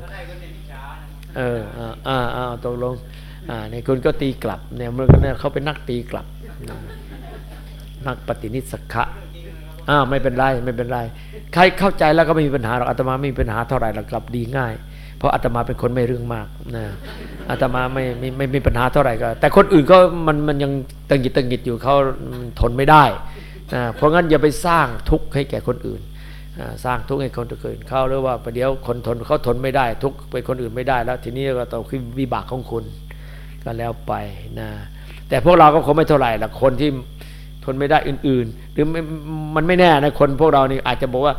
เอออ่าอ่าอ่าตกลงอ่าในคุณก็ตีกลับเนี่ยมันก็เนี่ยเขาเป็นนักตีกลับ นักปฏินิสขะอ้าวไม่เป็นไรไม่เป็นไรใครเข้าใจแล้วก็ไม่มีปัญหาหรอกอาตมาไม่มีปัญหาเท่าไหร่หรอกกลับดีง่าย เพราะอาตมาเป็นคนไม่เรื่องมากนะอาตมาไม่ไม่ไม่มีปัญหาเท่าไหร่ก็ แต่คนอื่นก็มันมันยังตังหิดตังหิดอยู่เขาทนไม่ได้นะเพราะงั้นอย่าไปสร้างทุกข์ให้แก่คนอื่นสร้างทุกข์ให้คนอื่นเขาหรือว่าประเดี๋ยวคนทนเขาทนไม่ได้ ทุกข์เป็นคนอื่นไม่ได้ แล้ว ทีนี้ก็ต้องขึ้นวิบากของคุณก็แล้วไปนะแต่พวกเราก็คงไม่เท่าไหร่ละคนที่ นไม่ได้อื่น ๆ หรือมันไม่แน่นะคนพวกเรานี่อาจจะบอกว่า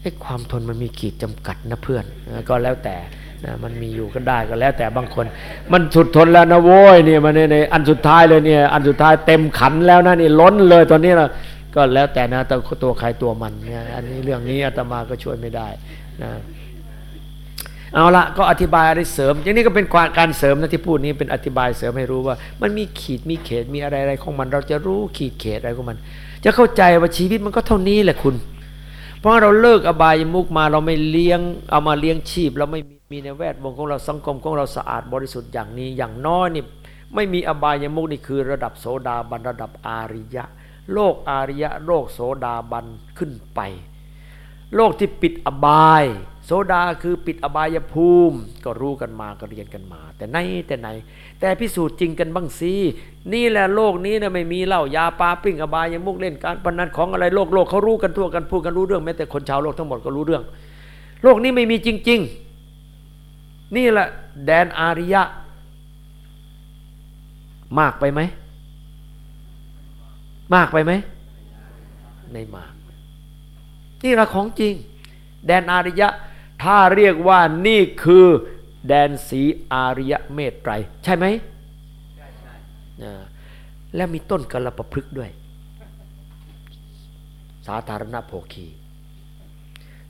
เอ้ความทนมันมีขีดจำกัดนะเพื่อนก็แล้วแต่นะมันมีอยู่ก็ได้ก็แล้วแต่บางคน มันสุดทนแล้วนะโว้ยเนี่ยมันในในอันสุดท้ายเลยเนี่ยอันสุดท้ายเต็มขันแล้วนะนี่ล้นเลยตอนนี้เราก็แล้วแต่นะตัวตัวใครตัวมันเนี่ยอันนี้เรื่องนี้อาตมาก็ช่วยไม่ได้นะ เอาละก็อธิบายอะไรเสริม อย่างนี้ก็เป็นการเสริมนะที่พูดนี้เป็นอธิบายเสริมให้รู้ว่า มันมีขีดมีเขตมีอะไรอะไรของมัน เราจะรู้ขีดเขตอะไรของมัน จะเข้าใจว่าชีวิตมันก็เท่านี้แหละคุณ เพราะเราเลิกอบายมุกมาเราไม่เลี้ยงเอามาเลี้ยงชีพ เราไม่มีมีในแวดวงของเราสังคมของเราสะอาดบริสุทธิ์อย่างนี้อย่างน้อยนี่ไม่มีอบายมุกนี่คือระดับโสดาบันระดับอาริยะ โลกอาริยะโลกโสดาบันขึ้นไป โลกที่ปิดอบาย โซดาคือปิดอบายภูมิ ก็รู้กันมาก็เรียนกันมา แต่ไหนแต่ไหน แต่พิสูจน์จริงกันบ้างสินี่แหละโลกนี้นะไม่มีเหล้ายาปลาปิ้งอบายยมุกเล่นการพนันของอะไรโลกโลกเขารู้กันทั่วกันพูดกันรู้เรื่องแม้แต่คนชาวโลกทั้งหมดก็รู้เรื่อง โลกนี้ไม่มีจริง ๆ นี่แหละแดนอาริยะ มากไปไหมมากไปไหมในมาก นี่แหละของจริง แดนอาริยะ ถ้าเรียกว่านี่คือแดนสีอาริยเมตไตร ใช่ไหมใช่ใช่แล้วมีต้นกระประพฤกด้วย สาธารณโภคี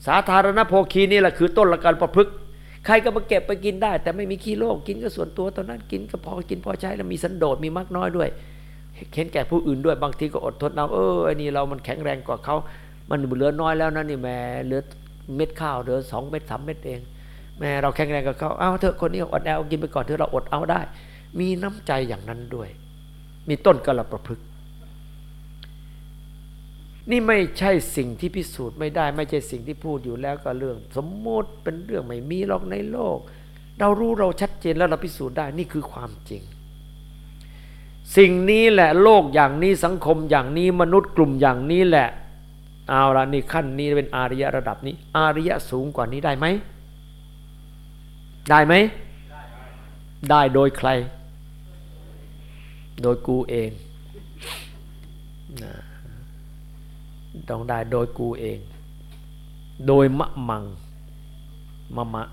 สาธารณโภคีนี่แหละคือต้นละการประพฤกใครก็มาเก็บไปกินได้ แต่ไม่มีขี้โลกกินก็ส่วนตัวตอนนั้นกินก็พอกินพอใช้แล้วมีสันโดษมีมากน้อยด้วยเห็นแก่ผู้อื่นด้วยบางทีก็อดทนเอาเออไอ้นี่เรามันแข็งแรงกว่าเขามันเหลือน้อยแล้วนะนี่แม่เหลือ เม็ดข้าวเหลือสองเม็ดสามเม็ดเองแม่เราแข็งแรงกับเขาเอาเถอะคนนี้อดแอลกินไปก่อนเถอะเราอดเอาได้ มีน้ำใจอย่างนั้นด้วย มีต้นกระประพฤกษ์นี่ไม่ใช่สิ่งที่พิสูจน์ไม่ได้ ไม่ใช่สิ่งที่พูดอยู่แล้วก็เรื่อง สมมติเป็นเรื่องไม่มีหรอกในโลก เรารู้เราชัดเจนแล้วเราพิสูจน์ได้นี่คือความจริง สิ่งนี้แหละโลกอย่างนี้สังคมอย่างนี้มนุษย์กลุ่มอย่างนี้แหละ เอาละนี่ขั้นนี้เป็นอาริยะระดับนี้ อาริยะสูงกว่านี้ได้ไหม ได้ไหม ได้โดยใคร โดยกูเองนะต้องได้โดยกูเอง โดยมะมังมะมะ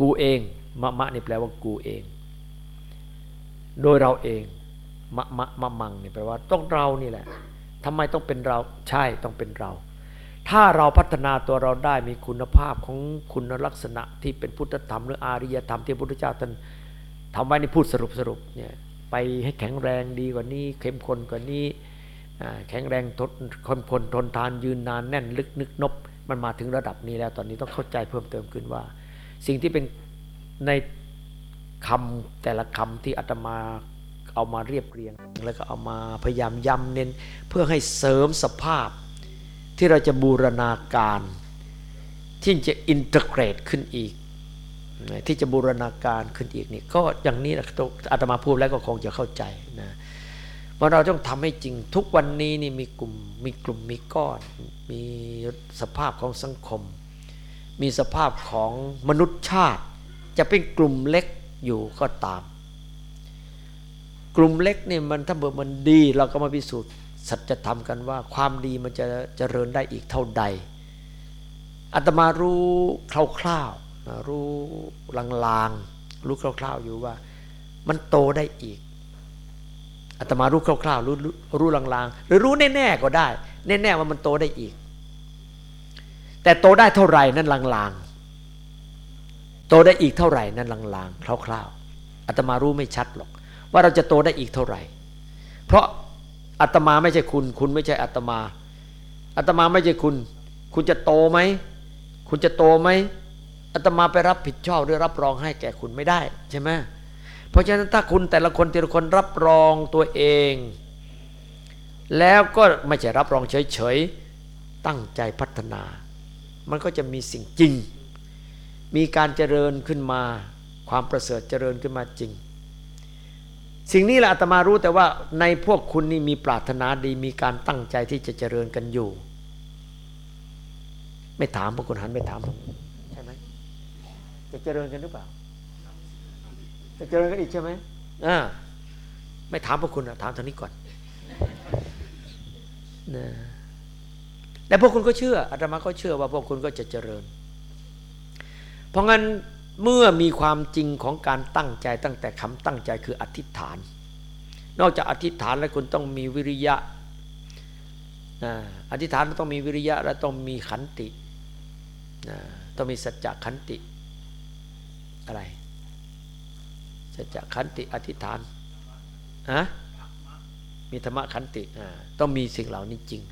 กูเองมะมะนี่แปลว่ากูเอง โดยเราเองมะมะมะมังนี่แปลว่าต้องเรานี่แหละ ทำไมต้องเป็นเราใช่ต้องเป็นเรา ถ้าเราพัฒนาตัวเราได้มีคุณภาพของคุณลักษณะที่เป็นพุทธธรรมหรืออาริยธรรมที่พระพุทธเจ้าท่านทำไว้ในพูดสรุปสรุปเนี่ยไปให้แข็งแรงดีกว่านี้ เข้มข้นกว่านี้แข็งแรงทนคนพลทนทานยืนนานแน่นลึกนึกนบมันมาถึงระดับนี้แล้วตอนนี้ต้องเข้าใจเพิ่มเติมขึ้นว่า สิ่งที่เป็นในคำแต่ละคำที่อาตมา เอามาเรียบเรียง แล้วก็เอามาพยายามย้ำเน้น เพื่อให้เสริมสภาพ ที่เราจะบูรณาการ ที่จะ integrate ขึ้นอีก ที่จะบูรณาการขึ้นอีกนี่ก็อย่างนี้นะอาตมาพูดแล้วก็คงจะเข้าใจนะว่าเราต้องทำให้จริงทุกวันนี้นี่มีกลุ่มมีกลุ่มมีก้อน มีสภาพของสังคม มีสภาพของมนุษยชาติ จะเป็นกลุ่มเล็กอยู่ก็ตาม กลุ่มเล็กเนี่ยมันถ้าเบิดมันดี เราก็มาพิสูจน์สัจธรรมกันว่า ความดีมันจะจะเจริญได้อีกเท่าใดอาตมารู้คร่าวๆรู้ลางๆรู้คร่าวๆอยู่ว่า มันโตได้อีกอาตมารู้คร่าวๆรู้รู้ลางๆ หรือรู้แน่ๆก็ได้ แน่ๆว่ามันโตได้อีก แต่โตได้เท่าไหร่นั่นลางๆ โตได้อีกเท่าไหร่นั่นลางๆคร่าวๆอาตมารู้ไม่ชัดหรอก ว่าเราจะโตได้อีกเท่าไหร่ เพราะอาตมาไม่ใช่คุณ คุณไม่ใช่อาตมาอาตมาไม่ใช่คุณ คุณจะโตไหม คุณจะโตไหมอาตมาไปรับผิดชอบหรือรับรองให้แก่คุณไม่ได้ใช่ไหมเพราะฉะนั้นถ้าคุณแต่ละคนแต่ละคนรับรองตัวเอง แล้วก็ไม่ใช่รับรองเฉยๆตั้งใจพัฒนา มันก็จะมีสิ่งจริง มีการเจริญขึ้นมา ความประเสริฐเจริญขึ้นมาจริง สิ่งนี้แหละอาตมารู้แต่ว่าในพวกคุณนี่มีปรารถนาดีมีการตั้งใจที่จะเจริญกันอยู่ ไม่ถามพวกคุณหันไปถามผมใช่ไหมจะเจริญกันหรือเปล่า จะเจริญกันอีกใช่ไหมอ่าไม่ถามพวกคุณถามทางนี้ก่อนนะแต่พวกคุณก็เชื่ออาตมาก็เชื่อว่าพวกคุณก็จะเจริญ เพราะงั้น เมื่อมีความจริงของการตั้งใจตั้งแต่คำตั้งใจคืออธิษฐาน นอกจากอธิษฐานแล้วคุณต้องมีวิริยะอธิษฐานต้องมีวิริยะและต้องมีขันติต้องมีสัจจะขันติอะไรสัจจะขันติอธิษฐานฮะมีธรรมะขันติต้องมีสิ่งเหล่านี้จริง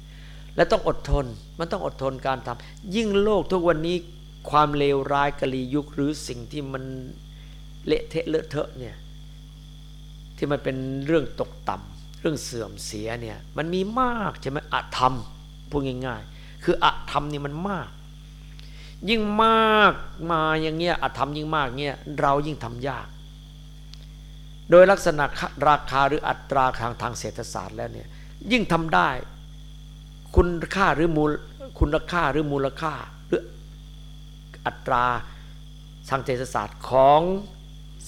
และต้องอดทนมันต้องอดทนการทำยิ่งโลกทุกวันนี้ ความเลวร้ายกะลียุคหรือสิ่งที่มันเละเทะเลอะเทอะเนี่ยที่มันเป็นเรื่องตกต่ำเรื่องเสื่อมเสียเนี่ยมันมีมากใช่ไหมอธรรมพูดง่ายๆ คืออธรรมนี่มันมาก ยิ่งมากมาอย่างเงี้ยอธรรมยิ่งมากเงี้ยเรายิ่งทำยาก โดยลักษณะราคาหรืออัตราทางทางเศรษฐศาสตร์แล้วเนี่ยยิ่งทำได้ คุณค่าหรือมูลคุณค่าหรือมูลค่า อัตราทางเศรษฐศาสตร์ของ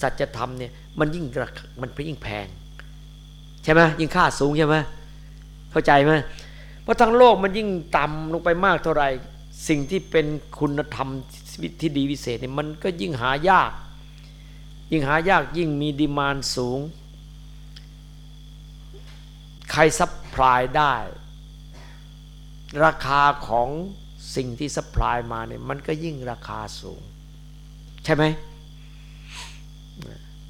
สัจธรรมเนี่ยมันยิ่งมันยิ่งแพง ใช่ไหมยิ่งค่าสูงใช่ไหมเข้าใจไหมเพราะทั้งโลกมันยิ่งต่ำลงไปมากเท่าไหร่สิ่งที่เป็นคุณธรรมที่ดีวิเศษเนี่ยมันก็ยิ่งหายาก ยิ่งหายากยิ่งมี demand สูง ใคร supply ได้ ราคาของ สิ่งที่สป라이มาเนี่ยมันก็ยิ่งราคาสูง ใช่ไหม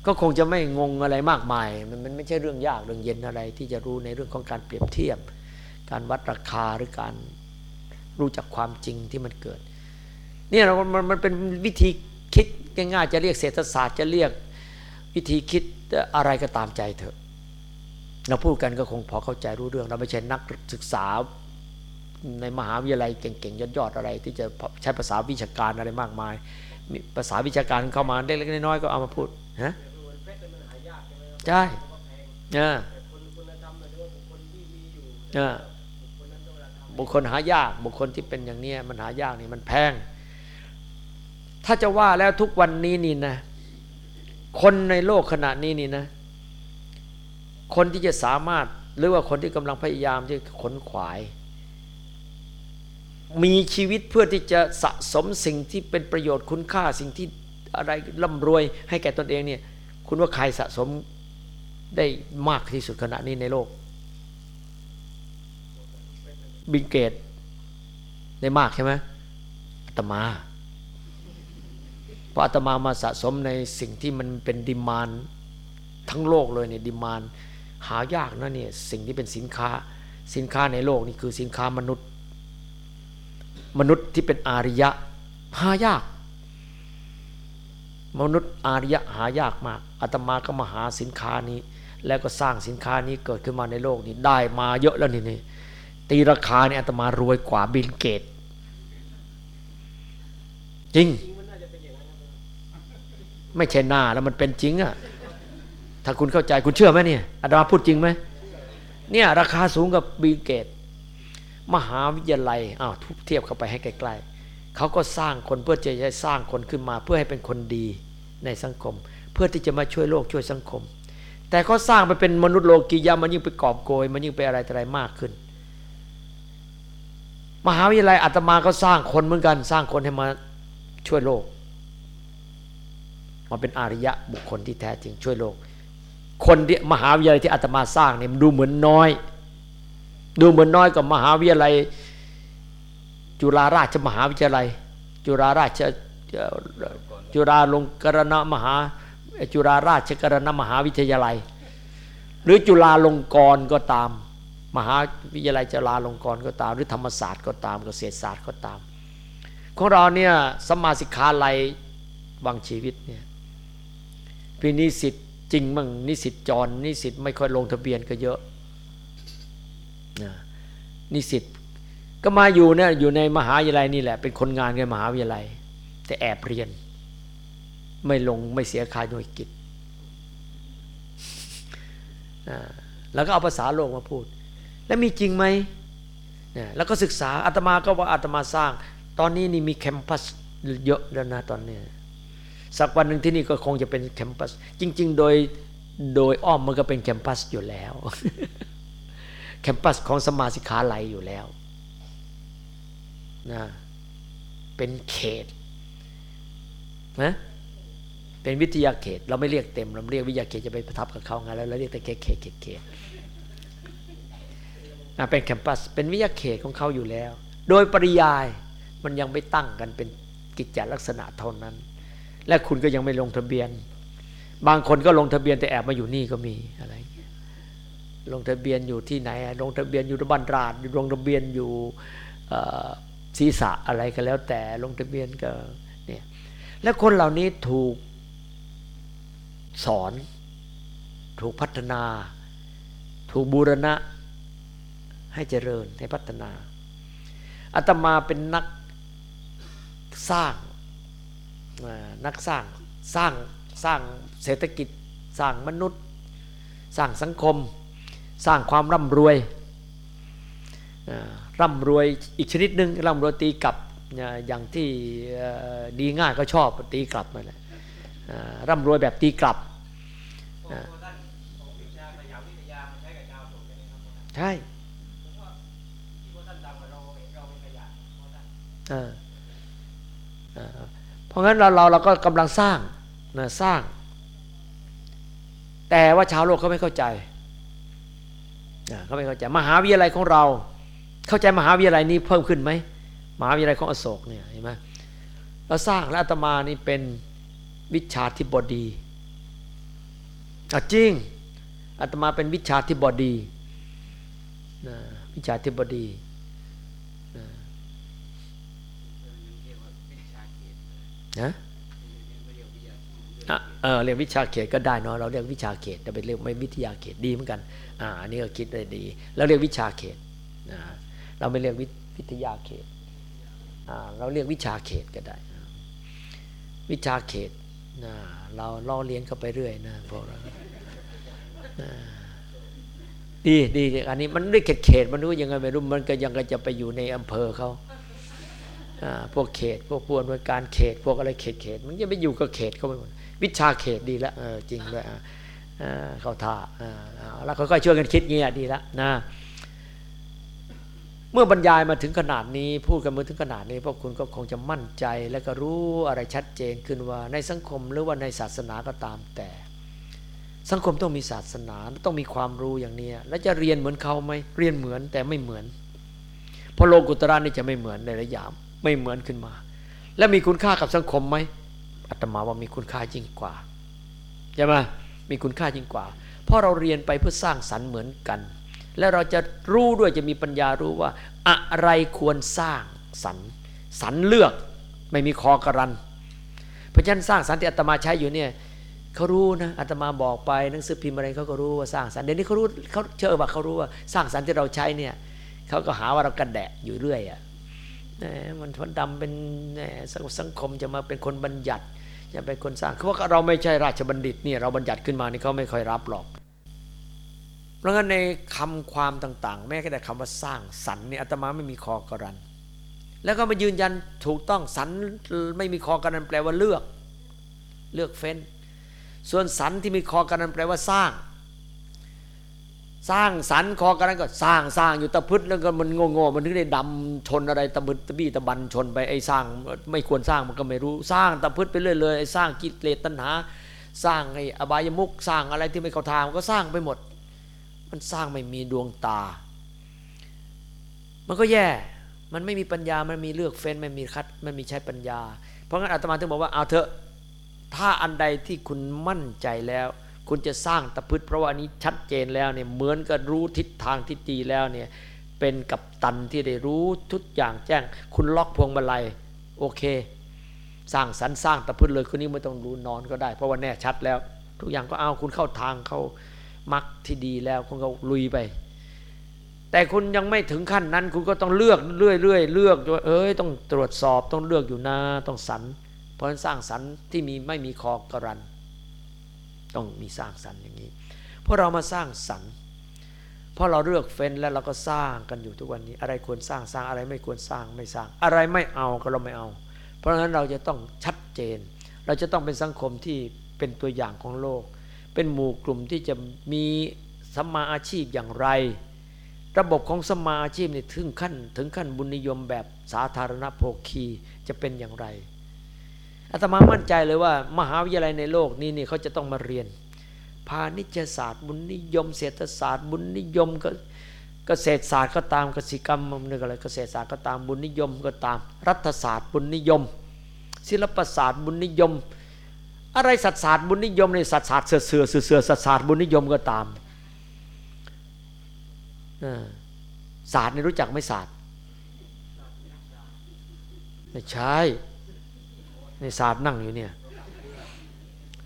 ก็คงจะไม่งงอะไรมากมาย มันมันไม่ใช่เรื่องยากเรื่องเย็นอะไร ที่จะรู้ในเรื่องของการเปรียบเทียบ การวัดราคาหรือการรู้จักความจริงที่มันเกิดเนี่ยมันมันเป็นวิธีคิดง่ายๆจะเรียกเศรษฐศาสตร์จะเรียกวิธีคิดอะไรก็ตามใจเถอะ เราพูดกันก็คงพอเข้าใจรู้เรื่อง เราไม่ใช่นักศึกษา ในมหาวิทยาลัยเก่งๆยอดๆอะไร ที่จะใช้ภาษาวิชาการอะไรมากมายมีภาษาวิชาการเข้ามาเล็กๆน้อยๆก็เอามาพูดฮะใช่เนี่ยเนี่ยบุคคลหายากบุคคลที่เป็นอย่างนี้มันหายากนี่มันแพง ถ้าจะว่าแล้วทุกวันนี้นี่นะ คนในโลกขณะนี้นี่นะ คนที่จะสามารถหรือว่าคนที่กำลังพยายามที่ขนขวาย มีชีวิตเพื่อที่จะสะสมสิ่งที่เป็นประโยชน์คุณค่าสิ่งที่อะไรร่ำรวยให้แก่ตนเองเนี่ยคุณว่าใครสะสมได้มากที่สุดขณะนี้ในโลก บิงเกตได้มากใช่ไหมอาตมาเพราะอาตมามาสะสมในสิ่งที่มันเป็นดิมานทั้งโลกเลยเนี่ยดิมานหายากนะเนี่ยสิ่งที่เป็นสินค้าสินค้าในโลกนี่คือสินค้ามนุษย์ มนุษย์ที่เป็นอาริยะหายาก มนุษย์อาริยะหายากมากอาตมาก็มาหาสินค้านี้ แล้วก็สร้างสินค้านี้เกิดขึ้นมาในโลกนี้ได้มาเยอะแล้วนี่นี่ตีราคาเนี่ยอาตมารวยกว่าบิลเกต จริง ไม่ใช่หน้าแล้วมันเป็นจริงอะถ้าคุณเข้าใจคุณเชื่อไหมเนี่ยอาตมาพูดจริงไหมเนี่ยราคาสูงกับบิลเกต มหาวิทยาลัยอ้าวเทียบเข้าไปให้ใกล้ๆเขาก็สร้างคนเพื่อจะให้สร้างคนขึ้นมาเพื่อให้เป็นคนดีในสังคม เพื่อที่จะมาช่วยโลกช่วยสังคม แต่เขาสร้างไปเป็นมนุษย์โลกียามันยิ่งไปกอบโกย มันยิ่งไปอะไรอะไรมากขึ้น มหาวิทยาลัยอาตมาก็สร้างคนเหมือนกัน สร้างคนให้มาช่วยโลกมาเป็นอาริยะบุคคลที่แท้จริงช่วยโลก คนที่มหาวิทยาลัยที่อาตมาสร้างเนี่ยมันดูเหมือนน้อย ดูเหมือนน้อยกับมหาวิทยาลัย จุฬาราชมหาวิทยาลัย จุฬาราชจุฬาลงกรณมหา จุฬาราชกรณมหาวิทยาลัย หรือจุฬาลงกรณ์ก็ตาม มหาวิทยาลัยจุฬาลงกรณ์ก็ตาม หรือธรรมศาสตร์ก็ตามเกษตรศาสตร์ก็ตาม ของเราเนี่ยสมาสิกขาลัยบางชีวิตเนี่ยปีนิสิตจริงมั่งนิสิตจรนิสิตไม่ค่อยลงทะเบียนก็เยอะ นิสิตก็มาอยู่เนี่ยอยู่ในมหาวิทยาลัยนี่แหละ เป็นคนงานในมหาวิทยาลัย แต่แอบเรียน ไม่ลงไม่เสียค่าหน่วยกิจแล้วก็เอาภาษาโลกมาพูด แล้วมีจริงไหมแล้วก็ศึกษาอาตมาก็ว่าอาตมาสร้าง ตอนนี้นี่มีแคมปัสเยอะแล้วนะตอนนี้สักวันหนึ่งที่นี่ก็คงจะเป็นแคมปัส จริง ๆ โดยโดยอ้อมมันก็เป็นแคมปัสอยู่แล้ว แคมปัสของสมาสิขาลัยอยู่แล้วนะเป็นเขตนะเป็นวิทยาเขต เราไม่เรียกเต็ม เราเรียกวิทยาเขตจะไปประทับกับเขาไงแล้วเราเรียกแต่เขตเขตเขตเขตนะเป็นแคมปัสเป็นวิทยาเขตของเขาอยู่แล้ว โดยปริยายมันยังไม่ตั้งกันเป็นกิจจลักษณะเท่านั้น และคุณก็ยังไม่ลงทะเบียน บางคนก็ลงทะเบียนแต่แอบมาอยู่นี่ก็มีอะไร ลงทะเบียนอยู่ที่ไหน ลงทะเบียนอยู่บ้านราดลงทะเบียนอยู่ศีรษะอะไรก็แล้วแต่ลงทะเบียนก็เนี่ยและคนเหล่านี้ถูกสอน ถูกพัฒนา ถูกบูรณะให้เจริญให้พัฒนาอาตมาเป็นนักสร้างนักสร้างสร้างสร้างเศรษฐกิจสร้างมนุษย์ สร้างสังคม สร้างความร่ำรวยร่ำรวยอีกชนิดหนึ่งร่ำรวยตีกลับอย่างที่ดีง่ายก็ชอบตีกลับมาแหละร่ำรวยแบบตีกลับใช่เพราะงั้นเราเราเราก็กำลังสร้างนะสร้าง แต่ว่าชาวโลกเขาไม่เข้าใจ เขาไม่เข้าใจมหาวิทยาลัยของเรา เข้าใจมหาวิทยาลัยนี้เพิ่มขึ้นไหมมหาวิทยาลัยของอโศกเนี่ยเห็นไหมเราสร้างและอาตมานี่เป็นวิชาธิบดีอจริงอาตมาเป็นวิชาธิบดีนะวิชาธิบดีนะนะเออเรียกวิชาเขตก็ได้เนาะเราเรียกวิชาเขตแต่เป็นเรียกไม่วิทยาเขตดีเหมือนกัน อ่าอันนี้ก็คิดได้ดี แล้วเรียกวิชาเขตนะเราไม่เรียกวิวทยาเขตอ่าเราเรียกวิชาเขตก็ได้ วิชาเขตนะเราล่อเลี้ยงเข้าไปเรื่อยนะพวกเราดีดีอันนี้มันได้เขตเขตมันรู้ยังไงไม่รู้มันก็ยังก็จะไปอยู่ในอำเภอเขาอ่าพวกเขต พวกปวนวยการเขต พวกอะไรเขตเขต มันจะไปอยู่กับเขตเขาไปหมดวิชาเขตดีล้วเออจริงด้วยอ่าอ่า เข้าท่าเอาแล้วค่อยๆช่วยกันคิดเงี้ยดีแล้วนะเมื่อบรรยายมาถึงขนาดนี้ พูดกันมาถึงขนาดนี้พวกคุณก็คงจะมั่นใจและก็รู้อะไรชัดเจนขึ้นว่าในสังคมหรือว่าในศาสนาก็ตามแต่ สังคมต้องมีศาสนาต้องมีความรู้อย่างนี้แล้วจะเรียนเหมือนเขาไหมเรียนเหมือนแต่ไม่เหมือนเพราะโลกุตระนี่จะไม่เหมือนในระยามไม่เหมือนขึ้นมา และมีคุณค่ากับสังคมไหมอาตมาว่ามีคุณค่ายิ่งกว่าใช่ไหม มีคุณค่ายิ่งกว่า เพราะเราเรียนไปเพื่อสร้างสรรค์เหมือนกัน และเราจะรู้ด้วยจะมีปัญญารู้ว่า อะไรควรสร้างสรร์สรรเลือกไม่มีคอกรันเพราะฉะนั้นสร้างสรรค์ที่อาตมาใช้อยู่เนี่ยเขารู้นะอาตมาบอกไปหนังสือพิมพ์อะไรเขาก็รู้ว่าสร้างสรรค์เดี๋ยวนี้เขารู้เขาเชื่อว่าเขารู้ว่าสร้างสรรค์ที่เราใช้เนี่ยเขาก็หาว่าเรากระแดะอยู่เรื่อยอะ่ะมันทนดำเป็นสังคมจะมาเป็นคนบัญญัติ จะเป็นคนสร้างคือว่าเราไม่ใช่ราชบัณฑิตนี่เราบัญญัติขึ้นมานี่เขาไม่ค่อยรับหรอก เพราะงั้นในคำความต่าง ๆ แม้แต่คำว่าสร้างสรรค์นี่ยอาตมาไม่มีคอกรัน แล้วก็มายืนยันถูกต้องสรรไม่มีคอกรันแปลว่าเลือก เลือกเฟ้น ส่วนสรรที่มีคอกรันแปลว่าสร้าง สร้างสรรคอกันนั้นก็สร้างสร้างอยู่ตะพึดแล้วก็มันโง่ๆมันถึงได้ดำชนอะไรตะบึดตะบี้ตะบันชนไปไอ้สร้างไม่ควรสร้างมันก็ไม่รู้สร้างตะพึดไปเรื่อยเลยไอ้สร้างกิเลสตัณหา สร้างไอ้อบายมุกสร้างอะไรที่ไม่เข้าทางก็สร้างไปหมด มันสร้างไม่มีดวงตา มันก็แย่มันไม่มีปัญญามันมีเลือกเฟ้นไม่มีคัดมันมีใช้ปัญญา เพราะงั้นอาตมาถึงบอกว่าเอาเถอะถ้าอันใดที่คุณมั่นใจแล้ว คุณจะสร้างตะพืชเพราะว่านี้ชัดเจนแล้วเนี่ยเหมือนกับรู้ทิศทางที่ดีแล้วเนี่ยเป็นกับตันที่ได้รู้ทุกอย่างแจ้ง คุณล็อกพวงมาลัยโอเค สร้างสรรสร้างตะพืชเลยคนนี้ไม่ต้องรู้นอนก็ได้ เพราะว่าแน่ชัดแล้ว ทุกอย่างก็เอาคุณเข้าทางเขามักที่ดีแล้วคุณก็ลุยไป แต่คุณยังไม่ถึงขั้นนั้น คุณก็ต้องเลือกเรื่อยเรื่อยเลือกว่าเอ้ยต้องตรวจสอบต้องเลือกอยู่นะต้องสรรเพราะฉะนั้นสร้างสรรที่มีไม่มีคอกรัน ต้องมีสร้างสรรค์อย่างนี้เพราะเรามาสร้างสรรค์เพราะเราเลือกเฟ้นแล้วเราก็สร้างกันอยู่ทุกวันนี้ อะไรควรสร้างสร้างอะไรไม่ควรสร้างไม่สร้าง อะไรไม่เอาก็เราไม่เอา เพราะฉะนั้นเราจะต้องชัดเจน เราจะต้องเป็นสังคมที่เป็นตัวอย่างของโลก เป็นหมู่กลุ่มที่จะมีสมาอาชีพอย่างไร ระบบของสมมาอาชีพนี่ถึงขั้น ถึงขั้นบุญนิยมแบบสาธารณโภคีจะเป็นอย่างไร อาตมามั่นใจเลยว่า มหาวิทยาลัยในโลกนี้นี่เขาจะต้องมาเรียน พาณิชยศาสตร์ บุญนิยม เศรษฐศาสตร์ บุญนิยมก็เกษตรศาสตร์ก็ตามกสิกรรมนึกอะไรเกษตรศาสตร์ก็ตามบุญนิยมก็ตาม รัฐศาสตร์บุญนิยม ศิลปศาสตร์บุญนิยม อะไรสัตศาสตร์บุญนิยมในศาสัตศาสตร์เสือเสือเสือสัตศาสตร์บุญนิยมก็ตามศาสตร์นี่รู้จักไหมศาสตร์ไม่ใช่ ในศาสตร์นั่งอยู่เนี่ย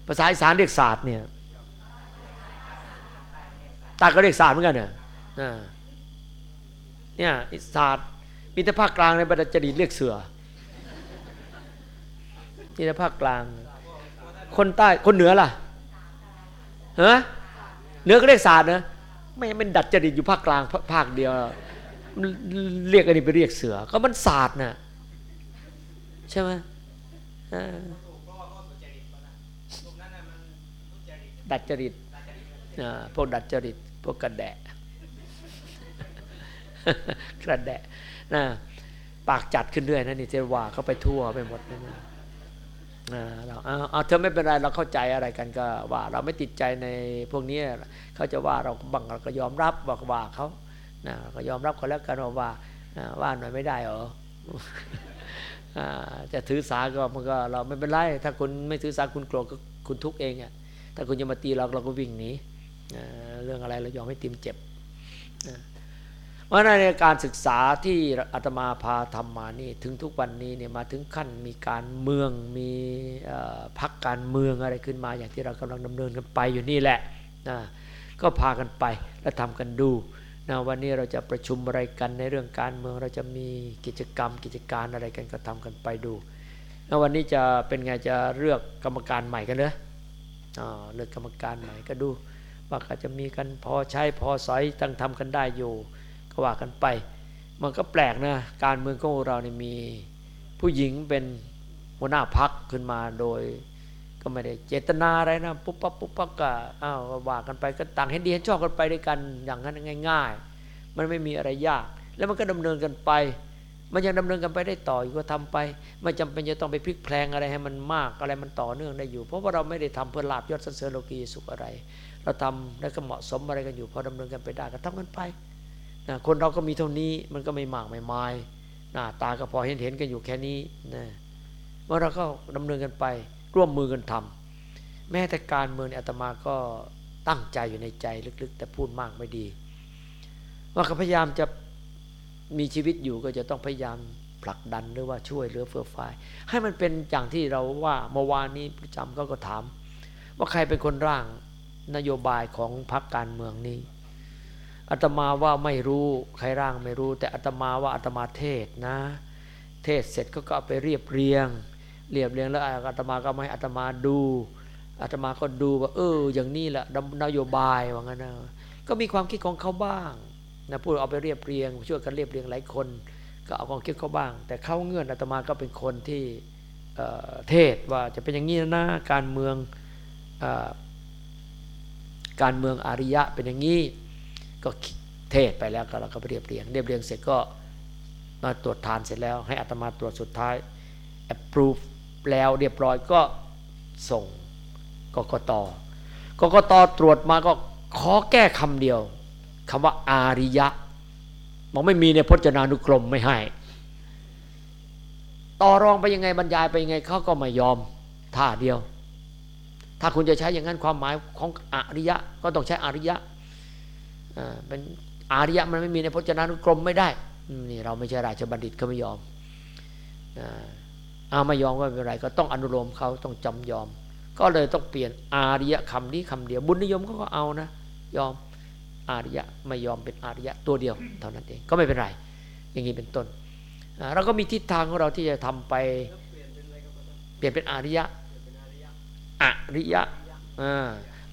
ภาษาอีสานเรียกศาสตร์เนี่ยตาก็เรียกศาสตร์เหมือนกันเนี่ยเนี่ยศาสตร์มีแต่ภาคกลางในบรรดาจดีเรียกเสือมีแต่ภาคกลาง คนใต้คนเหนือล่ะฮะเหนือก็เรียกศาสตร์นะไม่เป็นดัดจริตอยู่ภาคกลางภาคเดียวเรียกอันนี้ไปเรียกเสือ ก็มันศาสตร์น่ะใช่ไหม ดัดจริตพวกดัดจริต พวกกระแดะกระแดะนะปากจัดขึ้นเรื่อยนะนี่เจว่าเขาไปทั่วไปหมดนะเราเอาเธอไม่เป็นไรเราเข้าใจอะไรกันก็ว่า เราไม่ติดใจในพวกนี้เขาจะว่าเราบังเราก็ยอมรับบอกว่าเขานะก็ยอมรับเขาแล้วกันว่าว่าหน่อยไม่ได้เหรออ่า จะถือสาก็มันก็เราไม่เป็นไร ถ้าคุณไม่ถือสาคุณโกรธก็คุณทุกเองอะถ้าคุณจะมาตีเราเราก็วิ่งหนีเรื่องอะไรเรายอมให้ติมเจ็บเพราะในการศึกษาที่อาตมาพาทำมานี่ถึงทุกวันนี้เนี่ยมาถึงขั้นมีการเมืองมีพักการเมืองอะไรขึ้นมาอย่างที่เรากำลังดำเนินกันไปอยู่นี่แหละนะก็พากันไปและทำกันดู นะวันนี้เราจะประชุมอะไรกันในเรื่องการเมืองเราจะมีกิจกรรม กิจการอะไรกันก็ทำกันไปดูแล้ววันนี้จะเป็นไงจะเลือกกรรมการใหม่กันเหรออ่าเลือกกรรมการใหม่ก็ดู ว่าก็จะมีกันพอใช้พอสอยตั้งทำกันได้อยู่ก็ว่ากันไป มันก็แปลกนะการเมืองของเราเนี่ยมีผู้หญิงเป็นหัวหน้าพักขึ้นมาโดย ก็ไม่ได้เจตนาอะไรนะปุ๊บปั๊บปุ๊บปั๊บก็อ้าวว่ากันไปก็ต่างเห็นดีเห็นชอบกันไปด้วยกันอย่างนั้นง่าย ๆ มันไม่มีอะไรยาก แล้วมันก็ดำเนินกันไป มันยังดำเนินกันไปได้ต่ออยู่ก็ทำไป ไม่จำเป็นจะต้องไปพลิกแพลงอะไรให้มันมากอะไรมันต่อเนื่องได้อยู่ เพราะว่าเราไม่ได้ทำเพื่อลาบยศสรรเสริญโลกีสุขอะไร เราทำแล้วก็เหมาะสมอะไรกันอยู่ พอดำเนินกันไปได้ก็ทำกันไปนะคนเราก็มีเท่านี้มันก็ไม่มากไม่มายหน้าตาก็พอเห็นเห็นกันอยู่แค่นี้นะว่าเราก็ดำเนินกันไป ร่วมมือกันทำแม้แต่การเมืองเนี่ยอาตมาก็ตั้งใจอยู่ในใจลึกๆ แต่พูดมากไม่ดี ว่ากพยายามจะมีชีวิตอยู่ก็จะต้องพยายามผลักดันหรือว่าช่วยเหลือเฟื่อฟายให้มันเป็นอย่างที่เราว่าเมื่อวานนี้ประจำก็ก็ถาม ว่าใครเป็นคนร่างนโยบายของพรรคการเมืองนี้อาตมาว่าไม่รู้ใครร่างไม่รู้ แต่อาตมาว่าอาตมาเทศนะ เทศเสร็จก็ก็เอาไปเรียบเรียง เรียบเรียงแล้วอาตมาก็มาให้อาตมาดูอาตมาก็ดูว่า เออ อย่างนี้แหละนโยบายว่างั้นนะก็มีความคิดของเขาบ้างนะพูดเอาไปเรียบเรียงช่วยกันเรียบเรียงหลายคน ก็เอาความคิดเขาบ้าง แต่เข้าเงื่อนอาตมาก็เป็นคนที่เเทศว่าจะเป็นอย่างนี้นะการเมืองเอ่อการเมืองอาริยะเป็นอย่างนี้ก็เทศไปแล้วก็เราก็ไปเรียบเรียงเรียบเรียงเสร็จก็มาตรวจทานเสร็จแล้ว ให้อาตมาตรวจสุดท้าย approve แล้วเรียบร้อยก็ส่งกกตกกตตรวจมาก็ขอแก้คำเดียวคำว่าอาริยะบอกไม่มีในพจนานุกรมไม่ให้ ต่อรองไปยังไงบรรยายไปยังไงเขาก็ไม่ยอมท่าเดียว ถ้าคุณจะใช้อย่างนั้นความหมายของอริยะ ก็ต้องใช้อริยะเป็นอาริยะมันไม่มีในพจนานุกรมไม่ได้นี่เราไม่ใช่ราชบัณฑิตเขาไม่ยอมอาไม่ยอมก็ไม่เป็นไร ก็ต้องอนุโลมเขาต้องจำยอม ก็เลยต้องเปลี่ยนอาริยะคำนี้คำเดียว บุญนิยมเขาก็เอานะ ยอมอาริยะไม่ยอมเป็นอาริยะตัวเดียวเท่านั้นเองก็ไม่เป็นไร อย่างนี้เป็นต้นเราก็มีทิศทางของเราที่จะทำไปเปลี่ยนเป็นอาริยะอริยะ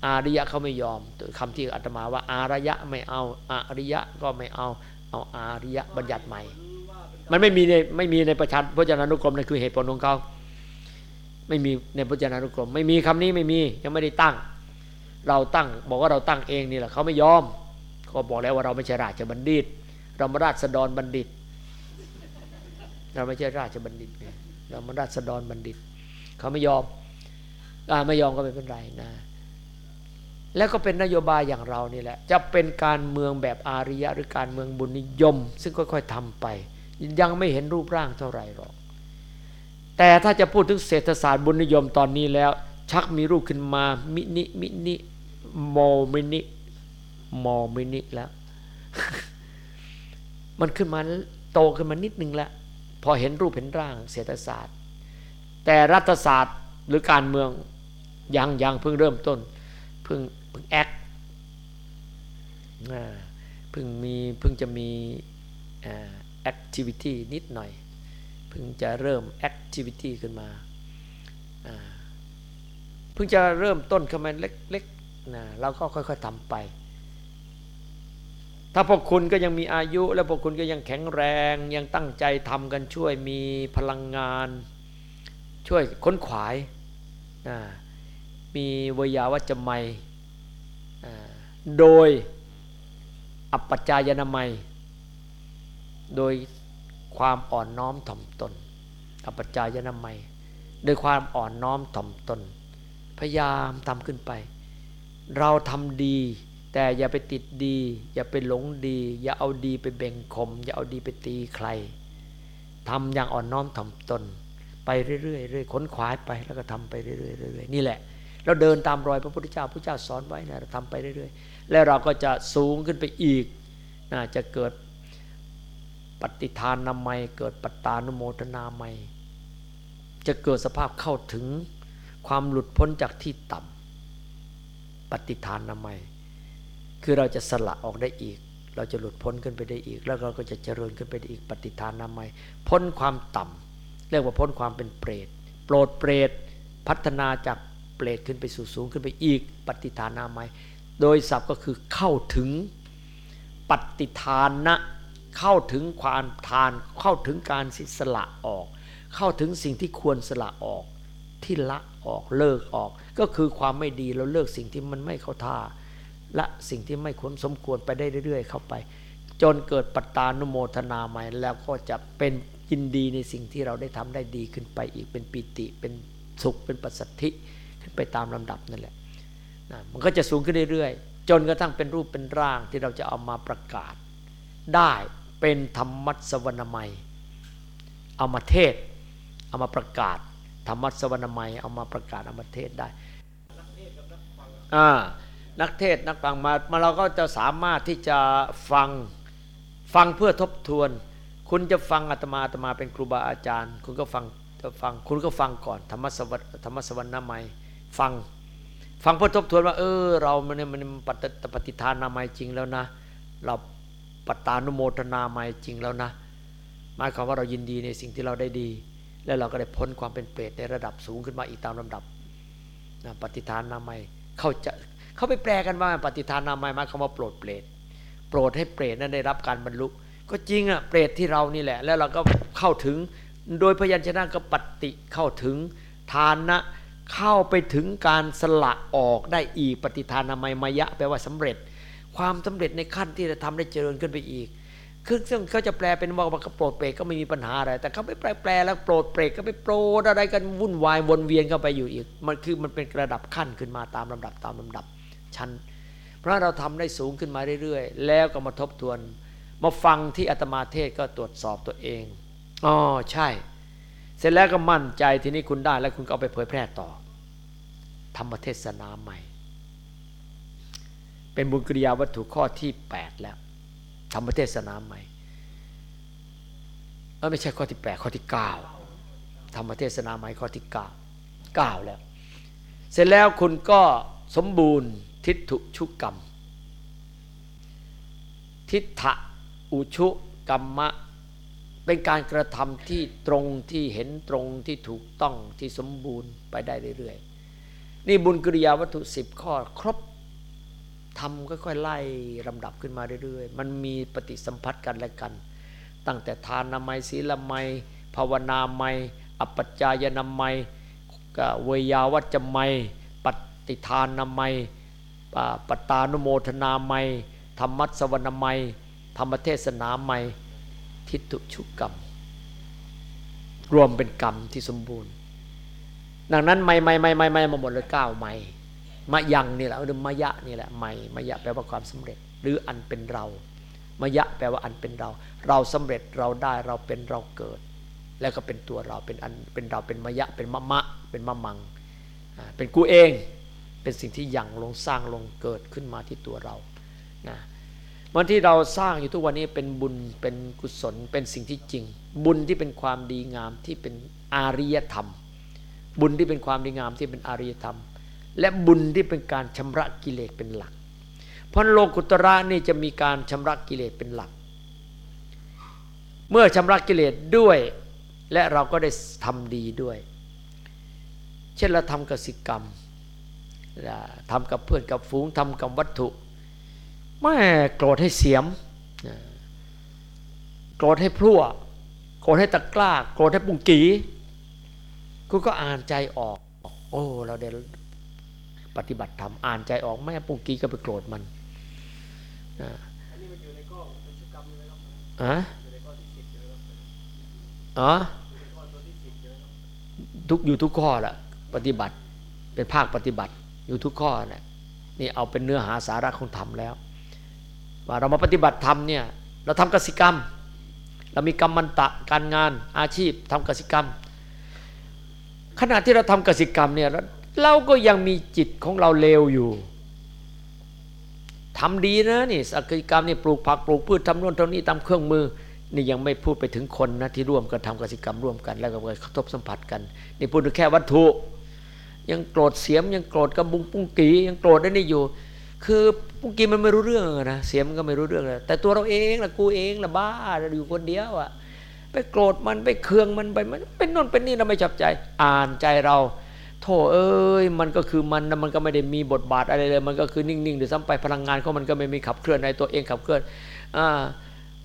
อาริยะเขาไม่ยอมคำที่อาตมาว่าอาริยะไม่เอาอาริยะก็ไม่เอาเอาอาริยะบัญญัติใหม่ มันไม่มีในไม่มีในประชันพจนานุกรมนั่นคือเหตุผลของเขาไม่มีในพจนานุกรม ไม่มีคำนี้ไม่มียังไม่ได้ตั้ง เราตั้งบอกว่าเราตั้งเองนี่แหละเขาไม่ยอมเขาบอกแล้วว่าเราไม่ใช่ราชบัณฑิต เรามาราชดรบัณฑิต เราไม่ใช่ราชบัณฑิตเรามาราชดรบัณฑิตเขาไม่ยอมอไม่ยอมก็ไม่เป็นไรนะแล้วก็เป็นนโยบายอย่างเรานี่แหละ จะเป็นการเมืองแบบอาริยะหรือการเมืองบุญนิยม ซึ่งค่อยๆทำไป ยังไม่เห็นรูปร่างเท่าไหร่หรอก แต่ถ้าจะพูดถึงเศรษฐศาสตร์บุญนิยมตอนนี้แล้ว ชักมีรูปขึ้นมา mini mini mo mini mo mini แล้ว มันขึ้นมาโตขึ้นมานิดนึงแล้ว พอเห็นรูปเห็นร่างเศรษฐศาสตร์ แต่รัฐศาสตร์หรือการเมืองยังยังเพิ่งเริ่มต้นเพิ่งเพิ่งแอคเพิ่งมีเพิ่งจะมีแอค ทิวิตี้นิดหน่อย เพิ่งจะเริ่ม activity ขึ้นมา เพิ่งจะเริ่มต้นขึ้นมาเล็กๆนะเราก็ค่อยๆทำไป ถ้าพวกคุณก็ยังมีอายุ แล้วพวกคุณก็ยังแข็งแรง ยังตั้งใจทำกันช่วยมีพลังงาน ช่วยค้นขวายนะมีวยาวัจไมยโดยอัปปจายนามัย โดยความอ่อนน้อมถ่อมตน อปจายนามัยโดยความอ่อนน้อมถ่อมตน พยายามทำขึ้นไป เราทำดี แต่อย่าไปติดดี อย่าไปหลงดี อย่าเอาดีไปแบ่งคมอย่าเอาดีไปตีใครทำอย่างอ่อนน้อมถ่อมตน ไปเรื่อยๆเรื่อยๆขนขวาไปแล้วก็ทำไปเรื่อยๆเรื่อยๆนี่แหละ เราเดินตามรอยพระพุทธเจ้าพระเจ้าสอนไว้นะเราทำไปเรื่อยๆ แล้วเราก็จะสูงขึ้นไปอีกนะจะเกิด ปฏิทานนามัยเกิดปัตตานุโมทนาไมัยจะเกิดสภาพเข้าถึงความหลุดพ้นจากที่ต่ำปฏิทานนามัยคือเราจะสละออกได้อีก เราจะหลุดพ้นขึ้นไปได้อีก แล้วเราก็จะเจริญขึ้นไปได้อีกปฏิทานนามัยพ้นความต่ำเรียกว่าพ้นความเป็นเปรตโปรดเปรตพัฒนาจากเปรตขึ้นไปสู่สูงขึ้นไปอีก ปฏิทานนามัย โดยศัพท์ก็คือเข้าถึงปฏิทานะ เข้าถึงความทาน เข้าถึงการสิสละออก เข้าถึงสิ่งที่ควรสละออก ที่ละออกเลิกออก ก็คือความไม่ดีเราเลิกสิ่งที่มันไม่เข้าท่าละสิ่งที่ไม่ควรสมควรไปได้เรื่อย ๆ เข้าไป จนเกิดปัตตานุโมทนาใหม่ แล้วก็จะเป็นยินดีในสิ่งที่เราได้ทำได้ดีขึ้นไปอีกเป็นปิติเป็นสุขเป็นปัสสัทธิขึ้นไปตามลำดับนั่นแหละนะมันก็จะสูงขึ้นเรื่อยๆ จนกระทั่งเป็นรูปเป็นร่างที่เราจะเอามาประกาศได้ เป็นธรรมัสวรรณมัยเอามาเทศ เอามาประกาศ ธรรมัสวรรณมัยเอามาประกาศเอามาเทศได้นักเทศนักฟังมามาเราก็จะสามารถที่จะฟังฟังเพื่อทบทวน คุณจะฟังอาตมาอาตมาเป็นครูบาอาจารย์ คุณก็ฟังฟังคุณก็ฟังก่อนธรรมสวรธรรมสวรรณมัยฟังฟังเพื่อทบทวนว่า เออ เรามันมันปฏิปฏิทานนามัยจริงแล้วนะ เรา ปตานุโมทนามัยจริงแล้วนะหมายความว่าเรายินดีในสิ่งที่เราได้ดี แล้วเราก็ได้พ้นความเป็นเปรตในระดับสูงขึ้นมาอีกตามลำดับนะปฏิทานนามัยเขาจะเขาไปแปลกันว่าปฏิทานนามัยหมายคำว่าโปรดเปรตโปรดให้เปรตนั้นได้รับการบรรลุ ก็จริงอะเปรตที่เรานี่แหละ แล้วเราก็เข้าถึงโดยพยัญชนะก็ปฏิเข้าถึงทานนะเข้าไปถึงการสละออกได้อีกปฏิทานนามัยมายะแปลว่าสำเร็จ ความสำเร็จในขั้นที่จะทำได้เจริญขึ้นไปอีก คือซึ่งเขาจะแปลเป็นว่าโปรดเปรตก็ไม่มีปัญหาอะไร แต่เขาไม่แปลแปลแล้วโปรดเปรตก็ไปโปรดอะไรกันวุ่นวายวนเวียนเข้าไปอยู่อีก มันคือมันเป็นระดับขั้นขึ้นมาตามลำดับตามลำดับชั้น เพราะเราทำได้สูงขึ้นมาเรื่อยๆ แล้วก็มาทบทวน มาฟังที่อาตมาเทศก็ตรวจสอบตัวเอง อ๋อใช่ เสร็จแล้วก็มั่นใจทีนี้คุณได้แล้วคุณก็เอาไปเผยแพร่ต่อธรรมเทศนาใหม่ เป็นบุญกิริยาวัตถุข้อที่ 8 แล้วธรรมเทศนาใหม่เออไม่ใช่ข้อที่ 8 ข้อที่ 9 ธรรมเทศนาใหม่ข้อที่ 9 9 แล้ว เสร็จแล้วคุณก็สมบูรณ์ทิฏฐุชุกรรม ทิฏฐะอุชุกรรมะ เป็นการกระทำที่ตรงที่เห็นตรงที่ถูกต้องที่สมบูรณ์ไปได้เรื่อยๆ นี่บุญกิริยาวัตถุสิบข้อครบ ทำค่อยๆไล่ลำดับขึ้นมาเรื่อยๆ มันมีปฏิสัมพัทธ์กันและกัน ตั้งแต่ทานนามัยศีลไมัย ภาวนาไมัย อัปปจายนามัยเวยาวัจจะไมัย ปฏิทานนามัยปตานุโมทนาไมัย ธรรมัสวรรณไมัย ธรรมเทศนาไมัย ทิฏฐุชุกกรรม รวมเป็นกรรมที่สมบูรณ์ ดังนั้นไม่ไม่ไม่ไม่ไม่มาหมดเลยเก้าไม่ มายังนี่แหละหรือมายะนี่แหละไม่มายะแปลว่าความสำเร็จ หรืออันเป็นเรามายะแปลว่าอันเป็นเรา เราสำเร็จเราได้เราเป็นเราเกิด แล้วก็เป็นตัวเราเป็นอันเป็นเราเป็นมายะเป็นมะมะ เป็นมะมังเป็นกูเองเป็นสิ่งที่ยังลงสร้างลงเกิดขึ้นมาที่ตัวเรานะวันที่เราสร้างอยู่ทุกวันนี้เป็นบุญเป็นกุศลเป็นสิ่งที่จริง บุญที่เป็นความดีงามที่เป็นอาริยธรรม บุญที่เป็นความดีงามที่เป็นอาริยธรรม และบุญที่เป็นการชำระกิเลสเป็นหลัก เพราะโลกุตระนี่จะมีการชำระกิเลสเป็นหลัก เมื่อชำระกิเลสด้วยและเราก็ได้ทำดีด้วย เช่นเราทำกสิกรรมทำกับเพื่อนกับฝูงทำกับวัตถุไม่โกรธให้เสียม โกรธให้พลั่วโกรธให้ตะกล้า โกรธให้ปุงกีกูก็อ่านใจออก โอ้ เราได้ ปฏิบัติธรรมอ่านใจออกแม่ปุกี้ก็ไปโกรธมันนะอะอ๋อทุกอยู่ทุกข้อละปฏิบัติเป็นภาคปฏิบัติอยู่ทุกข้อแหละนี่เอาเป็นเนื้อหาสาระของธรรมแล้ว ว่าเรามาปฏิบัติธรรมเนี่ยเราทำกสิกรรม เรามีกรรมมันตะการงานอาชีพทำกสิกรรม ขณะที่เราทำกสิกรรมเนี่ย เราก็ยังมีจิตของเราเลวอยู่ทำดีนะนี่กสิกรรมนี่ปลูกผักปลูกพืชทำนู่นทำนี่ตามเครื่องมือ นี่ยังไม่พูดไปถึงคนนะที่ร่วมกันทำกสิกรรมร่วมกัน แล้วก็กระทบสัมผัสกัน นี่พูดถึงแค่วัตถุ ยังโกรธเสียมยังโกรธกระบุงปุ้งกียังโกรธได้นี่อยู่ คือปุ้งกีมันไม่รู้เรื่องนะเสียมก็ไม่รู้เรื่องเลยแต่ตัวเราเองละกูเองละบ้าเราอยู่คนเดียวอะไปโกรธมันไปเคืองมันไปมันเป็นน่นเป็นนี่เราไม่จับใจ อ่านใจเรา โธ่เอ้ยมันก็คือมันนะมันก็ไม่ได้มีบทบาทอะไรเลย มันก็คือนิ่งๆหรือซ้ำไปพลังงานของมันก็ไม่มีขับเคลื่อนในตัวเองขับเคลื่อนอ่า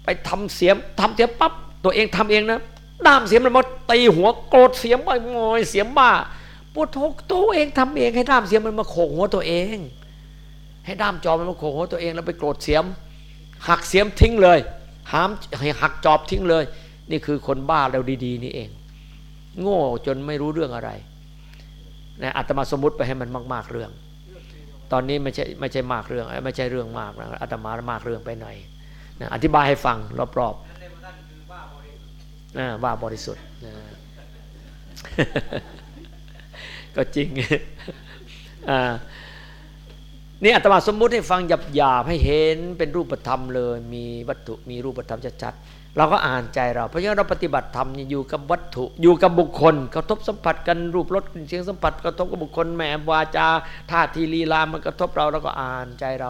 ไปทำเสียมทำเสียมปั๊บตัวเองทำเองนะด้ามเสียมมันมาตีหัวโกรธเสียมบ่อยเสียมบ้าปวดท้องตัวเองทำเองให้ด้ามเสียมมันมาโขกหัวตัวเอง ให้ด้ามจอบมันมาโขกหัวตัวเองแล้วไปโกรธเสียม หักเสียมทิ้งเลยหามให้หักจอบทิ้งเลย นี่คือคนบ้าเราดี ๆ นี่เอง โง่จนไม่รู้เรื่องอะไร นะอาตมาสมมติไปให้มันมาก ๆเรื่อง ตอนนี้ไม่ใช่ไม่ใช่มากเรื่อง ไม่ใช่เรื่องมากนะอาตมามากเรื่องไปหน่อยนะอธิบายให้ฟังรอบๆนะว่าบริสุทธิ์นะก็จริงอ่านี่อาตมาสมมุติให้ฟังหยาบๆให้เห็นเป็นรูปธรรมเลย มีวัตถุมีรูปธรรมชัดๆ เราก็อ่านใจเรา เพราะฉะนั้นเราปฏิบัติธรรมอยู่กับวัตถุ อยู่กับบุคคลกระทบสัมผัสกันรูปรสเสียงสัมผัสกระทบกับบุคคลแหมวาจาท่าทีลีลามันกระทบเราเราก็อ่านใจเรา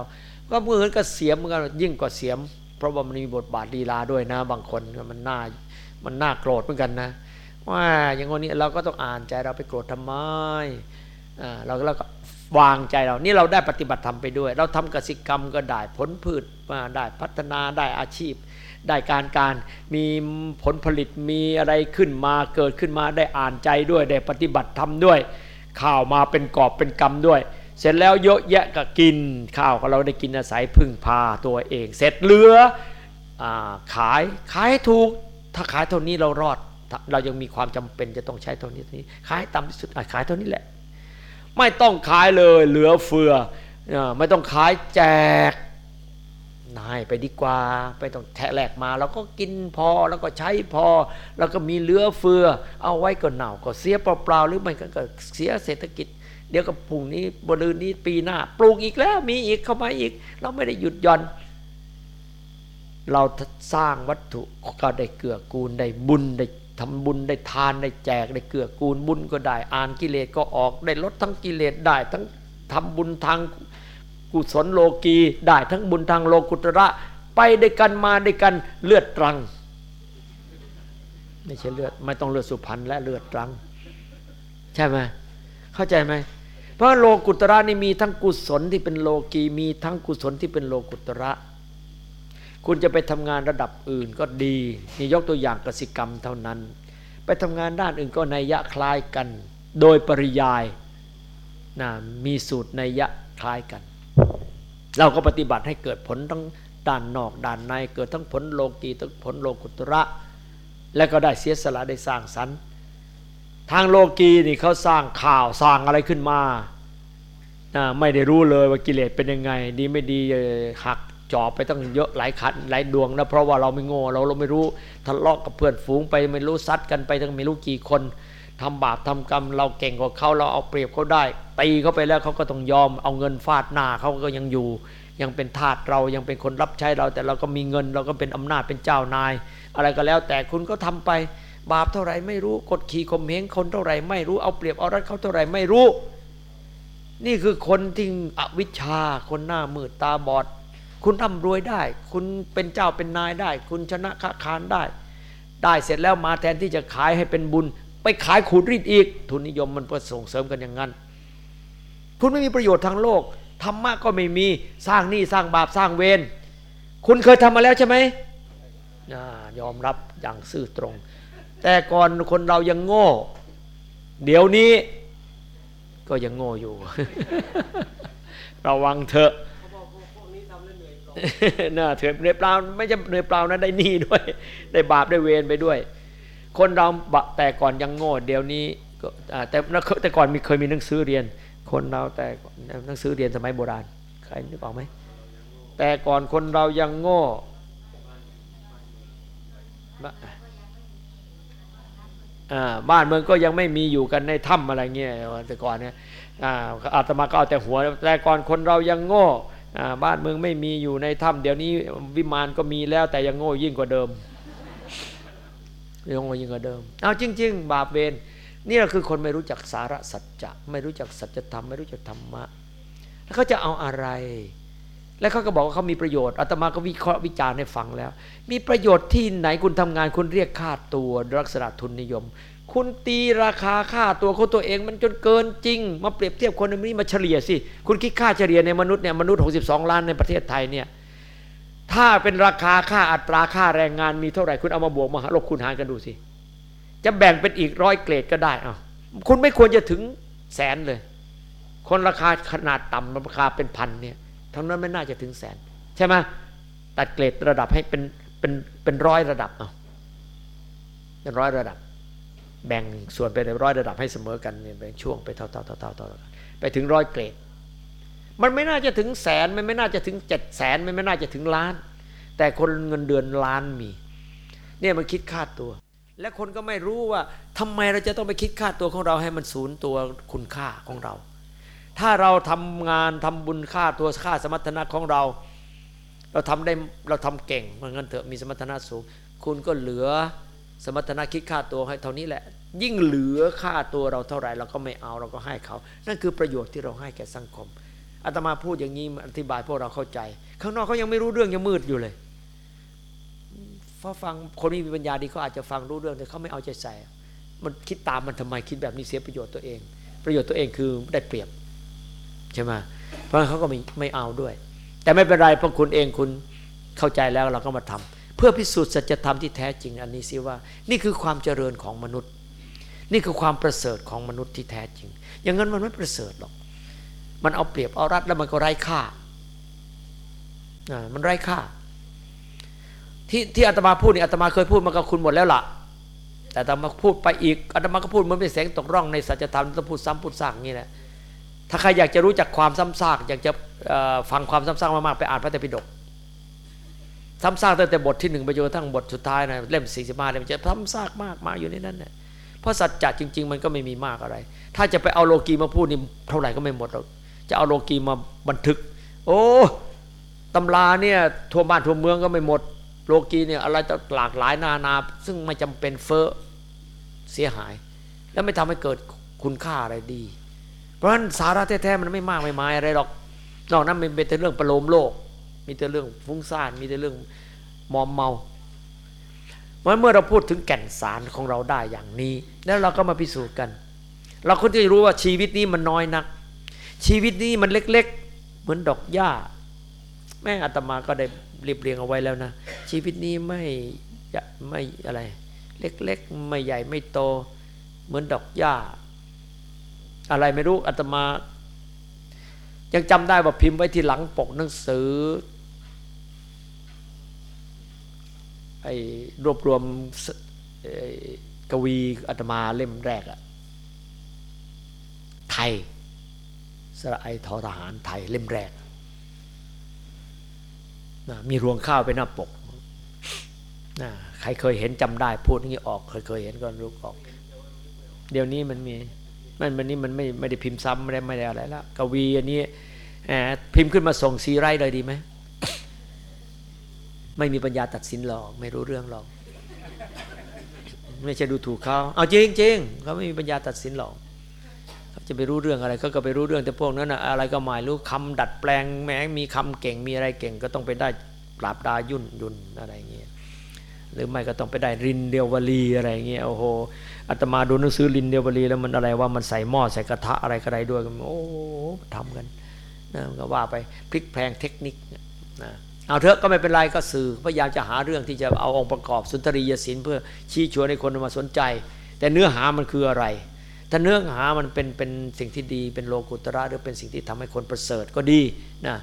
ก็เหมือนกับเสียมเหมือนกันยิ่งกว่าเสียม เพราะว่ามันมีบทบาทลีลาด้วยนะ บางคนมันน่ามันน่าโกรธเหมือนกันนะ ว่าอย่างนี้เราก็ต้องอ่านใจเราไปโกรธทำไมอ่าเราเราก็วางใจเรา นี่เราได้ปฏิบัติธรรมไปด้วย เราทำกสิกรรมก็ได้ผลพืชมาได้พัฒนาได้อาชีพ ได้การการมีผลผลิตมีอะไรขึ้นมาเกิดขึ้นมาได้อ่านใจด้วยได้ปฏิบัติธรรมด้วยข้าวมาเป็นกอบเป็นกรรมด้วย เสร็จแล้วเยอะแยะก็กินข้าวของเราได้กินอาศัยพึ่งพาตัวเอง เสร็จเหลืออขายขายถูกถ้าขายเท่านี้เรารอดเรายังมีความจำเป็นจะต้องใช้เท่านี้เท่านี้ขายต่ำที่สุดขายเท่านี้แหละ ไม่ต้องขายเลยเหลือเฟืออไม่ต้องขายแจก นายไปดีกว่าไปต้องแทะแหลกมาเราก็กินพอแล้วก็ใช้พอ แล้วก็มีเหลือเฟือ เอาไว้ก็เน่าก็เสียเปล่าๆหรือไม่ก็ก็เสียเศรษฐกิจ เดี๋ยวกับพุ่งนี้บรืนนี้ปีหน้า ปลูกอีกแล้วมีอีกเข้ามาอีก เราไม่ได้หยุดหย่อน เราสร้างวัตถุก็ได้เกื้อกูลได้บุญได้ทำบุญได้ทานได้แจกได้เกื้อกูลบุญก็ได้อ่านกิเลสก็ออกได้ลดทั้งกิเลสได้ทั้งทำบุญทาง กุศลโลกีได้ทั้งบุญทางโลกุตระไปได้วยกันมาด้วยกันเลือดตรัง ไม่ใช่เลือดไม่ต้องเลือดสุพรรณและเลือดตรัง ใช่ไหมเข้าใจไหมเพราะโลกุตระนี่มีทั้งกุศลที่เป็นโลกีมีทั้งกุศลที่เป็นโลกุตระ คุณจะไปทำงานระดับอื่นก็ดีนี่ยกตัวอย่างกสิกรรมเท่านั้น ไปทำงานด้านอื่นก็นัยยะคล้ายกัน โดยปริยายนะมีสูตรนัยยะคล้ายกัน เราก็ปฏิบัติให้เกิดผลทั้งด้านนอกด้านใน เกิดทั้งผลโลกีทั้งผลโลกุตระ และก็ได้เสียสละได้สร้างสรรค์ ทางโลกีนี่เขาสร้างข่าวสร้างอะไรขึ้นมาไม่ได้รู้เลยว่ากิเลสเป็นยังไง ดีไม่ดีหักจอบไปตั้งเยอะหลายขันหลายดวงนะเพราะว่าเราไม่โง่เราเราไม่รู้ทะเลาะกับเพื่อนฝูงไปไม่รู้ซัดกันไปตั้งไม่รู้กี่คน ทำบาปทำกรรม เราเก่งกว่าเขาเราเอาเปรียบเขาได้ตีเขาไปแล้วเขาก็ต้องยอม เอาเงินฟาดหน้าเขาก็ยังอยู่ ยังเป็นทาสเรายังเป็นคนรับใช้เรา แต่เราก็มีเงินเราก็เป็นอำนาจเป็นเจ้านาย อะไรก็แล้วแต่คุณก็ทำไปบาปเท่าไหร่ไม่รู้กดขี่ข่มเหงคนเท่าไหร่ไม่รู้เอาเปรียบเอารัดเขาเท่าไหร่ไม่รู้ นี่คือคนที่อวิชชาคนหน้ามืดตาบอด คุณร่ำรวยได้ คุณเป็นเจ้าเป็นนายได้ คุณชนะค้าคานได้ ได้เสร็จแล้วมาแทนที่จะขายให้เป็นบุญ ไปขายขูดรีดอีก ทุนนิยมมันก็ส่งเสริมกันอย่างนั้น คุณไม่มีประโยชน์ทางโลกธรรมะก็ไม่มีสร้างหนี้สร้างบาปสร้างเวรคุณเคยทำมาแล้วใช่ไหมยอมรับอย่างซื่อตรง แต่ก่อนคนเรายังโง่ เดี๋ยวนี้ก็ยังโง่อยู่ ระวังเถอะน่าเถื่อนเหนื่อยเปล่าไม่ใช่เหนื่อยเปล่านะได้หนี้ด้วย ได้บาปได้เวรไปด้วย คนเราแต่ก่อนยังโง่เดี๋ยวนี้แต่แต่ก่อนมีเคยมีหนังสือเรียน คนเราแต่หนังสือเรียนสมัยโบราณใครนึกออกไหมแต่ก่อนคนเรายังโง่บ้านเมืองก็ยังไม่มีอยู่กันในถ้ำอะไรเงี้ยแต่ก่อนเนี่ยอาตมาก็เอาแต่หัว แต่ก่อนคนเรายังโง่บ้านเมืองไม่มีอยู่ในถ้ำเดี๋ยวนี้วิมานก็มีแล้วแต่ยังโง่ยิ่งกว่าเดิม ยังโง่ยิ่งกว่าเดิม เอาจริง ๆ บาปเวรนี่คือคนไม่รู้จักสาระสัจจะไม่รู้จักสัจธรรมไม่รู้จักธรรมะ แล้วเขาจะเอาอะไร แล้วเขาก็บอกว่าเขามีประโยชน์อาตมาก็วิเคราะห์วิจารณ์ให้ฟังแล้ว มีประโยชน์ที่ไหนคุณทำงานคุณเรียกค่าตัวลักษณะทุนนิยม คุณตีราคาค่าตัวของตัวเองมันจนเกินจริง มาเปรียบเทียบคนในนี้มาเฉลี่ยสิคุณคิดค่าเฉลี่ยในมนุษย์เนี่ยมนุษย์ 62 ล้านในประเทศไทยเนี่ย ถ้าเป็นราคาค่าอัตราค่าแรงงานมีเท่าไหร่คุณเอามาบวกมาหาลบคูณหารกันดูสิ จะแบ่งเป็นอีกร้อยเกรดก็ได้เอาคุณไม่ควรจะถึงแสนเลย คนราคาขนาดต่ำราคาเป็นพันเนี่ยทั้งนั้นไม่น่าจะถึงแสน ใช่ไหมตัดเกรดระดับให้เป็นเป็นเป็นร้อยระดับเอาเป็นร้อยระดับ แบ่งส่วนไปในร้อยระดับให้เสมอกันเนี่ยแบ่งช่วงไปเท่าเท่าเท่าเท่าเท่าไปถึงร้อยเกรด มันไม่น่าจะถึงแสนมันไม่น่าจะถึงเจ็ดแสนมันไม่น่าจะถึงล้าน แต่คนเงินเดือนล้านมี เนี่ยมันคิดค่าตัว และคนก็ไม่รู้ว่าทำไมเราจะต้องไปคิดค่าตัวของเราให้มันศูนย์ตัวคุณค่าของเรา ถ้าเราทำงานทำบุญค่าตัวค่าสมรรถนะของเรา เราทำได้เราทำเก่งมันงั้นเถอะมีสมรรถนะสูง คุณก็เหลือสมรรถนะคิดค่าตัวให้เท่านี้แหละ ยิ่งเหลือค่าตัวเราเท่าไหร่เราก็ไม่เอาเราก็ให้เขา นั่นคือประโยชน์ที่เราให้แก่สังคม อาตมาพูดอย่างนี้อธิบายพวกเราเข้าใจ ข้างนอกเขายังไม่รู้เรื่องยังมืดอยู่เลยพอฟังคนมีปัญญาดีเขาอาจจะฟังรู้เรื่องแต่เขาไม่เอาใจใส่ มันคิดตามมันทำไมคิดแบบนี้เสียประโยชน์ตัวเอง ประโยชน์ตัวเองคือได้เปรียบใช่ไหมเพราะเขาก็ไม่ไม่เอาด้วย แต่ไม่เป็นไรเพราะคุณเองคุณเข้าใจแล้วเราก็มาทำเพื่อพิสูจน์สัจธรรมที่แท้จริงอันนี้สิว่า นี่คือความเจริญของมนุษย์ นี่คือความประเสริฐของมนุษย์ที่แท้จริง อย่างนั้นมันไม่ประเสริฐหรอก มันเอาเปรียบเอารัดแล้วมันก็ไร้ค่ามันไร้ค่า ที่ที่อาตมาพูดนี่อาตมาเคยพูดมากับคุณหมดแล้วล่ะ แต่อาตมาพูดไปอีกอาตมาก็พูดมันเป็นแสงตกร่องในสัจธรรมต้องพูดซ้ำพูดซากนี้แหละถ้าใครอยากจะรู้จักความซ้ำซากอยากจะฟังความซ้ำซากมากๆไปอ่านพระไตรปิฎกซ้ำซากตั้งแต่บทที่หนึ่งไปจนกระทั่งบทสุดท้ายนะเล่มสี่สิบห้าเล่มจะซ้ำซากมากมาอยู่ในนั้นเนี่ยเพราะสัจจะจริง ๆ มันก็ไม่มีมากอะไร ถ้าจะไปเอาโลกีมาพูดนี่เท่าไหร่ก็ไม่หมดหรอก จะเอาโลกีมาบันทึก โอ้ตำราเนี่ยทั่วบ้านทั่วเมืองก็ไม่หมด โลกีเนี่ยอะไรหลากหลายนานา ซึ่งไม่จำเป็นเฟ้อเสียหาย แล้วไม่ทำให้เกิดคุณค่าอะไรดี เพราะฉะนั้นสาระแท้ๆมันไม่มากไม่มายอะไรหรอกนอกนั้นมันเป็นแต่เรื่องประโลมโลก มีแต่เรื่องฟุ้งซ่านมีแต่เรื่องมอมเมาเมื่อเมื่อเราพูดถึงแก่นสารของเราได้อย่างนี้ แล้วเราก็มาพิสูจน์กัน เราก็จะรู้ว่าชีวิตนี้มันน้อยนัก ชีวิตนี้มันเล็ก ๆ เหมือนดอกหญ้า แม่อาตมาก็ได้เรียบเรียงเอาไว้แล้วนะ ชีวิตนี้ไม่ไม่อะไร เล็กๆ ไม่ใหญ่ไม่โต เหมือนดอกหญ้า อะไรไม่รู้อาตมา ยังจำได้ว่าพิมพ์ไว้ที่หลังปกหนังสือไอ้รวบรวมกวีอาตมาเล่มแรกอะไทย สระไอทอทหารไทยเล่มแรกนะมีรวงข้าวเป็นหน้าปกนะใครเคยเห็นจำได้พูดอย่างนี้ออกเคยเคยเห็นก็รู้ออก เดี๋ยวนี้มันมีมันมันนี้มันไม่ไม่ได้พิมพ์ซ้ำไม่ได้ไม่ได้อะไรแล้วกวีอันนี้พิมพ์ขึ้นมาส่งซีไรเลยดีไหมไม่มีปัญญาตัดสินหรอกไม่รู้เรื่องหรอกไม่ใช่ดูถูกเขาเอาจริงจริงเขาไม่มีปัญญาตัดสินหรอก เขาจะไปรู้เรื่องอะไรเขาก็ไปรู้เรื่องแต่พวกนั้นอะอะไรก็หมายรู้คำดัดแปลงแม้มีคำเก่งมีอะไรเก่งก็ต้องไปได้ปราบดายุ่นยุนอะไรเงี้ยหรือไม่ก็ต้องไปได้รินเดียววลีอะไรเงี้ยโอ้โหอาตมาดูหนังสือรินเดียววลีแล้วมันอะไรว่ามันใส่หม้อใส่กระทะอะไรก็ได้ด้วยโอ้ทำกันนะก็ว่าไปพลิกแพลงเทคนิคนะเอาเถอะก็ไม่เป็นไรก็สื่อพยายามจะหาเรื่องที่จะเอาองค์ประกอบสุนทรียศิลป์เพื่อชี้ชวนให้คนมาสนใจ แต่เนื้อหามันคืออะไร ถ้าเนื้อหามันเป็นเป็นสิ่งที่ดี เป็นโลกุตระหรือเป็นสิ่งที่ทำให้คนประเสริฐก็ดีนะ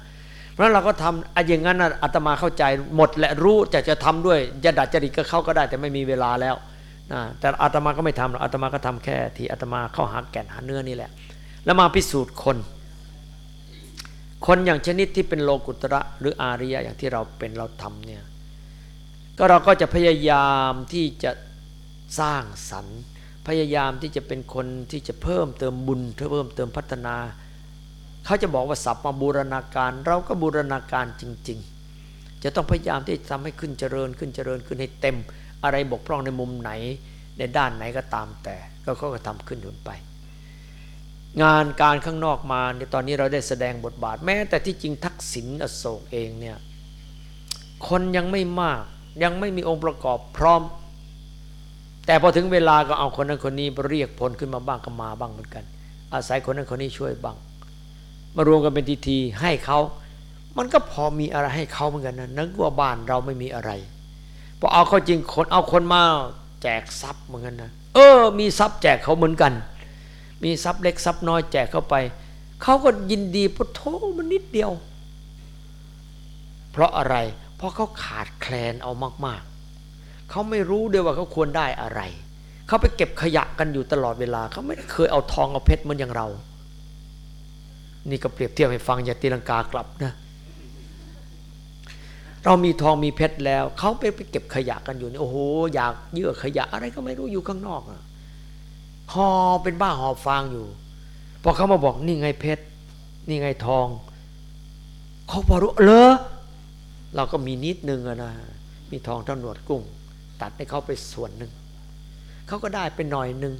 เพราะเราก็ทำอะอย่างนั้นอาตมาเข้าใจหมดและรู้จะจะทำด้วยจะดัดจริตก็เข้าก็ได้ แต่ไม่มีเวลาแล้วนะแต่อาตมาก็ไม่ทำอาตมาก็ทำแค่ที่อาตมาเข้าหาแก่นหาเนื้อนี่แหละ แล้วมาพิสูจน์คน คนอย่างชนิดที่เป็นโลกุตระหรืออาริยะอย่างที่เราเป็นเราทำเนี่ยก็เราก็จะพยายามที่จะสร้างสรรค์ พยายามที่จะเป็นคนที่จะเพิ่มเติมบุญเพิ่มเติมพัฒนา เขาจะบอกว่าสับมาบูรณาการ เราก็บูรณาการจริง ๆ จะต้องพยายามที่จะทำให้ขึ้นเจริญขึ้นเจริญขึ้นให้เต็ม อะไรบกพร่องในมุมไหนในด้านไหนก็ตามแต่ ก็เขาก็ทำขึ้นจนไป งานการข้างนอกมาในตอนนี้เราได้แสดงบทบาทแม้ แต่ที่จริงทักษิณอโศกเองเนี่ยคนยังไม่มากยังไม่มีองค์ประกอบพร้อม แต่พอถึงเวลาก็เอาคนนั้นคนนี้เรียกผลขึ้นมาบ้างก็มาบ้างเหมือนกัน อาศัยคนนั้นคนนี้ช่วยบ้าง มารวมกันเป็นทีทีให้เขามันก็พอมีอะไรให้เขาเหมือนกันนะนึกว่าบ้านเราไม่มีอะไรพอเอาเขาจริงคนเอาคนมาแจกทรัพย์เหมือนกันนะเออ มีทรัพย์แจกเขาเหมือนกัน มีทรัพย์เล็กทรัพย์น้อยแจกเข้าไปเขาก็ยินดีพุทโธมันนิดเดียว เพราะอะไร เพราะเขาขาดแคลนเอามาก ๆ เขาไม่รู้ด้วยว่าเขาควรได้อะไร เขาไปเก็บขยะกันอยู่ตลอดเวลา เขาไม่เคยเอาทองเอาเพชรเหมือนอย่างเรา นี่ก็เปรียบเทียบให้ฟังอย่าตีลังกากลับนะเรามีทองมีเพชรแล้ว เขาไปไปเก็บขยะกันอยู่นี่โอ้โหอยากเยื่อขยะอะไรก็ไม่รู้อยู่ข้างนอกอะหอเป็นบ้าหอบฟางอยู่ พอเขามาบอกนี่ไงเพชรนี่ไงทองเขาพอรู้เลอเราก็มีนิดนึงอะนะมีทองเท่าหนวดกุ้ง ตัดให้เขาไปส่วนหนึ่งเขาก็ได้ไปหน่อยหนึ่ง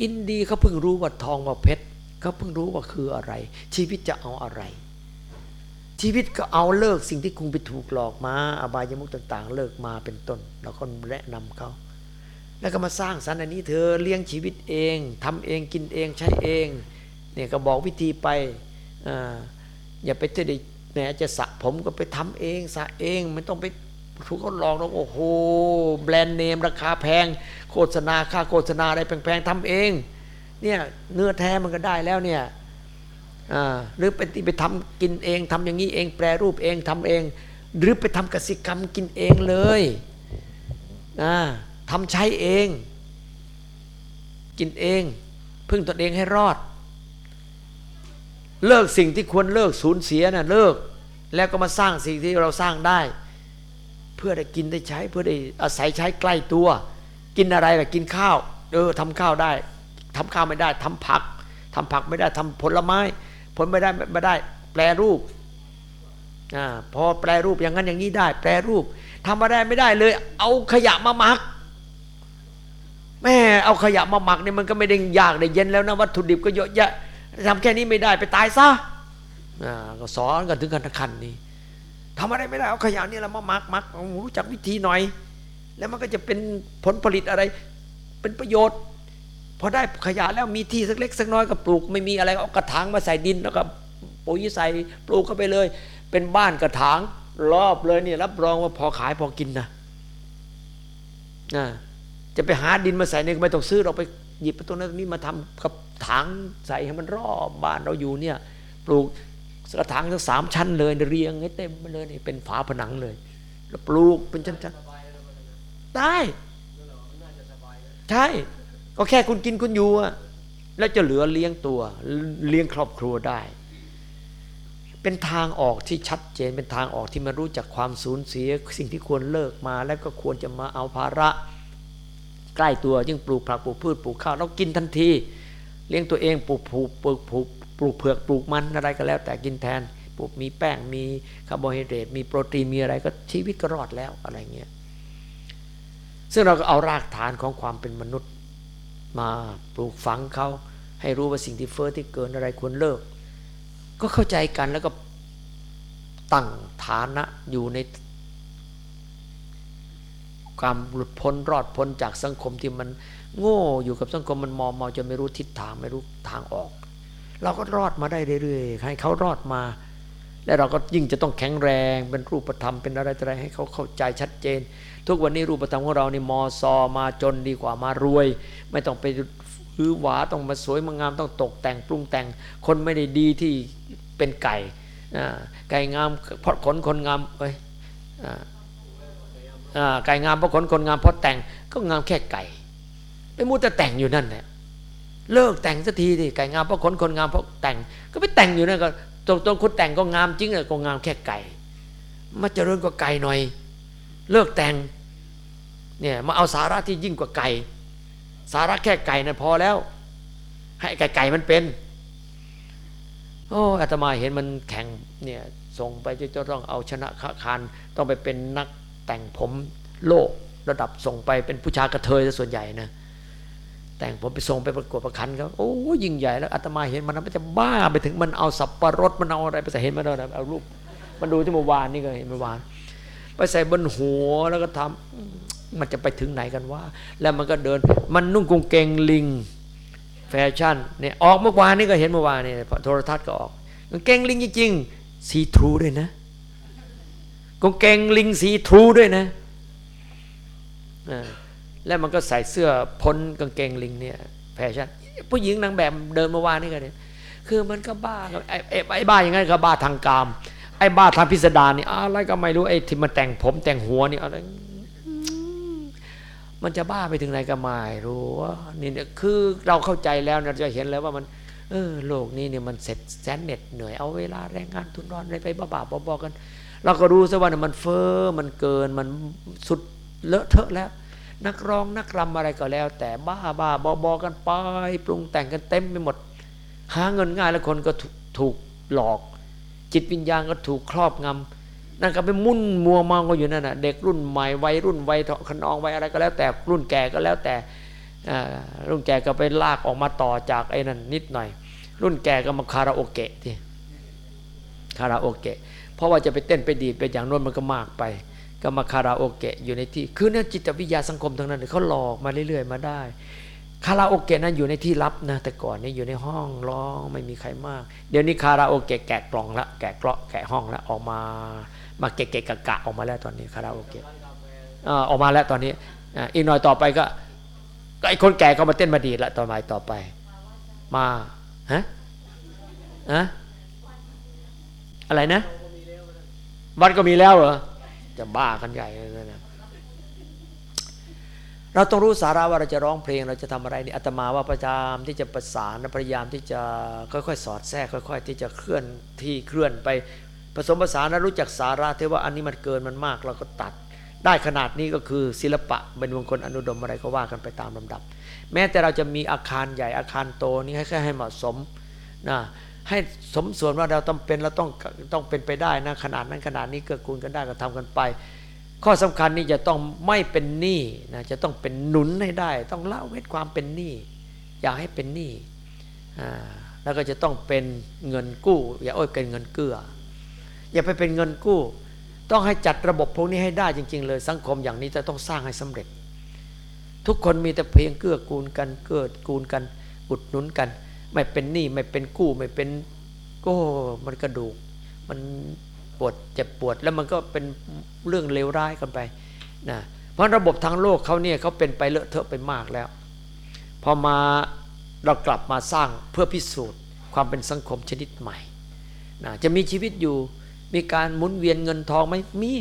ยินดีเขาเพิ่งรู้ว่าทองว่าเพชรเขาเพิ่งรู้ว่าคืออะไร ชีวิตจะเอาอะไร ชีวิตก็เอาเลิกสิ่งที่คุณไปถูกหลอกมาอบายมุกต่าง ๆ เลิกมาเป็นต้นเราก็แนะนำเขาแล้วก็มาสร้างสรรค์อันนี้เธอเลี้ยงชีวิตเองทำเองกินเองใช้เองเนี่ยก็บอกวิธีไปออย่าไปจะได้แหมจะสระผมก็ไปทำเองสระเองไม่ต้องไป ถูกเขาหลอกเราโอ้โหแบรนด์เนมราคาแพง โฆษณาค่าโฆษณาอะไรแพงๆทำเอง เนี่ยเนื้อแท้มันก็ได้แล้วเนี่ยหรือไปไปทำกินเองทำอย่างนี้เองแปรรูปเองทำเอง หรือไปทำกสิกรรมกินเองเลยอ่าทำใช้เอง กินเอง พึ่งตนเองให้รอด เลิกสิ่งที่ควรเลิกสูญเสียนะ่ะเลิกแล้วก็มาสร้างสิ่งที่เราสร้างได้ เพื่อได้กินได้ใช้ เพื่อได้อาศัยใช้ใกล้ตัว กินอะไรล่ะกินข้าว เออทำข้าวได้ทำข้าวไม่ได้ทำผักทำผักไม่ได้ทำผลไม้ ผลไม่ได้ไม่ได้ แปรรูปอ่าพอแปรรูปอย่างนั้นอย่างนี้ได้ แปรรูปทำมาได้ไม่ได้เลย เอาขยะมาหมักแม่เอาขยะมาหมักเนี่ยมันก็ไม่ได้ยากได้เย็นแล้วนะวัตถุดิบก็เยอะแยะทำแค่นี้ไม่ได้ไปตายซะอ่าก็สอนกันถึงกันขันนี้ ทำอะไรไม่ได้เอาขยะนี่แหละมาหมักหมักรู้จักวิธีหน่อย แล้วมันก็จะเป็นผลผลิตอะไร เป็นประโยชน์พอได้ขยะแล้วมีที่สักเล็กสักน้อยก็ปลูก ไม่มีอะไรเอากระถางมาใส่ดินแล้วก็ปุ๋ยใส่ปลูกเข้าไปเลย เป็นบ้านกระถางรอบเลยเนี่ยรับรองว่าพอขายพอกินนะนะจะไปหาดินมาใส่เนี่ยไม่ต้องซื้อเราไปหยิบไปตรงนั้นตรงนี้มาทำกับถังใส่ให้มันรอบบ้านเราอยู่เนี่ย ปลูก กระถางทั้งสามชั้นเลยเรียงให้เต็มเลยนี่เป็นฝาผนังเลย แล้วปลูกเป็นชั้นๆได้ใช่ก็แค่คุณกินคุณอยู่อะแล้วจะเหลือเลี้ยงตัวเลี้ยงครอบครัวได้ เป็นทางออกที่ชัดเจนเป็นทางออกที่มารู้จักความสูญเสีย สิ่งที่ควรเลิกมา แล้วก็ควรจะมาเอาภาระ ใกล้ตัวยิ่งปลูกผักปลูกพืชปลูกข้าวเรากินทันที เลี้ยงตัวเองปลูกผูกปลูกปลูก ปลูกเผือกปลูกมันอะไรก็แล้ว แต่กินแทนปลูกมีแป้งมีคาร์โบไฮเดรตมีโปรตีนมีอะไรก็ชีวิตก็รอดแล้วอะไรเงี้ยซึ่งเราก็เอารากฐานของความเป็นมนุษย์มาปลูกฝังเขาให้รู้ว่าสิ่งที่เฟอ้อที่เกินอะไรควรเลิก ก็เข้าใจกันแล้วก็ตั้งฐานะอยู่ในความหลุดพ้นรอดพ้นจากสังคมที่มันโง่อยู่กับสังคมมันมอมเมาจนไม่รู้ทิศทางไม่รู้ทางออก เราก็รอดมาได้เรื่อยๆให้เขารอดมา และเราก็ยิ่งจะต้องแข็งแรงเป็นรูปธรรมเป็นอะไรอะไรให้เขาเข้าใจชัดเจน ทุกวันนี้รูปธรรมของเรานี่มอซอมาจนดีกว่ามารวย ไม่ต้องไปฮือหวาต้องมาสวยมางามต้องตกแต่งปรุงแต่ง คนไม่ได้ดีที่เป็นไก่ไก่งามเพราะขนคนงามเอ้ยไก่งามเพราะขนคนงามเพราะแต่งก็งามแค่ไก่ไปมูแต่แต่งอยู่นั่นแหละ เลิกแต่งสักทีดิไก่งามเพราะขนคนงามเพราะแต่ง ก็ไปแต่งอยู่นั่นก็ตรงตรงคนแต่งก็งามจริงเลยก็งามแค่ไก่ มาเจริญก็ไก่หน่อย เลิกแต่งเนี่ยมาเอาสาระที่ยิ่งกว่าไก่ สาระแค่ไก่นั่นพอแล้ว ให้ไก่ไก่มันเป็น โอ้อาตมาเห็นมันแข่งเนี่ยส่งไปจะต้องเอาชนะคานต้องไปเป็นนักแต่งผมโลกระดับส่งไปเป็นผู้ชายกระเทยซะส่วนใหญ่นะ แต่งผมไปส่งไปประกวดประคันเขาโอ้ยิ่งใหญ่แล้วอาตมาเห็นมันมันจะบ้าไปถึงมันเอาสับปะรดมันเอาอะไรไปใส่เห็นมันเอาอะไรเอารูปมันดูที่เมื่อวานนี่ก็เห็นเมื่อวาน ไปใส่บนหัวแล้วก็ทำมันจะไปถึงไหนกันว่า แล้วมันก็เดิน มันนุ่งกางเกงลิงแฟชั่นเนี่ยออกเมื่อวานนี่ก็เห็นเมื่อวานนี่โทรทัศน์ก็ออกกางเกงลิงจริงๆสีทรูด้วยนะกางเกงลิงสีทรูด้วยนะอ่า แล้วมันก็ใส่เสื้อพ้นกางเกงลิงเนี่ยแฟชั่นผู้หญิงนางแบบเดินเมื่อวานนี่ก็เนี่ยคือมันก็บ้าไอ้ไอ้ไอ้บ้าอย่างนั้นก็บ้าทางกาม ไอ้บ้าทางพิสดารนี่อะไรก็ไม่รู้ไอ้ที่มันแต่งผมแต่งหัวนี่อะไรมันจะบ้าไปถึงไหนก็ไม่รู้นี่เนี่ยคือเราเข้าใจแล้วเราจะเห็นแล้วว่ามัน เออโลกนี้เนี่ยมันเสร็จแสนเหน็ดเหนื่อยเอาเวลาแรงงานทุนร้อนอะไรไปบ้าๆบอๆกัน เราก็รู้ซะว่ามันเฟอ้อมันเกินมันสุดเลอะเทอะแล้ว นักร้องนักรำอะไรก็แล้ว แต่บ้าบ้าบอบอกันไปปรุงแต่งกันเต็มไปหมด หาเงินง่ายแล้วคนก็ถูกหลอก จิตวิญญาณก็ถูกครอบงำนั่นก็ไปมุ่นมัวเมาก็อยู่นั่นน่ะเด็กรุ่นใหม่วัยรุ่นวัยขนองวัยอะไรก็แล้ว แต่รุ่นแก่ก็แล้วแต่รุ่นแก่ก็ไปลากออกมาต่อจากไอ้นั่นนิดหน่อย รุ่นแก่ก็มาคาราโอเกะที่คาราโอเกะเพราะว่าจะไปเต้นไปดีไปอย่างโน้นมันก็มากไป ก็มาคาราโอเกะอยู่ในที่ คือเนี่ยจิตวิทยาสังคมทั้งนั้นเขาหลอกมาเรื่อยๆมาได้ คาราโอเกะนั้นอยู่ในที่ลับนะ แต่ก่อนนี่อยู่ในห้องร้องไม่มีใครมาก เดี๋ยวนี้คาราโอเกะแกะกล่องละแกะกราะแกะห้องละออกมา มาเกะเกะกะกะออกมาแล้วตอนนี้คาราโอเกะออกมาแล้วตอนนี้อีกหน่อยต่อไปก็ก็ไอคนแก่ก็มาเต้นมาดีละต่อไปต่อไป มาฮะฮะอะไรนะวัดก็มีแล้วเหรอ จะบ้ากันใหญ่เลยนะเราต้องรู้สาระว่าเราจะร้องเพลงเราจะทำอะไรนี่อาตมาว่าประจามที่จะประสานพยายามที่จะค่อยๆ สอดแทรกค่อย ๆ ที่จะเคลื่อนที่เคลื่อนไปผสมผสานรู้จักสาระเทว่าอันนี้มันเกินมันมากเราก็ตัด ได้ขนาดนี้ก็คือศิลปะเป็นวงคนอนุดมอะไรก็ว่ากันไปตามลำดับ แม้แต่เราจะมีอาคารใหญ่อาคารโตนี่แค่ให้เหมาะสมนะ ให้สมส่วนว่าเราต้องเป็นเราต้องต้องเป็นไปได้นะขนาดนั้นขนาดนี้เกื้อกูลกันได้ก็ทำกันไป ข้อสำคัญนี่จะต้องไม่เป็นหนี้นะจะต้องเป็นหนุนให้ได้ ต้องละเว้นความเป็นหนี้อย่าให้เป็นหนี้แล้วก็จะต้องเป็นเงินกู้ อย่าโอ้ยเป็นเงินเกื้อ อย่าไปเป็นเงินกู้ ต้องให้จัดระบบพวกนี้ให้ได้จริง ๆ เลยสังคมอย่างนี้จะต้องสร้างให้สำเร็จ ทุกคนมีแต่เพียงเกื้อกูลกันเกื้อกูลกันอุดหนุนกัน ไม่เป็นหนี้ไม่เป็นกู้ไม่เป็นก็มันกระดูก มันปวดเจ็บปวดแล้วมันก็เป็นเรื่องเลวร้ายกันไปนะเพราะระบบทางโลกเขาเนี่ยเขาเป็นไปเลอะเทอะไปมากแล้ว พอมาเรากลับมาสร้างเพื่อพิสูจน์ ความเป็นสังคมชนิดใหม่นะจะมีชีวิตอยู่มีการหมุนเวียนเงินทองไหมมี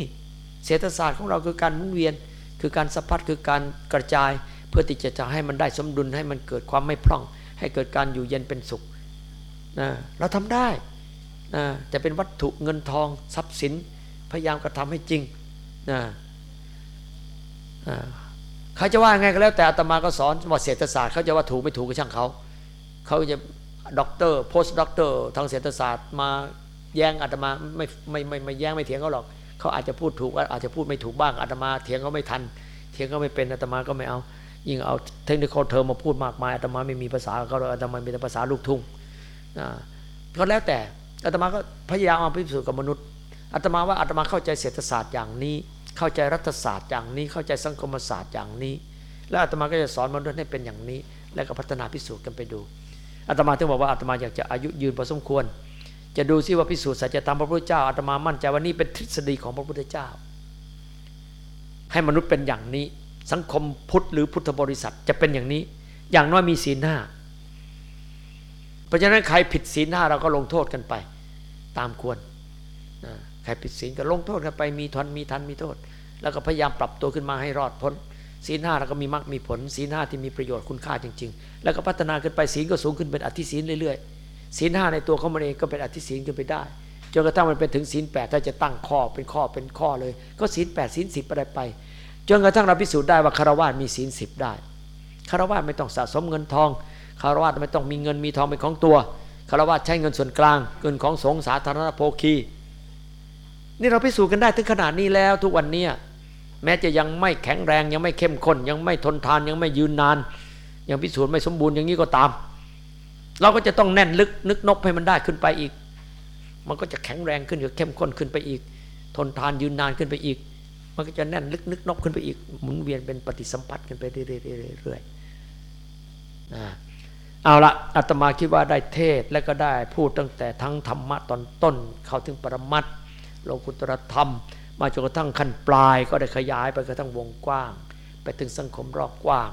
เศรษฐศาสตร์ของเราคือการหมุนเวียน คือการสะพัดคือการกระจาย เพื่อที่จะจะให้มันได้สมดุลให้มันเกิดความไม่พร่อง ให้เกิดการอยู่เย็นเป็นสุขนะเราทำได้นะจะเป็นวัตถุเงินทองทรัพย์สินพยายามกระทำให้จริงนะใครจะว่าไงก็แล้วแต่อาตมาก็สอนว่าเศรษฐศาสตร์เขาจะว่าถูกไม่ถูกก็ช่างเขาเขาจะด็อกเตอร์ post doctor ทางเศรษฐศาสตร์มาแย้งอาตมาไม่ไม่ไม่ไม่แย้งไม่เถียงเขาหรอกเขาอาจจะพูดถูกอาจจะพูดไม่ถูกบ้างอาตมาเถียงเขาไม่ทัน เถียงเขาไม่เป็นอาตมาก็ไม่เอา ยิ่งเอา technic term มาพูดมากมายอาตมาไม่มีภาษาเขาอาตมามีแต่ภาษาลูกทุ่งก็แล้วแต่อาตมาก็พยายามเอาพิสูจน์กับมนุษย์อาตมาว่าอาตมาเข้าใจเศรษฐศาสตร์อย่างนี้ เข้าใจรัฐศาสตร์อย่างนี้ เข้าใจสังคมศาสตร์อย่างนี้ แล้วอาตมาก็จะสอนมนุษย์ให้เป็นอย่างนี้ แล้วก็พัฒนาพิสูจน์กันไปดูอาตมาถึงบอกว่าอาตมาอยากจะอายุยืนพอสมควร จะดูซิว่าพิสูจน์สัจธรรมพระพุทธเจ้าอาตมามั่นใจว่านี่เป็นทฤษฎีของพระพุทธเจ้า ให้มนุษย์เป็นอย่างนี้ สังคมพุทธหรือพุทธบริษัทจะเป็นอย่างนี้ อย่างน้อยมีศีลห้าเพราะฉะนั้นใครผิดศีลห้าเราก็ลงโทษกันไป ตามควรใครผิดศีลก็ลงโทษกันไป มีทนมีทันมีโทษ แล้วก็พยายามปรับตัวขึ้นมาให้รอดพ้นศีลห้าเราก็มีมรรคมีผลศีลห้าที่มีประโยชน์คุณค่าจริง ๆ แล้วก็พัฒนาขึ้นไปศีลก็สูงขึ้นเป็นอธิศีลเรื่อยๆศีลห้าในตัวเขามันเองก็เป็นอธิศีลขึ้นไปได้จนกระทั่งมันเป็นถึงศีลแปดถ้าจะตั้งข้อเป็นข้อเป็นข้อเลย ก็ศีลแปดศีลสิบอะไรไป จนกระทั่งเราพิสูจน์ได้ว่าคารวะมีศีลสิบได้คารวะไม่ต้องสะสมเงินทองคารวะไม่ต้องมีเงินมีทองเป็นของตัวคารวะใช้เงินส่วนกลาง เงินของสงฆ์สาธารณโภคี นี่เราพิสูจน์กันได้ถึงขนาดนี้แล้วทุกวันนี้แม้จะยังไม่แข็งแรงยังไม่เข้มข้น ยังไม่ทนทานยังไม่ยืนนาน ยังพิสูจน์ไม่สมบูรณ์อย่างนี้ก็ตาม เราก็จะต้องแน่นลึกนึกนบให้มันได้ขึ้นไปอีก มันก็จะแข็งแรงขึ้นเข้มข้นขึ้นไปอีก ทนทานยืนนานขึ้นไปอีก มันก็จะแน่นลึกนึกนบขึ้นไปอีกหมุนเวียนเป็นปฏิสัมพัทธ์ขึ้นไปเรื่อยๆนะเอาละอาตมาคิดว่าได้เทศและก็ได้พูดตั้งแต่ทั้งธรรมะตอนต้น เข้าถึงปรมัตถ์โลกุตรธรรม มาจนกระทั่งขั้นปลายก็ได้ขยายไปกระทั่งวงกว้าง ไปถึงสังคมรอบกว้าง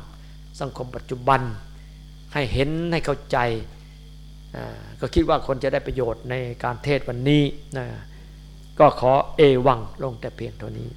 สังคมปัจจุบัน ให้เห็นให้เข้าใจก็คิดว่าคนจะได้ประโยชน์ในการเทศวันนี้นะก็ขอเอวังลงแต่เพียงเท่านี้